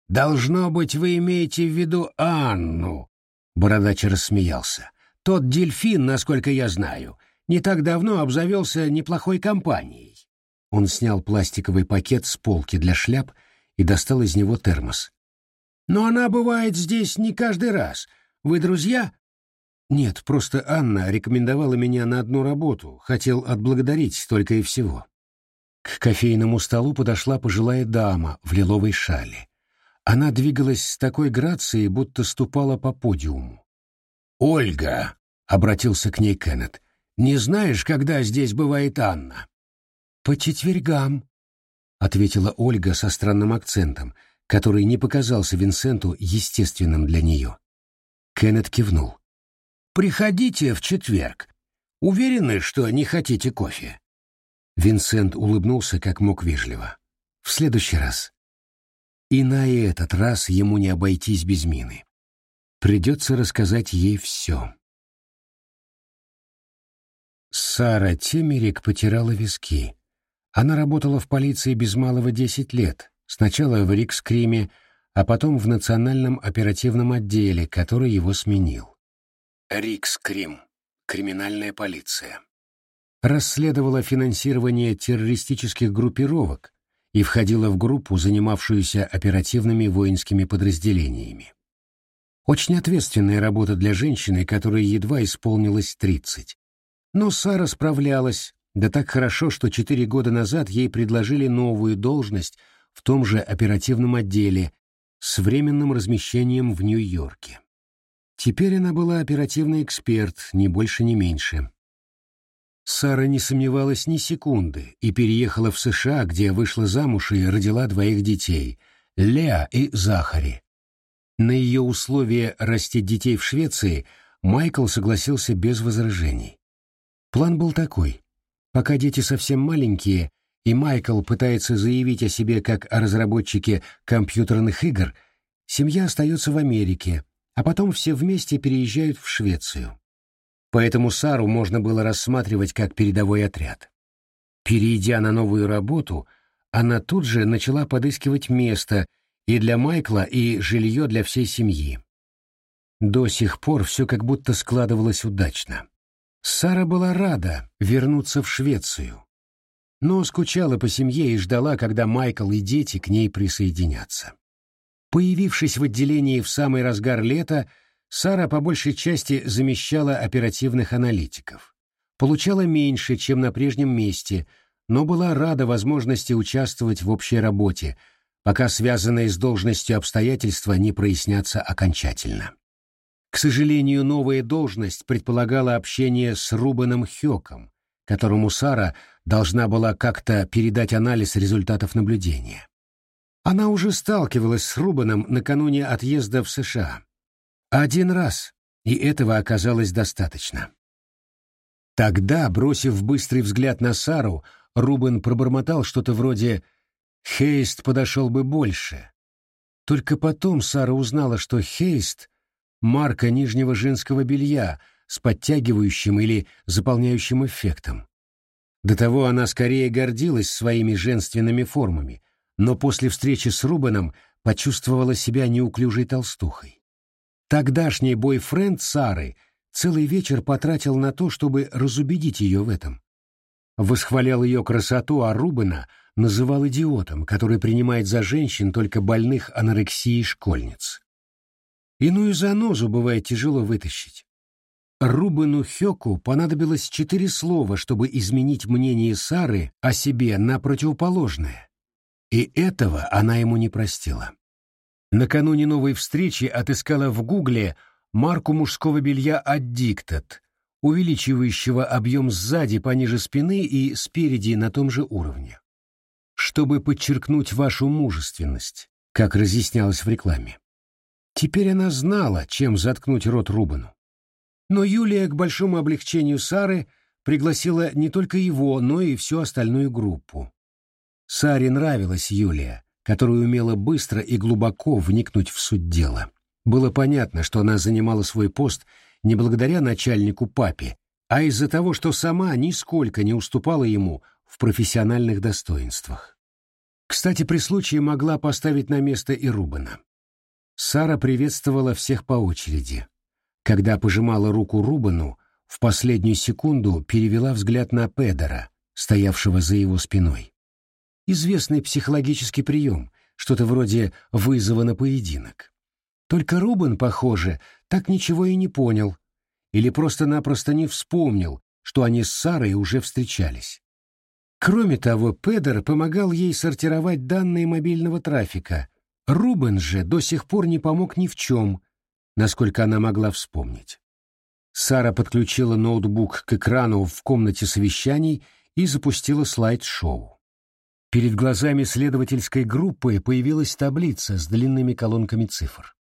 «Должно быть, вы имеете в виду Анну», — бородач рассмеялся. «Тот дельфин, насколько я знаю, не так давно обзавелся неплохой компанией. Он снял пластиковый пакет с полки для шляп и достал из него термос. «Но она бывает здесь не каждый раз. Вы друзья?» «Нет, просто Анна рекомендовала меня на одну работу, хотел отблагодарить только и всего». К кофейному столу подошла пожилая дама в лиловой шале. Она двигалась с такой грацией, будто ступала по подиуму. «Ольга!» — обратился к ней Кеннет. «Не знаешь, когда здесь бывает Анна?» «По четвергам», — ответила Ольга со странным акцентом, который не показался Винсенту естественным для нее. Кеннет кивнул. «Приходите в четверг. Уверены, что не хотите кофе?» Винсент улыбнулся как мог вежливо. «В следующий раз». И на этот раз ему не обойтись без мины. Придется рассказать ей все. Сара Темерик потирала виски. Она работала в полиции без малого десять лет, сначала в Рикскриме, а потом в Национальном оперативном отделе, который его сменил. Рикскрим. Криминальная полиция. Расследовала финансирование террористических группировок и входила в группу, занимавшуюся оперативными воинскими подразделениями. Очень ответственная работа для женщины, которой едва исполнилось 30. Но Сара справлялась, да так хорошо, что четыре года назад ей предложили новую должность в том же оперативном отделе с временным размещением в Нью-Йорке. Теперь она была оперативный эксперт, ни больше, ни меньше. Сара не сомневалась ни секунды и переехала в США, где вышла замуж и родила двоих детей — Леа и Захари. На ее условие растить детей в Швеции Майкл согласился без возражений. План был такой. Пока дети совсем маленькие, и Майкл пытается заявить о себе как о разработчике компьютерных игр, семья остается в Америке, а потом все вместе переезжают в Швецию поэтому Сару можно было рассматривать как передовой отряд. Перейдя на новую работу, она тут же начала подыскивать место и для Майкла, и жилье для всей семьи. До сих пор все как будто складывалось удачно. Сара была рада вернуться в Швецию, но скучала по семье и ждала, когда Майкл и дети к ней присоединятся. Появившись в отделении в самый разгар лета, Сара по большей части замещала оперативных аналитиков. Получала меньше, чем на прежнем месте, но была рада возможности участвовать в общей работе, пока связанные с должностью обстоятельства не прояснятся окончательно. К сожалению, новая должность предполагала общение с Рубаном Хёком, которому Сара должна была как-то передать анализ результатов наблюдения. Она уже сталкивалась с Рубаном накануне отъезда в США. Один раз, и этого оказалось достаточно. Тогда, бросив быстрый взгляд на Сару, Рубен пробормотал что-то вроде «Хейст подошел бы больше». Только потом Сара узнала, что Хейст — марка нижнего женского белья с подтягивающим или заполняющим эффектом. До того она скорее гордилась своими женственными формами, но после встречи с Рубеном почувствовала себя неуклюжей толстухой. Тогдашний бойфренд Сары целый вечер потратил на то, чтобы разубедить ее в этом. Восхвалял ее красоту, а Рубена называл идиотом, который принимает за женщин только больных анорексией школьниц. Иную занозу бывает тяжело вытащить. Рубену Хёку понадобилось четыре слова, чтобы изменить мнение Сары о себе на противоположное. И этого она ему не простила. Накануне новой встречи отыскала в гугле марку мужского белья «Аддиктат», увеличивающего объем сзади пониже спины и спереди на том же уровне. Чтобы подчеркнуть вашу мужественность, как разъяснялось в рекламе. Теперь она знала, чем заткнуть рот Рубану. Но Юлия, к большому облегчению Сары, пригласила не только его, но и всю остальную группу. Саре нравилась Юлия, которая умела быстро и глубоко вникнуть в суть дела. Было понятно, что она занимала свой пост не благодаря начальнику папе, а из-за того, что сама нисколько не уступала ему в профессиональных достоинствах. Кстати, при случае могла поставить на место и Рубана. Сара приветствовала всех по очереди. Когда пожимала руку Рубану, в последнюю секунду перевела взгляд на Педера, стоявшего за его спиной известный психологический прием, что-то вроде вызова на поединок. Только Рубен, похоже, так ничего и не понял, или просто-напросто не вспомнил, что они с Сарой уже встречались. Кроме того, Педер помогал ей сортировать данные мобильного трафика. Рубен же до сих пор не помог ни в чем, насколько она могла вспомнить. Сара подключила ноутбук к экрану в комнате совещаний и запустила слайд-шоу. Перед глазами следовательской группы появилась таблица с длинными колонками цифр.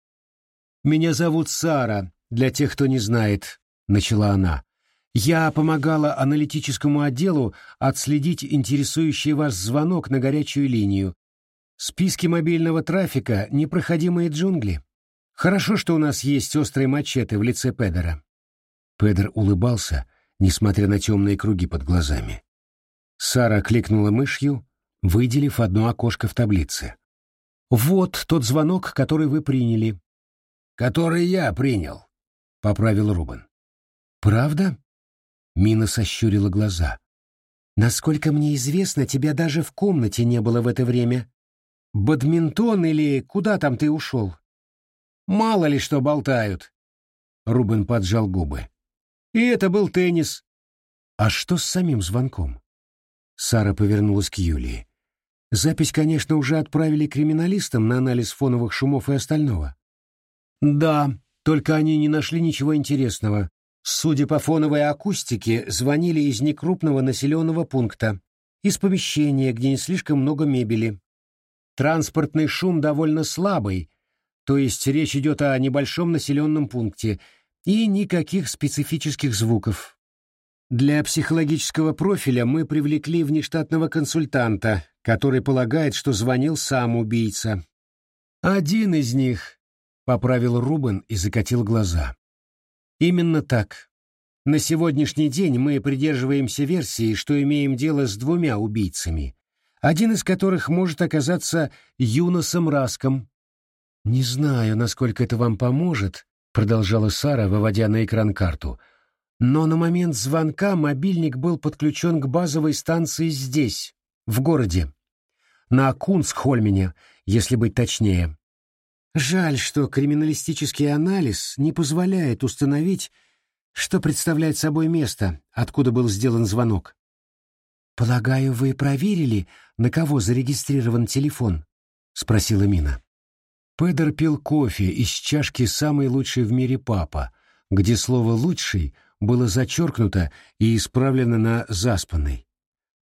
«Меня зовут Сара, для тех, кто не знает», — начала она. «Я помогала аналитическому отделу отследить интересующий вас звонок на горячую линию. Списки мобильного трафика — непроходимые джунгли. Хорошо, что у нас есть острые мачете в лице Педера». Педер улыбался, несмотря на темные круги под глазами. Сара кликнула мышью, выделив одно окошко в таблице. «Вот тот звонок, который вы приняли». «Который я принял», — поправил Рубен. «Правда?» — Мина сощурила глаза. Насколько мне известно, тебя даже в комнате не было в это время. Бадминтон или куда там ты ушел? Мало ли что болтают. Рубен поджал губы. И это был теннис. А что с самим звонком? Сара повернулась к Юлии. Запись, конечно, уже отправили криминалистам на анализ фоновых шумов и остального. Да, только они не нашли ничего интересного. Судя по фоновой акустике, звонили из некрупного населенного пункта, из помещения, где не слишком много мебели. Транспортный шум довольно слабый, то есть речь идет о небольшом населенном пункте, и никаких специфических звуков. Для психологического профиля мы привлекли внештатного консультанта, который полагает, что звонил сам убийца. Один из них, — поправил Рубен и закатил глаза. Именно так. На сегодняшний день мы придерживаемся версии, что имеем дело с двумя убийцами, один из которых может оказаться Юносом Раском. «Не знаю, насколько это вам поможет», — продолжала Сара, выводя на экран карту, «но на момент звонка мобильник был подключен к базовой станции здесь, в городе, на Кунсхольмене, если быть точнее. Жаль, что криминалистический анализ не позволяет установить, что представляет собой место, откуда был сделан звонок. «Полагаю, вы проверили, на кого зарегистрирован телефон?» — спросила Мина. Педер пил кофе из чашки самой лучшей в мире папа, где слово «лучший» было зачеркнуто и исправлено на «заспанный».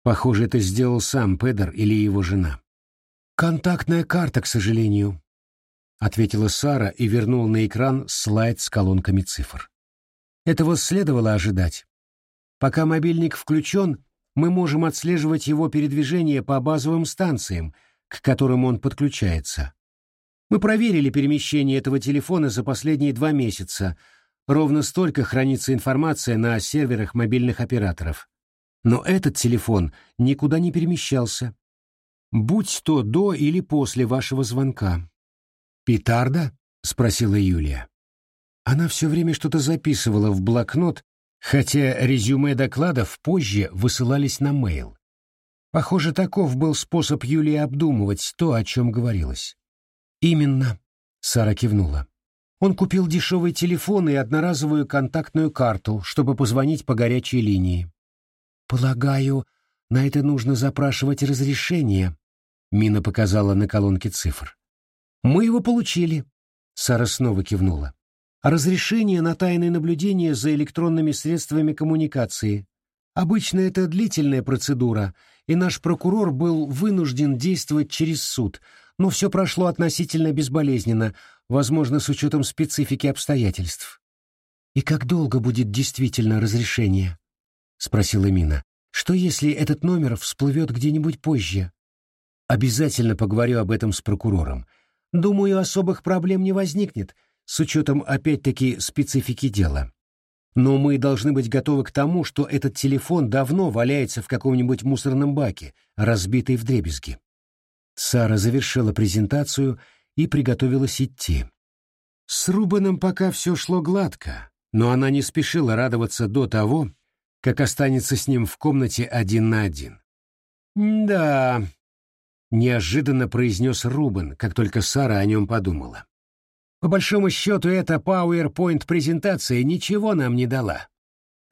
Похоже, это сделал сам Педер или его жена. «Контактная карта, к сожалению», ответила Сара и вернула на экран слайд с колонками цифр. Этого следовало ожидать. Пока мобильник включен, мы можем отслеживать его передвижение по базовым станциям, к которым он подключается. Мы проверили перемещение этого телефона за последние два месяца. Ровно столько хранится информация на серверах мобильных операторов. Но этот телефон никуда не перемещался. Будь то до или после вашего звонка. «Петарда?» — спросила Юлия. Она все время что-то записывала в блокнот, хотя резюме докладов позже высылались на мейл. Похоже, таков был способ Юлии обдумывать то, о чем говорилось. «Именно», — Сара кивнула. Он купил дешевый телефон и одноразовую контактную карту, чтобы позвонить по горячей линии. «Полагаю, на это нужно запрашивать разрешение», — Мина показала на колонке цифр. «Мы его получили», — Сара снова кивнула. «Разрешение на тайное наблюдение за электронными средствами коммуникации. Обычно это длительная процедура, и наш прокурор был вынужден действовать через суд, но все прошло относительно безболезненно, возможно, с учетом специфики обстоятельств». «И как долго будет действительно разрешение?» — спросила Мина. «Что, если этот номер всплывет где-нибудь позже?» «Обязательно поговорю об этом с прокурором», Думаю, особых проблем не возникнет, с учетом опять-таки специфики дела. Но мы должны быть готовы к тому, что этот телефон давно валяется в каком-нибудь мусорном баке, разбитый вдребезги. Сара завершила презентацию и приготовилась идти. С Рубаном пока все шло гладко, но она не спешила радоваться до того, как останется с ним в комнате один на один. «Да, неожиданно произнес Рубен, как только Сара о нем подумала. По большому счету, эта PowerPoint-презентация ничего нам не дала.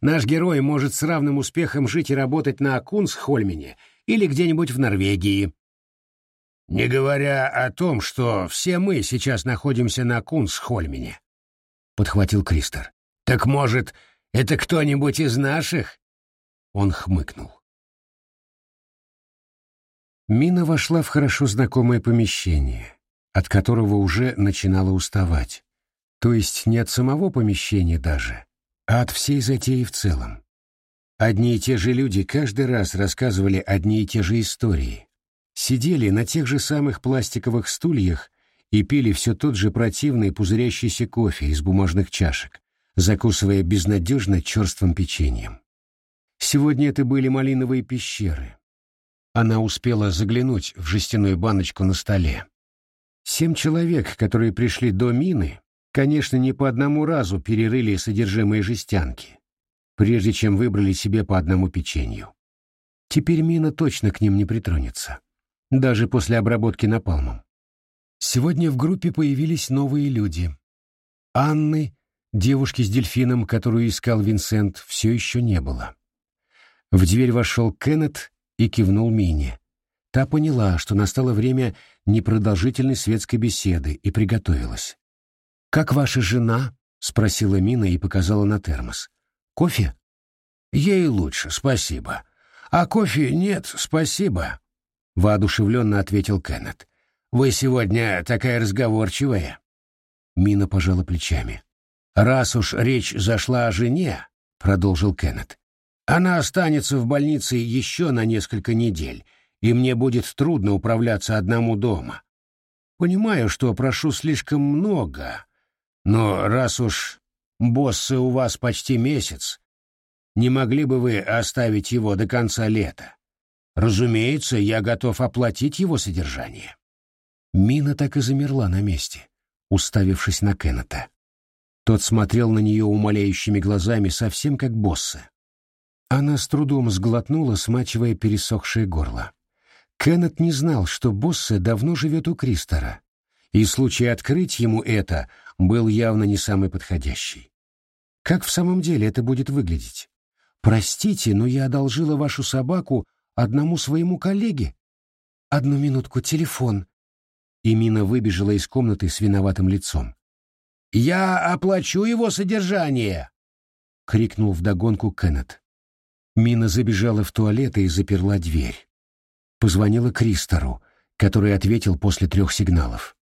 Наш герой может с равным успехом жить и работать на Кунсхольмене или где-нибудь в Норвегии. Не говоря о том, что все мы сейчас находимся на Кунсхольмене, — подхватил Кристер. Так, может, это кто-нибудь из наших? Он хмыкнул. Мина вошла в хорошо знакомое помещение, от которого уже начинала уставать. То есть не от самого помещения даже, а от всей затеи в целом. Одни и те же люди каждый раз рассказывали одни и те же истории. Сидели на тех же самых пластиковых стульях и пили все тот же противный пузырящийся кофе из бумажных чашек, закусывая безнадежно черствым печеньем. Сегодня это были малиновые пещеры, она успела заглянуть в жестяную баночку на столе. Семь человек, которые пришли до мины, конечно, не по одному разу перерыли содержимое жестянки, прежде чем выбрали себе по одному печенью. Теперь Мина точно к ним не притронется, даже после обработки напалмом. Сегодня в группе появились новые люди. Анны, девушки с дельфином, которую искал Винсент, все еще не было. В дверь вошел Кеннет и кивнул Мине. Та поняла, что настало время непродолжительной светской беседы, и приготовилась. «Как ваша жена?» — спросила Мина и показала на термос. «Кофе?» «Ей лучше, спасибо. А кофе нет, спасибо», — воодушевленно ответил Кеннет. «Вы сегодня такая разговорчивая». Мина пожала плечами. «Раз уж речь зашла о жене», — продолжил Кеннет, — «она останется в больнице еще на несколько недель, и мне будет трудно управляться одному дома. Понимаю, что прошу слишком много, но раз уж боссы у вас почти месяц, не могли бы вы оставить его до конца лета? Разумеется, я готов оплатить его содержание». Мина так и замерла на месте, уставившись на Кеннета. Тот смотрел на нее умоляющими глазами, совсем как боссы. Она с трудом сглотнула, смачивая пересохшее горло. Кеннет не знал, что Боссе давно живет у Кристора, и случай открыть ему это был явно не самый подходящий. Как в самом деле это будет выглядеть? Простите, но я одолжила вашу собаку одному своему коллеге. Одну минутку, телефон. И Мина выбежала из комнаты с виноватым лицом. «Я оплачу его содержание!» — крикнул вдогонку Кеннет. Мина забежала в туалет и заперла дверь позвонила Кристору, который ответил после трех сигналов.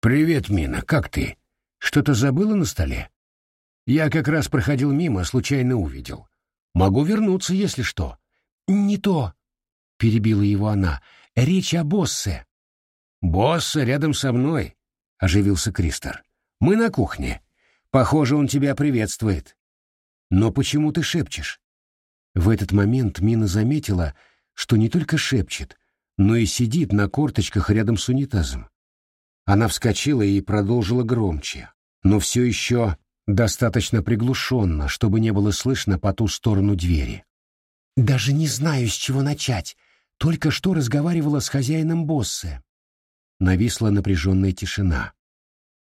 «Привет, Мина, как ты? Что-то забыла на столе?» «Я как раз проходил мимо, случайно увидел. Могу вернуться, если что». «Не то», — перебила его она, — «речь о боссе». «Босса рядом со мной», — оживился Кристор. «Мы на кухне. Похоже, он тебя приветствует». «Но почему ты шепчешь?» В этот момент Мина заметила, что не только шепчет, но и сидит на корточках рядом с унитазом. Она вскочила и продолжила громче, но все еще достаточно приглушенно, чтобы не было слышно по ту сторону двери. «Даже не знаю, с чего начать. Только что разговаривала с хозяином босса». Нависла напряженная тишина.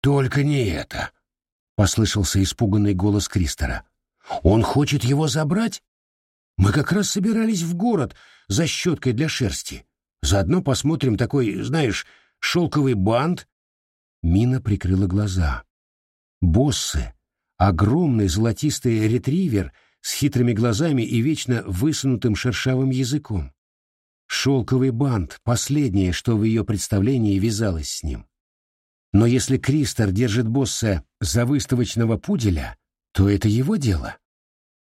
«Только не это!» — послышался испуганный голос Кристора. «Он хочет его забрать? Мы как раз собирались в город за щеткой для шерсти. Заодно посмотрим такой, знаешь, шелковый бант. Мина прикрыла глаза. Боссы, огромный золотистый ретривер с хитрыми глазами и вечно высунутым шершавым языком. Шелковый бант — последнее, что в ее представлении вязалось с ним. Но если Кристор держит босса за выставочного пуделя, то это его дело.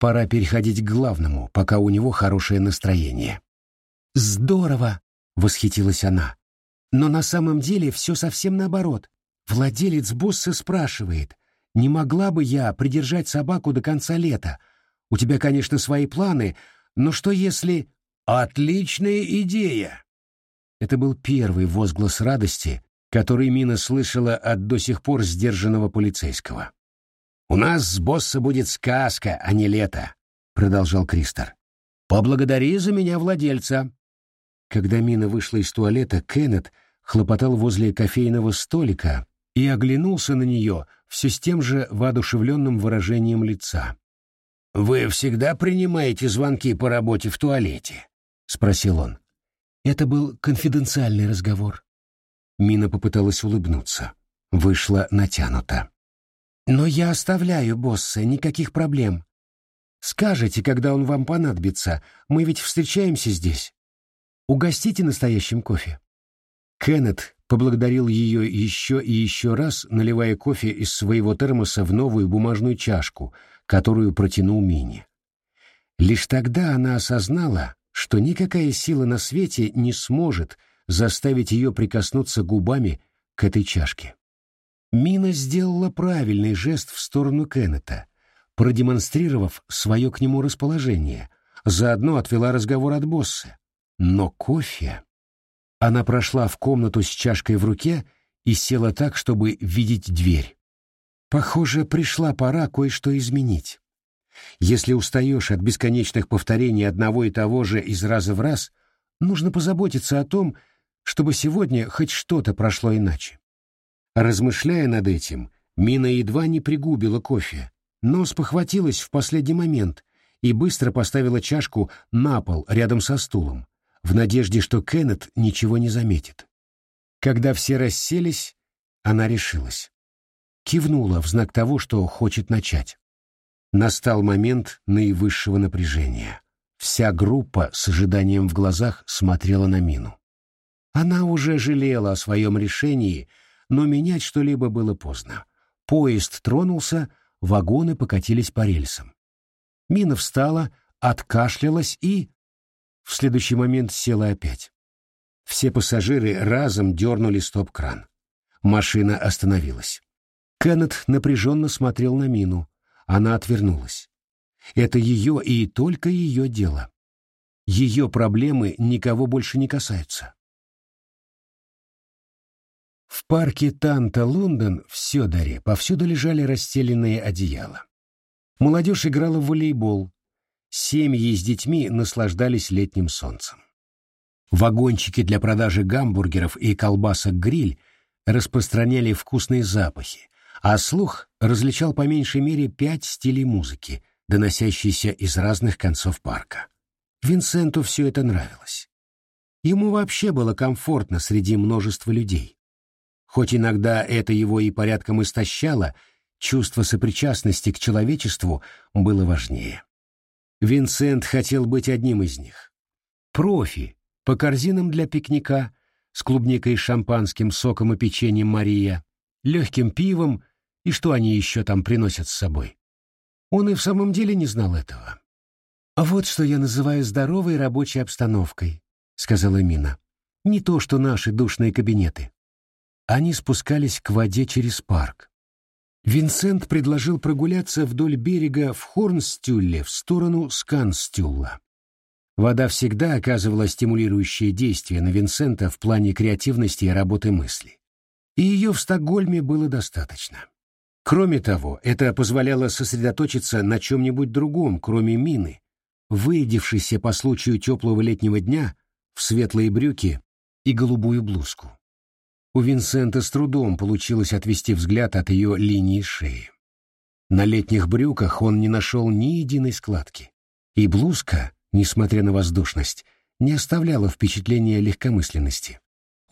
Пора переходить к главному, пока у него хорошее настроение. «Здорово!» — восхитилась она. «Но на самом деле все совсем наоборот. Владелец босса спрашивает, не могла бы я придержать собаку до конца лета? У тебя, конечно, свои планы, но что если...» «Отличная идея!» Это был первый возглас радости, который Мина слышала от до сих пор сдержанного полицейского. «У нас с босса будет сказка, а не лето», — продолжал Кристор. «Поблагодари за меня владельца». Когда Мина вышла из туалета, Кеннет хлопотал возле кофейного столика и оглянулся на нее все с тем же воодушевленным выражением лица. «Вы всегда принимаете звонки по работе в туалете?» — спросил он. Это был конфиденциальный разговор. Мина попыталась улыбнуться. Вышла натянуто. Но я оставляю босса, никаких проблем. Скажете, когда он вам понадобится, мы ведь встречаемся здесь. Угостите настоящим кофе. Кеннет поблагодарил ее еще и еще раз, наливая кофе из своего термоса в новую бумажную чашку, которую протянул Мини. Лишь тогда она осознала, что никакая сила на свете не сможет заставить ее прикоснуться губами к этой чашке. Мина сделала правильный жест в сторону Кеннета, продемонстрировав свое к нему расположение, заодно отвела разговор от босса. Но кофе... Она прошла в комнату с чашкой в руке и села так, чтобы видеть дверь. Похоже, пришла пора кое-что изменить. Если устаешь от бесконечных повторений одного и того же из раза в раз, нужно позаботиться о том, чтобы сегодня хоть что-то прошло иначе. Размышляя над этим, Мина едва не пригубила кофе, но спохватилась в последний момент и быстро поставила чашку на пол рядом со стулом, в надежде, что Кеннет ничего не заметит. Когда все расселись, она решилась. Кивнула в знак того, что хочет начать. Настал момент наивысшего напряжения. Вся группа с ожиданием в глазах смотрела на Мину. Она уже жалела о своем решении, но менять что-либо было поздно. Поезд тронулся, вагоны покатились по рельсам. Мина встала, откашлялась и... В следующий момент села опять. Все пассажиры разом дернули стоп-кран. Машина остановилась. Кеннет напряженно смотрел на Мину. Она отвернулась. Это ее и только ее дело. Ее проблемы никого больше не касаются. В парке Танта-Лондон в Сёдаре повсюду лежали расстеленные одеяла. Молодежь играла в волейбол. Семьи с детьми наслаждались летним солнцем. Вагончики для продажи гамбургеров и колбасок гриль распространяли вкусные запахи, а слух различал по меньшей мере пять стилей музыки, доносящиеся из разных концов парка. Винсенту все это нравилось. Ему вообще было комфортно среди множества людей. Хоть иногда это его и порядком истощало, чувство сопричастности к человечеству было важнее. Винсент хотел быть одним из них. Профи, по корзинам для пикника, с клубникой, шампанским, соком и печеньем Мария, легким пивом и что они еще там приносят с собой. Он и в самом деле не знал этого. «А вот что я называю здоровой рабочей обстановкой», — сказала Мина. «Не то, что наши душные кабинеты». Они спускались к воде через парк. Винсент предложил прогуляться вдоль берега в Хорнстюлле в сторону Сканстюлла. Вода всегда оказывала стимулирующее действие на Винсента в плане креативности и работы мысли. И ее в Стокгольме было достаточно. Кроме того, это позволяло сосредоточиться на чем-нибудь другом, кроме мины, вырядившейся по случаю теплого летнего дня в светлые брюки и голубую блузку. У Винсента с трудом получилось отвести взгляд от ее линии шеи. На летних брюках он не нашел ни единой складки, и блузка, несмотря на воздушность, не оставляла впечатления легкомысленности.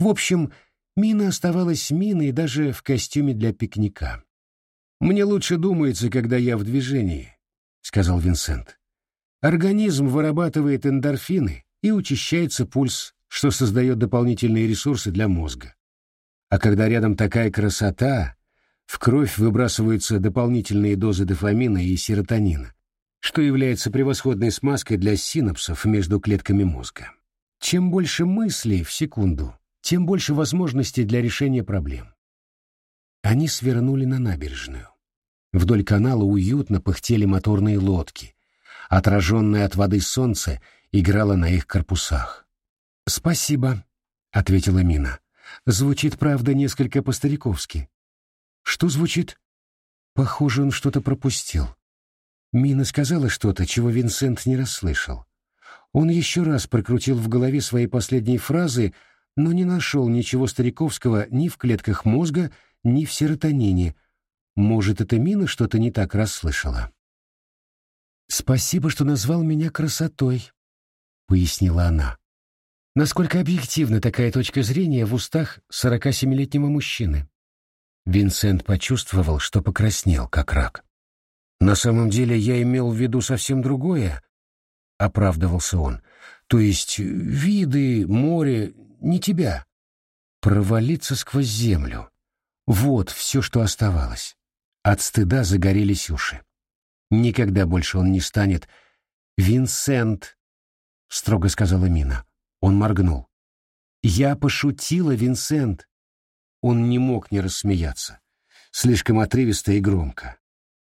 В общем, мина оставалась миной даже в костюме для пикника. «Мне лучше думается, когда я в движении», — сказал Винсент. «Организм вырабатывает эндорфины и учащается пульс, что создает дополнительные ресурсы для мозга. А когда рядом такая красота, в кровь выбрасываются дополнительные дозы дофамина и серотонина, что является превосходной смазкой для синапсов между клетками мозга. Чем больше мыслей в секунду, тем больше возможностей для решения проблем. Они свернули на набережную. Вдоль канала уютно пыхтели моторные лодки. Отраженное от воды солнце играло на их корпусах. «Спасибо», — ответила Мина. «Звучит, правда, несколько по-стариковски». «Что звучит?» Похоже, он что-то пропустил. Мина сказала что-то, чего Винсент не расслышал. Он еще раз прокрутил в голове свои последние фразы, но не нашел ничего стариковского ни в клетках мозга, ни в серотонине. Может, эта Мина что-то не так расслышала. «Спасибо, что назвал меня красотой», — пояснила она. Насколько объективна такая точка зрения в устах 47-летнего мужчины? Винсент почувствовал, что покраснел, как рак. «На самом деле я имел в виду совсем другое», — оправдывался он. «То есть виды, море, не тебя. Провалиться сквозь землю. Вот все, что оставалось. От стыда загорелись уши. Никогда больше он не станет... «Винсент», — строго сказала Мина. Он моргнул. «Я пошутила, Винсент». Он не мог не рассмеяться. Слишком отрывисто и громко.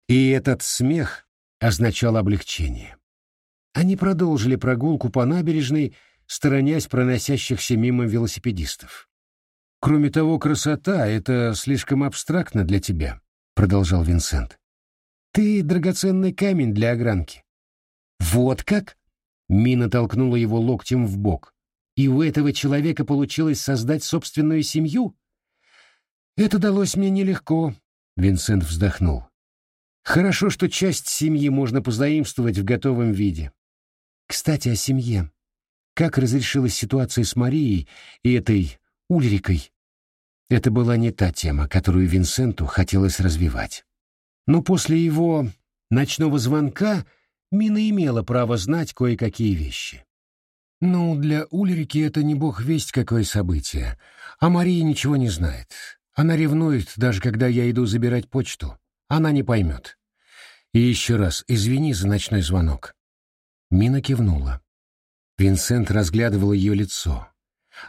И этот смех означал облегчение. Они продолжили прогулку по набережной, сторонясь проносящихся мимо велосипедистов. «Кроме того, красота — это слишком абстрактно для тебя», — продолжал Винсент. Ты драгоценный камень для огранки. Вот как? Мина толкнула его локтем в бок. И у этого человека получилось создать собственную семью? Это далось мне нелегко, Винсент вздохнул. Хорошо, что часть семьи можно позаимствовать в готовом виде. Кстати, о семье. Как разрешилась ситуация с Марией и этой Ульрикой? Это была не та тема, которую Винсенту хотелось развивать. Но после его ночного звонка Мина имела право знать кое-какие вещи. Ну, для Ульрики это не бог весть какое событие, а Мария ничего не знает. Она ревнует, даже когда я иду забирать почту. Она не поймет. И еще раз извини за ночной звонок. Мина кивнула. Винсент разглядывал ее лицо.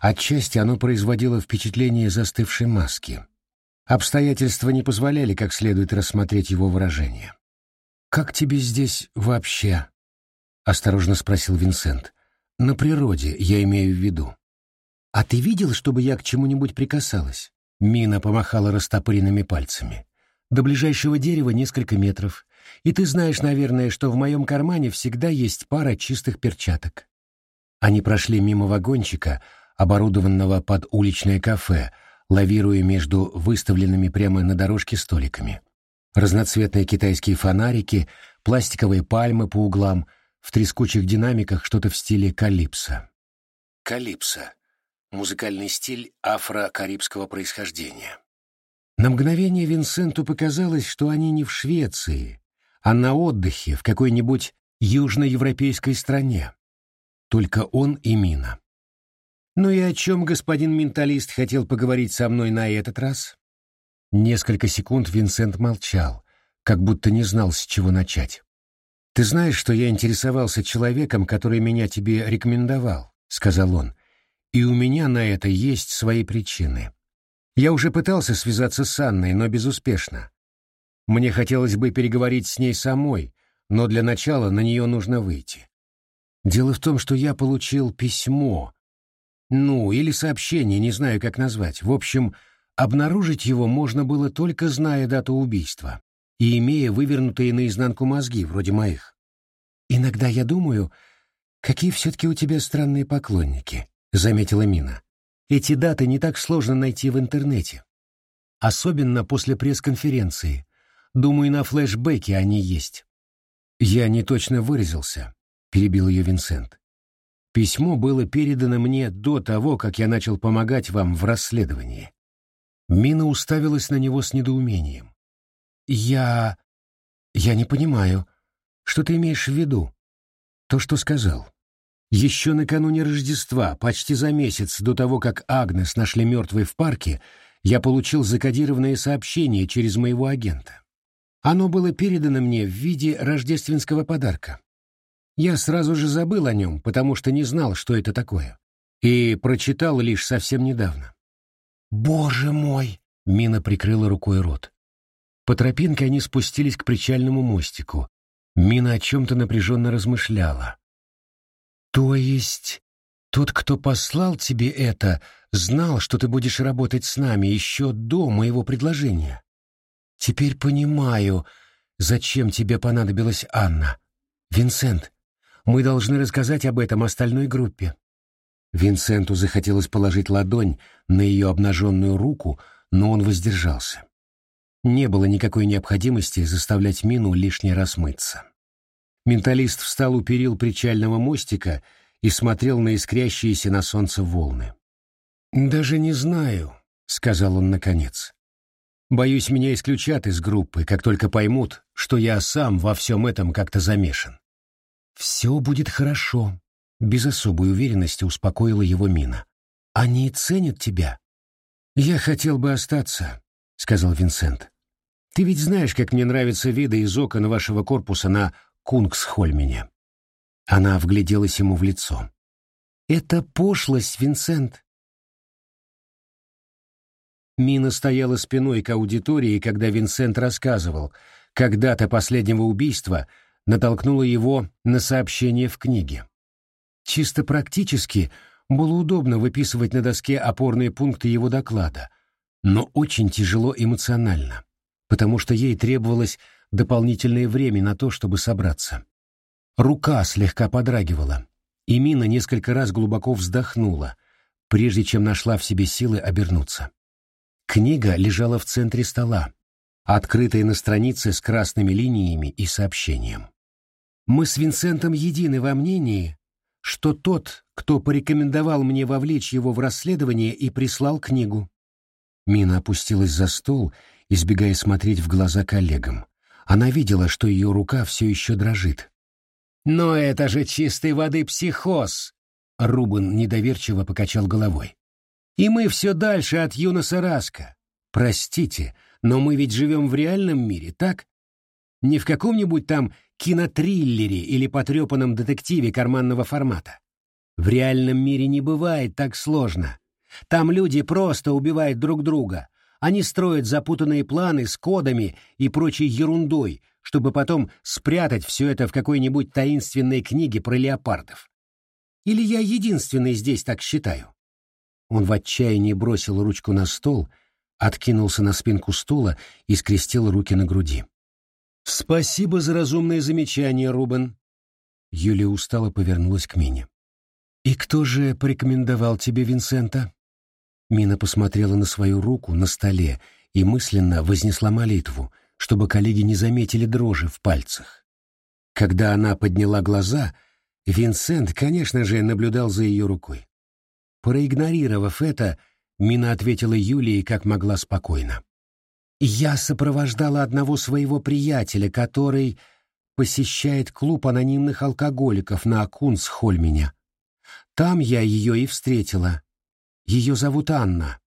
Отчасти оно производило впечатление застывшей маски. Обстоятельства не позволяли как следует рассмотреть его выражение. «Как тебе здесь вообще?» — осторожно спросил Винсент. «На природе, я имею в виду». «А ты видел, чтобы я к чему-нибудь прикасалась?» Мина помахала растопыренными пальцами. «До ближайшего дерева несколько метров, и ты знаешь, наверное, что в моем кармане всегда есть пара чистых перчаток». Они прошли мимо вагончика, оборудованного под уличное кафе, лавируя между выставленными прямо на дорожке столиками. Разноцветные китайские фонарики, пластиковые пальмы по углам, в трескучих динамиках что-то в стиле калипсо. Калипсо — музыкальный стиль афро-карибского происхождения. На мгновение Винсенту показалось, что они не в Швеции, а на отдыхе в какой-нибудь южноевропейской стране. Только он и Мина. «Ну и о чем господин менталист хотел поговорить со мной на этот раз?» Несколько секунд Винсент молчал, как будто не знал, с чего начать. «Ты знаешь, что я интересовался человеком, который меня тебе рекомендовал», — сказал он, — «и у меня на это есть свои причины. Я уже пытался связаться с Анной, но безуспешно. Мне хотелось бы переговорить с ней самой, но для начала на нее нужно выйти. Дело в том, что я получил письмо, ну, или сообщение, не знаю, как назвать. В общем, обнаружить его можно было только зная дату убийства и имея вывернутые наизнанку мозги, вроде моих. «Иногда я думаю, какие все-таки у тебя странные поклонники», — заметила Мина. «Эти даты не так сложно найти в интернете. Особенно после пресс-конференции. Думаю, на флешбеке они есть». «Я не точно выразился», — перебил ее Винсент. Письмо было передано мне до того, как я начал помогать вам в расследовании. Мина уставилась на него с недоумением. «Я... я не понимаю. Что ты имеешь в виду?» «То, что сказал. Еще накануне Рождества, почти за месяц до того, как Агнес нашли мертвой в парке, я получил закодированное сообщение через моего агента. Оно было передано мне в виде рождественского подарка. Я сразу же забыл о нем, потому что не знал, что это такое. И прочитал лишь совсем недавно. «Боже мой!» — Мина прикрыла рукой рот. По тропинке они спустились к причальному мостику. Мина о чем-то напряженно размышляла. «То есть тот, кто послал тебе это, знал, что ты будешь работать с нами еще до моего предложения? Теперь понимаю, зачем тебе понадобилась Анна. Винсент, мы должны рассказать об этом остальной группе». Винсенту захотелось положить ладонь на ее обнаженную руку, но он воздержался. Не было никакой необходимости заставлять Мину лишний раз мыться. Менталист встал у перил причального мостика и смотрел на искрящиеся на солнце волны. «Даже не знаю», — сказал он наконец. «Боюсь, меня исключат из группы, как только поймут, что я сам во всем этом как-то замешан. «Все будет хорошо», — без особой уверенности успокоила его Мина. «Они ценят тебя». «Я хотел бы остаться», — сказал Винсент. «Ты ведь знаешь, как мне нравятся виды из окон вашего корпуса на Кунгсхольмене». Она вгляделась ему в лицо. «Это пошлость, Винсент». Мина стояла спиной к аудитории, когда Винсент рассказывал, как дата последнего убийства — натолкнуло его на сообщение в книге. Чисто практически было удобно выписывать на доске опорные пункты его доклада, но очень тяжело эмоционально, потому что ей требовалось дополнительное время на то, чтобы собраться. Рука слегка подрагивала, и Мина несколько раз глубоко вздохнула, прежде чем нашла в себе силы обернуться. Книга лежала в центре стола, открытая на странице с красными линиями и сообщением. «Мы с Винсентом едины во мнении, что тот, кто порекомендовал мне вовлечь его в расследование и прислал книгу». Мина опустилась за стол, избегая смотреть в глаза коллегам. Она видела, что ее рука все еще дрожит. «Но это же чистой воды психоз!» Рубен недоверчиво покачал головой. «И мы все дальше от Юноса Раска. Простите, но мы ведь живем в реальном мире, так? Не в каком-нибудь там кинотриллере или потрепанном детективе карманного формата. В реальном мире не бывает так сложно. Там люди просто убивают друг друга. Они строят запутанные планы с кодами и прочей ерундой, чтобы потом спрятать все это в какой-нибудь таинственной книге про леопардов. Или я единственный здесь так считаю? Он в отчаянии бросил ручку на стол, откинулся на спинку стула и скрестил руки на груди. «Спасибо за разумное замечание, Рубен». Юлия устало повернулась к Мине. «И кто же порекомендовал тебе Винсента?» Мина посмотрела на свою руку на столе и мысленно вознесла молитву, чтобы коллеги не заметили дрожи в пальцах. Когда она подняла глаза, Винсент, конечно же, наблюдал за ее рукой. Проигнорировав это, Мина ответила Юлии как могла спокойно. Я сопровождала одного своего приятеля, который посещает клуб анонимных алкоголиков на Акунсхольмене. Там я ее и встретила. Ее зовут Анна.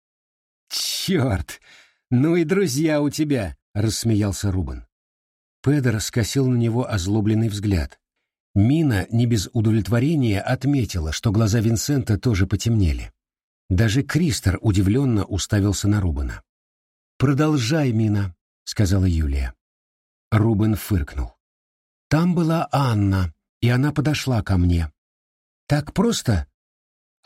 «Черт! Ну и друзья у тебя!» — рассмеялся Рубен. Педер скосил на него озлобленный взгляд. Мина не без удовлетворения отметила, что глаза Винсента тоже потемнели. Даже Кристер удивленно уставился на Рубена. «Продолжай, Мина», — сказала Юлия. Рубен фыркнул. «Там была Анна, и она подошла ко мне». «Так просто?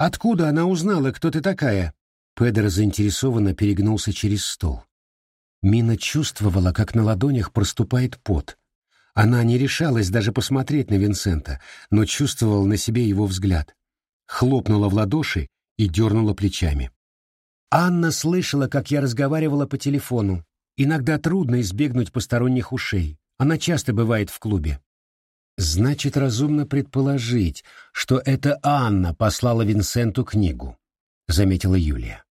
Откуда она узнала, кто ты такая?» Педро заинтересованно перегнулся через стол. Мина чувствовала, как на ладонях проступает пот. Она не решалась даже посмотреть на Винсента, но чувствовала на себе его взгляд. Хлопнула в ладоши и дернула плечами. Анна слышала, как я разговаривала по телефону. Иногда трудно избегнуть посторонних ушей. Она часто бывает в клубе. Значит, разумно предположить, что это Анна послала Винсенту книгу, заметила Юлия.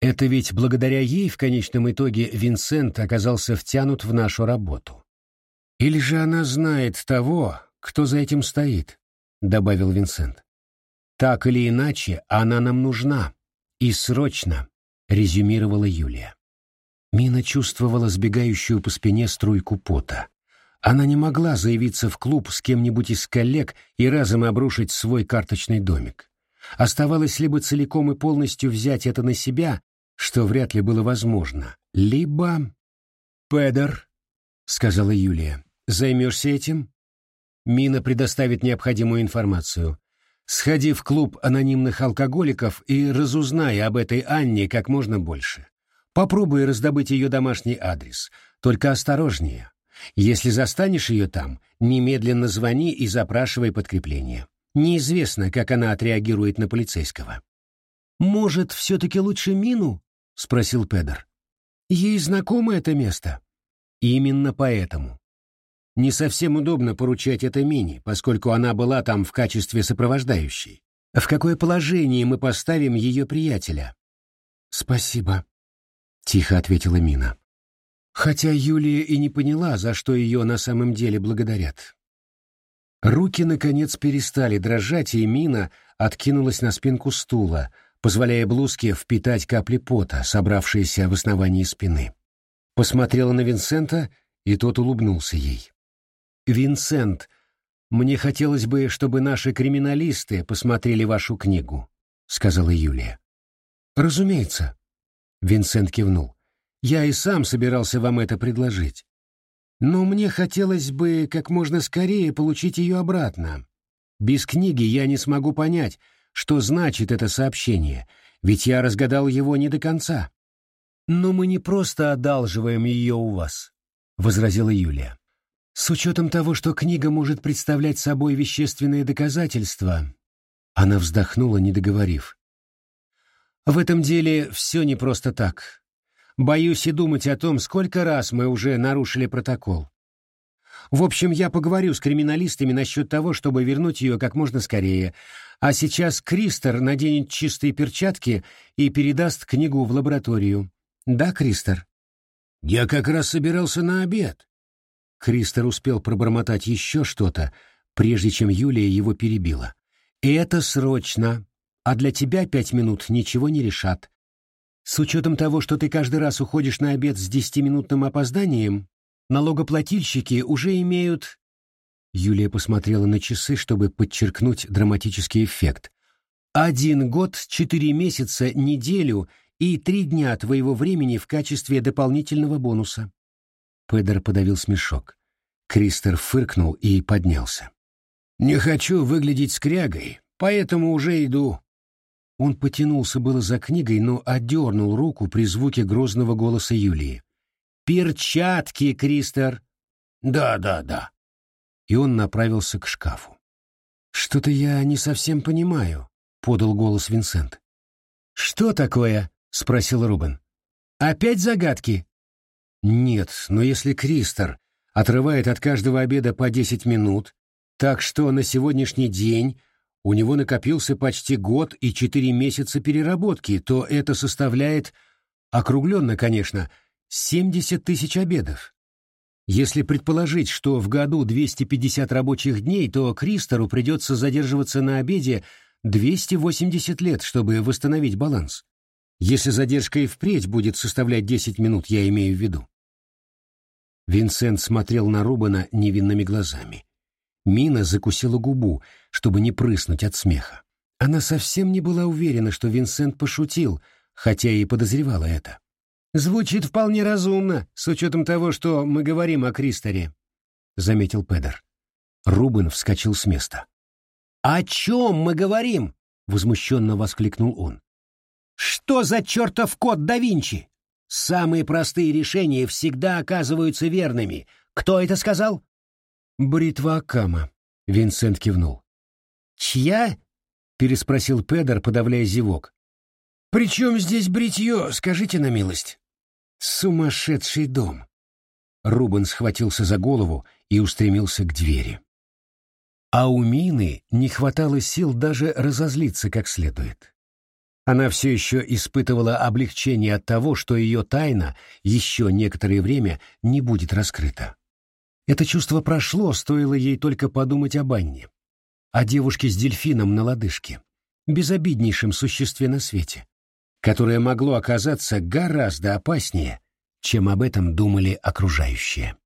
Это ведь благодаря ей в конечном итоге Винсент оказался втянут в нашу работу. Или же она знает того, кто за этим стоит, добавил Винсент. Так или иначе, она нам нужна. «И срочно», — резюмировала Юлия. Мина чувствовала сбегающую по спине струйку пота. Она не могла заявиться в клуб с кем-нибудь из коллег и разом обрушить свой карточный домик. Оставалось либо целиком и полностью взять это на себя, что вряд ли было возможно, либо... «Педер», — сказала Юлия, — «займешься этим?» Мина предоставит необходимую информацию. Сходи в клуб анонимных алкоголиков и разузнай об этой Анне как можно больше. Попробуй раздобыть ее домашний адрес. Только осторожнее. Если застанешь ее там, немедленно звони и запрашивай подкрепление. Неизвестно, как она отреагирует на полицейского. «Может, все-таки лучше Мину?» — спросил Педер. «Ей знакомо это место?» «Именно поэтому. Не совсем удобно поручать это Мини, поскольку она была там в качестве сопровождающей. В какое положение мы поставим ее приятеля? Спасибо, тихо ответила Мина. Хотя Юлия и не поняла, за что ее на самом деле благодарят. Руки, наконец, перестали дрожать, и Мина откинулась на спинку стула, позволяя блузке впитать капли пота, собравшиеся в основании спины. Посмотрела на Винсента, и тот улыбнулся ей. «Винсент, мне хотелось бы, чтобы наши криминалисты посмотрели вашу книгу», — сказала Юлия. «Разумеется», — Винсент кивнул. «Я и сам собирался вам это предложить. Но мне хотелось бы как можно скорее получить ее обратно. Без книги я не смогу понять, что значит это сообщение, ведь я разгадал его не до конца. Но мы не просто одалживаем ее у вас. — возразила Юлия. «С учетом того, что книга может представлять собой вещественные доказательства...» Она вздохнула, не договорив. «В этом деле все не просто так. Боюсь и думать о том, сколько раз мы уже нарушили протокол. В общем, я поговорю с криминалистами насчет того, чтобы вернуть ее как можно скорее. А сейчас Кристер наденет чистые перчатки и передаст книгу в лабораторию. Да, Кристер?» «Я как раз собирался на обед». Кристер успел пробормотать еще что-то, прежде чем Юлия его перебила. «Это срочно, а для тебя пять минут ничего не решат. С учетом того, что ты каждый раз уходишь на обед с десятиминутным опозданием, налогоплательщики уже имеют...» Юлия посмотрела на часы, чтобы подчеркнуть драматический эффект. «Один год, четыре месяца, неделю и три дня твоего времени в качестве дополнительного бонуса». Педер подавил смешок. Кристер фыркнул и поднялся. «Не хочу выглядеть скрягой, поэтому уже иду». Он потянулся было за книгой, но одернул руку при звуке грозного голоса Юлии. «Перчатки, Кристер!» «Да, да, да». И он направился к шкафу. «Что-то я не совсем понимаю», — подал голос Винсент. «Что такое?» — спросил Рубен. «Опять загадки?» «Нет, но если Кристер отрывает от каждого обеда по десять минут, так что на сегодняшний день у него накопился почти год и четыре месяца переработки, то это составляет, округленно, конечно, 70 тысяч обедов. Если предположить, что в году 250 рабочих дней, то Кристору придется задерживаться на обеде 280 лет, чтобы восстановить баланс. Если задержка и впредь будет составлять 10 минут, я имею в виду. Винсент смотрел на Рубана невинными глазами. Мина закусила губу, чтобы не прыснуть от смеха. Она совсем не была уверена, что Винсент пошутил, хотя и подозревала это. «Звучит вполне разумно, с учетом того, что мы говорим о Кристоре», — заметил Педер. Рубен вскочил с места. «О чем мы говорим?» — возмущенно воскликнул он. «Что за чертов код да Винчи? Самые простые решения всегда оказываются верными. Кто это сказал?» «Бритва Акама», — Винсент кивнул. «Чья?» — переспросил Педер, подавляя зевок. «При чем здесь бритье, скажите на милость?» «Сумасшедший дом!» Рубен схватился за голову и устремился к двери. А у Мины не хватало сил даже разозлиться как следует. Она все еще испытывала облегчение от того, что ее тайна еще некоторое время не будет раскрыта. Это чувство прошло, стоило ей только подумать об Анне, о девушке с дельфином на лодыжке, безобиднейшем существе на свете, которое могло оказаться гораздо опаснее, чем об этом думали окружающие.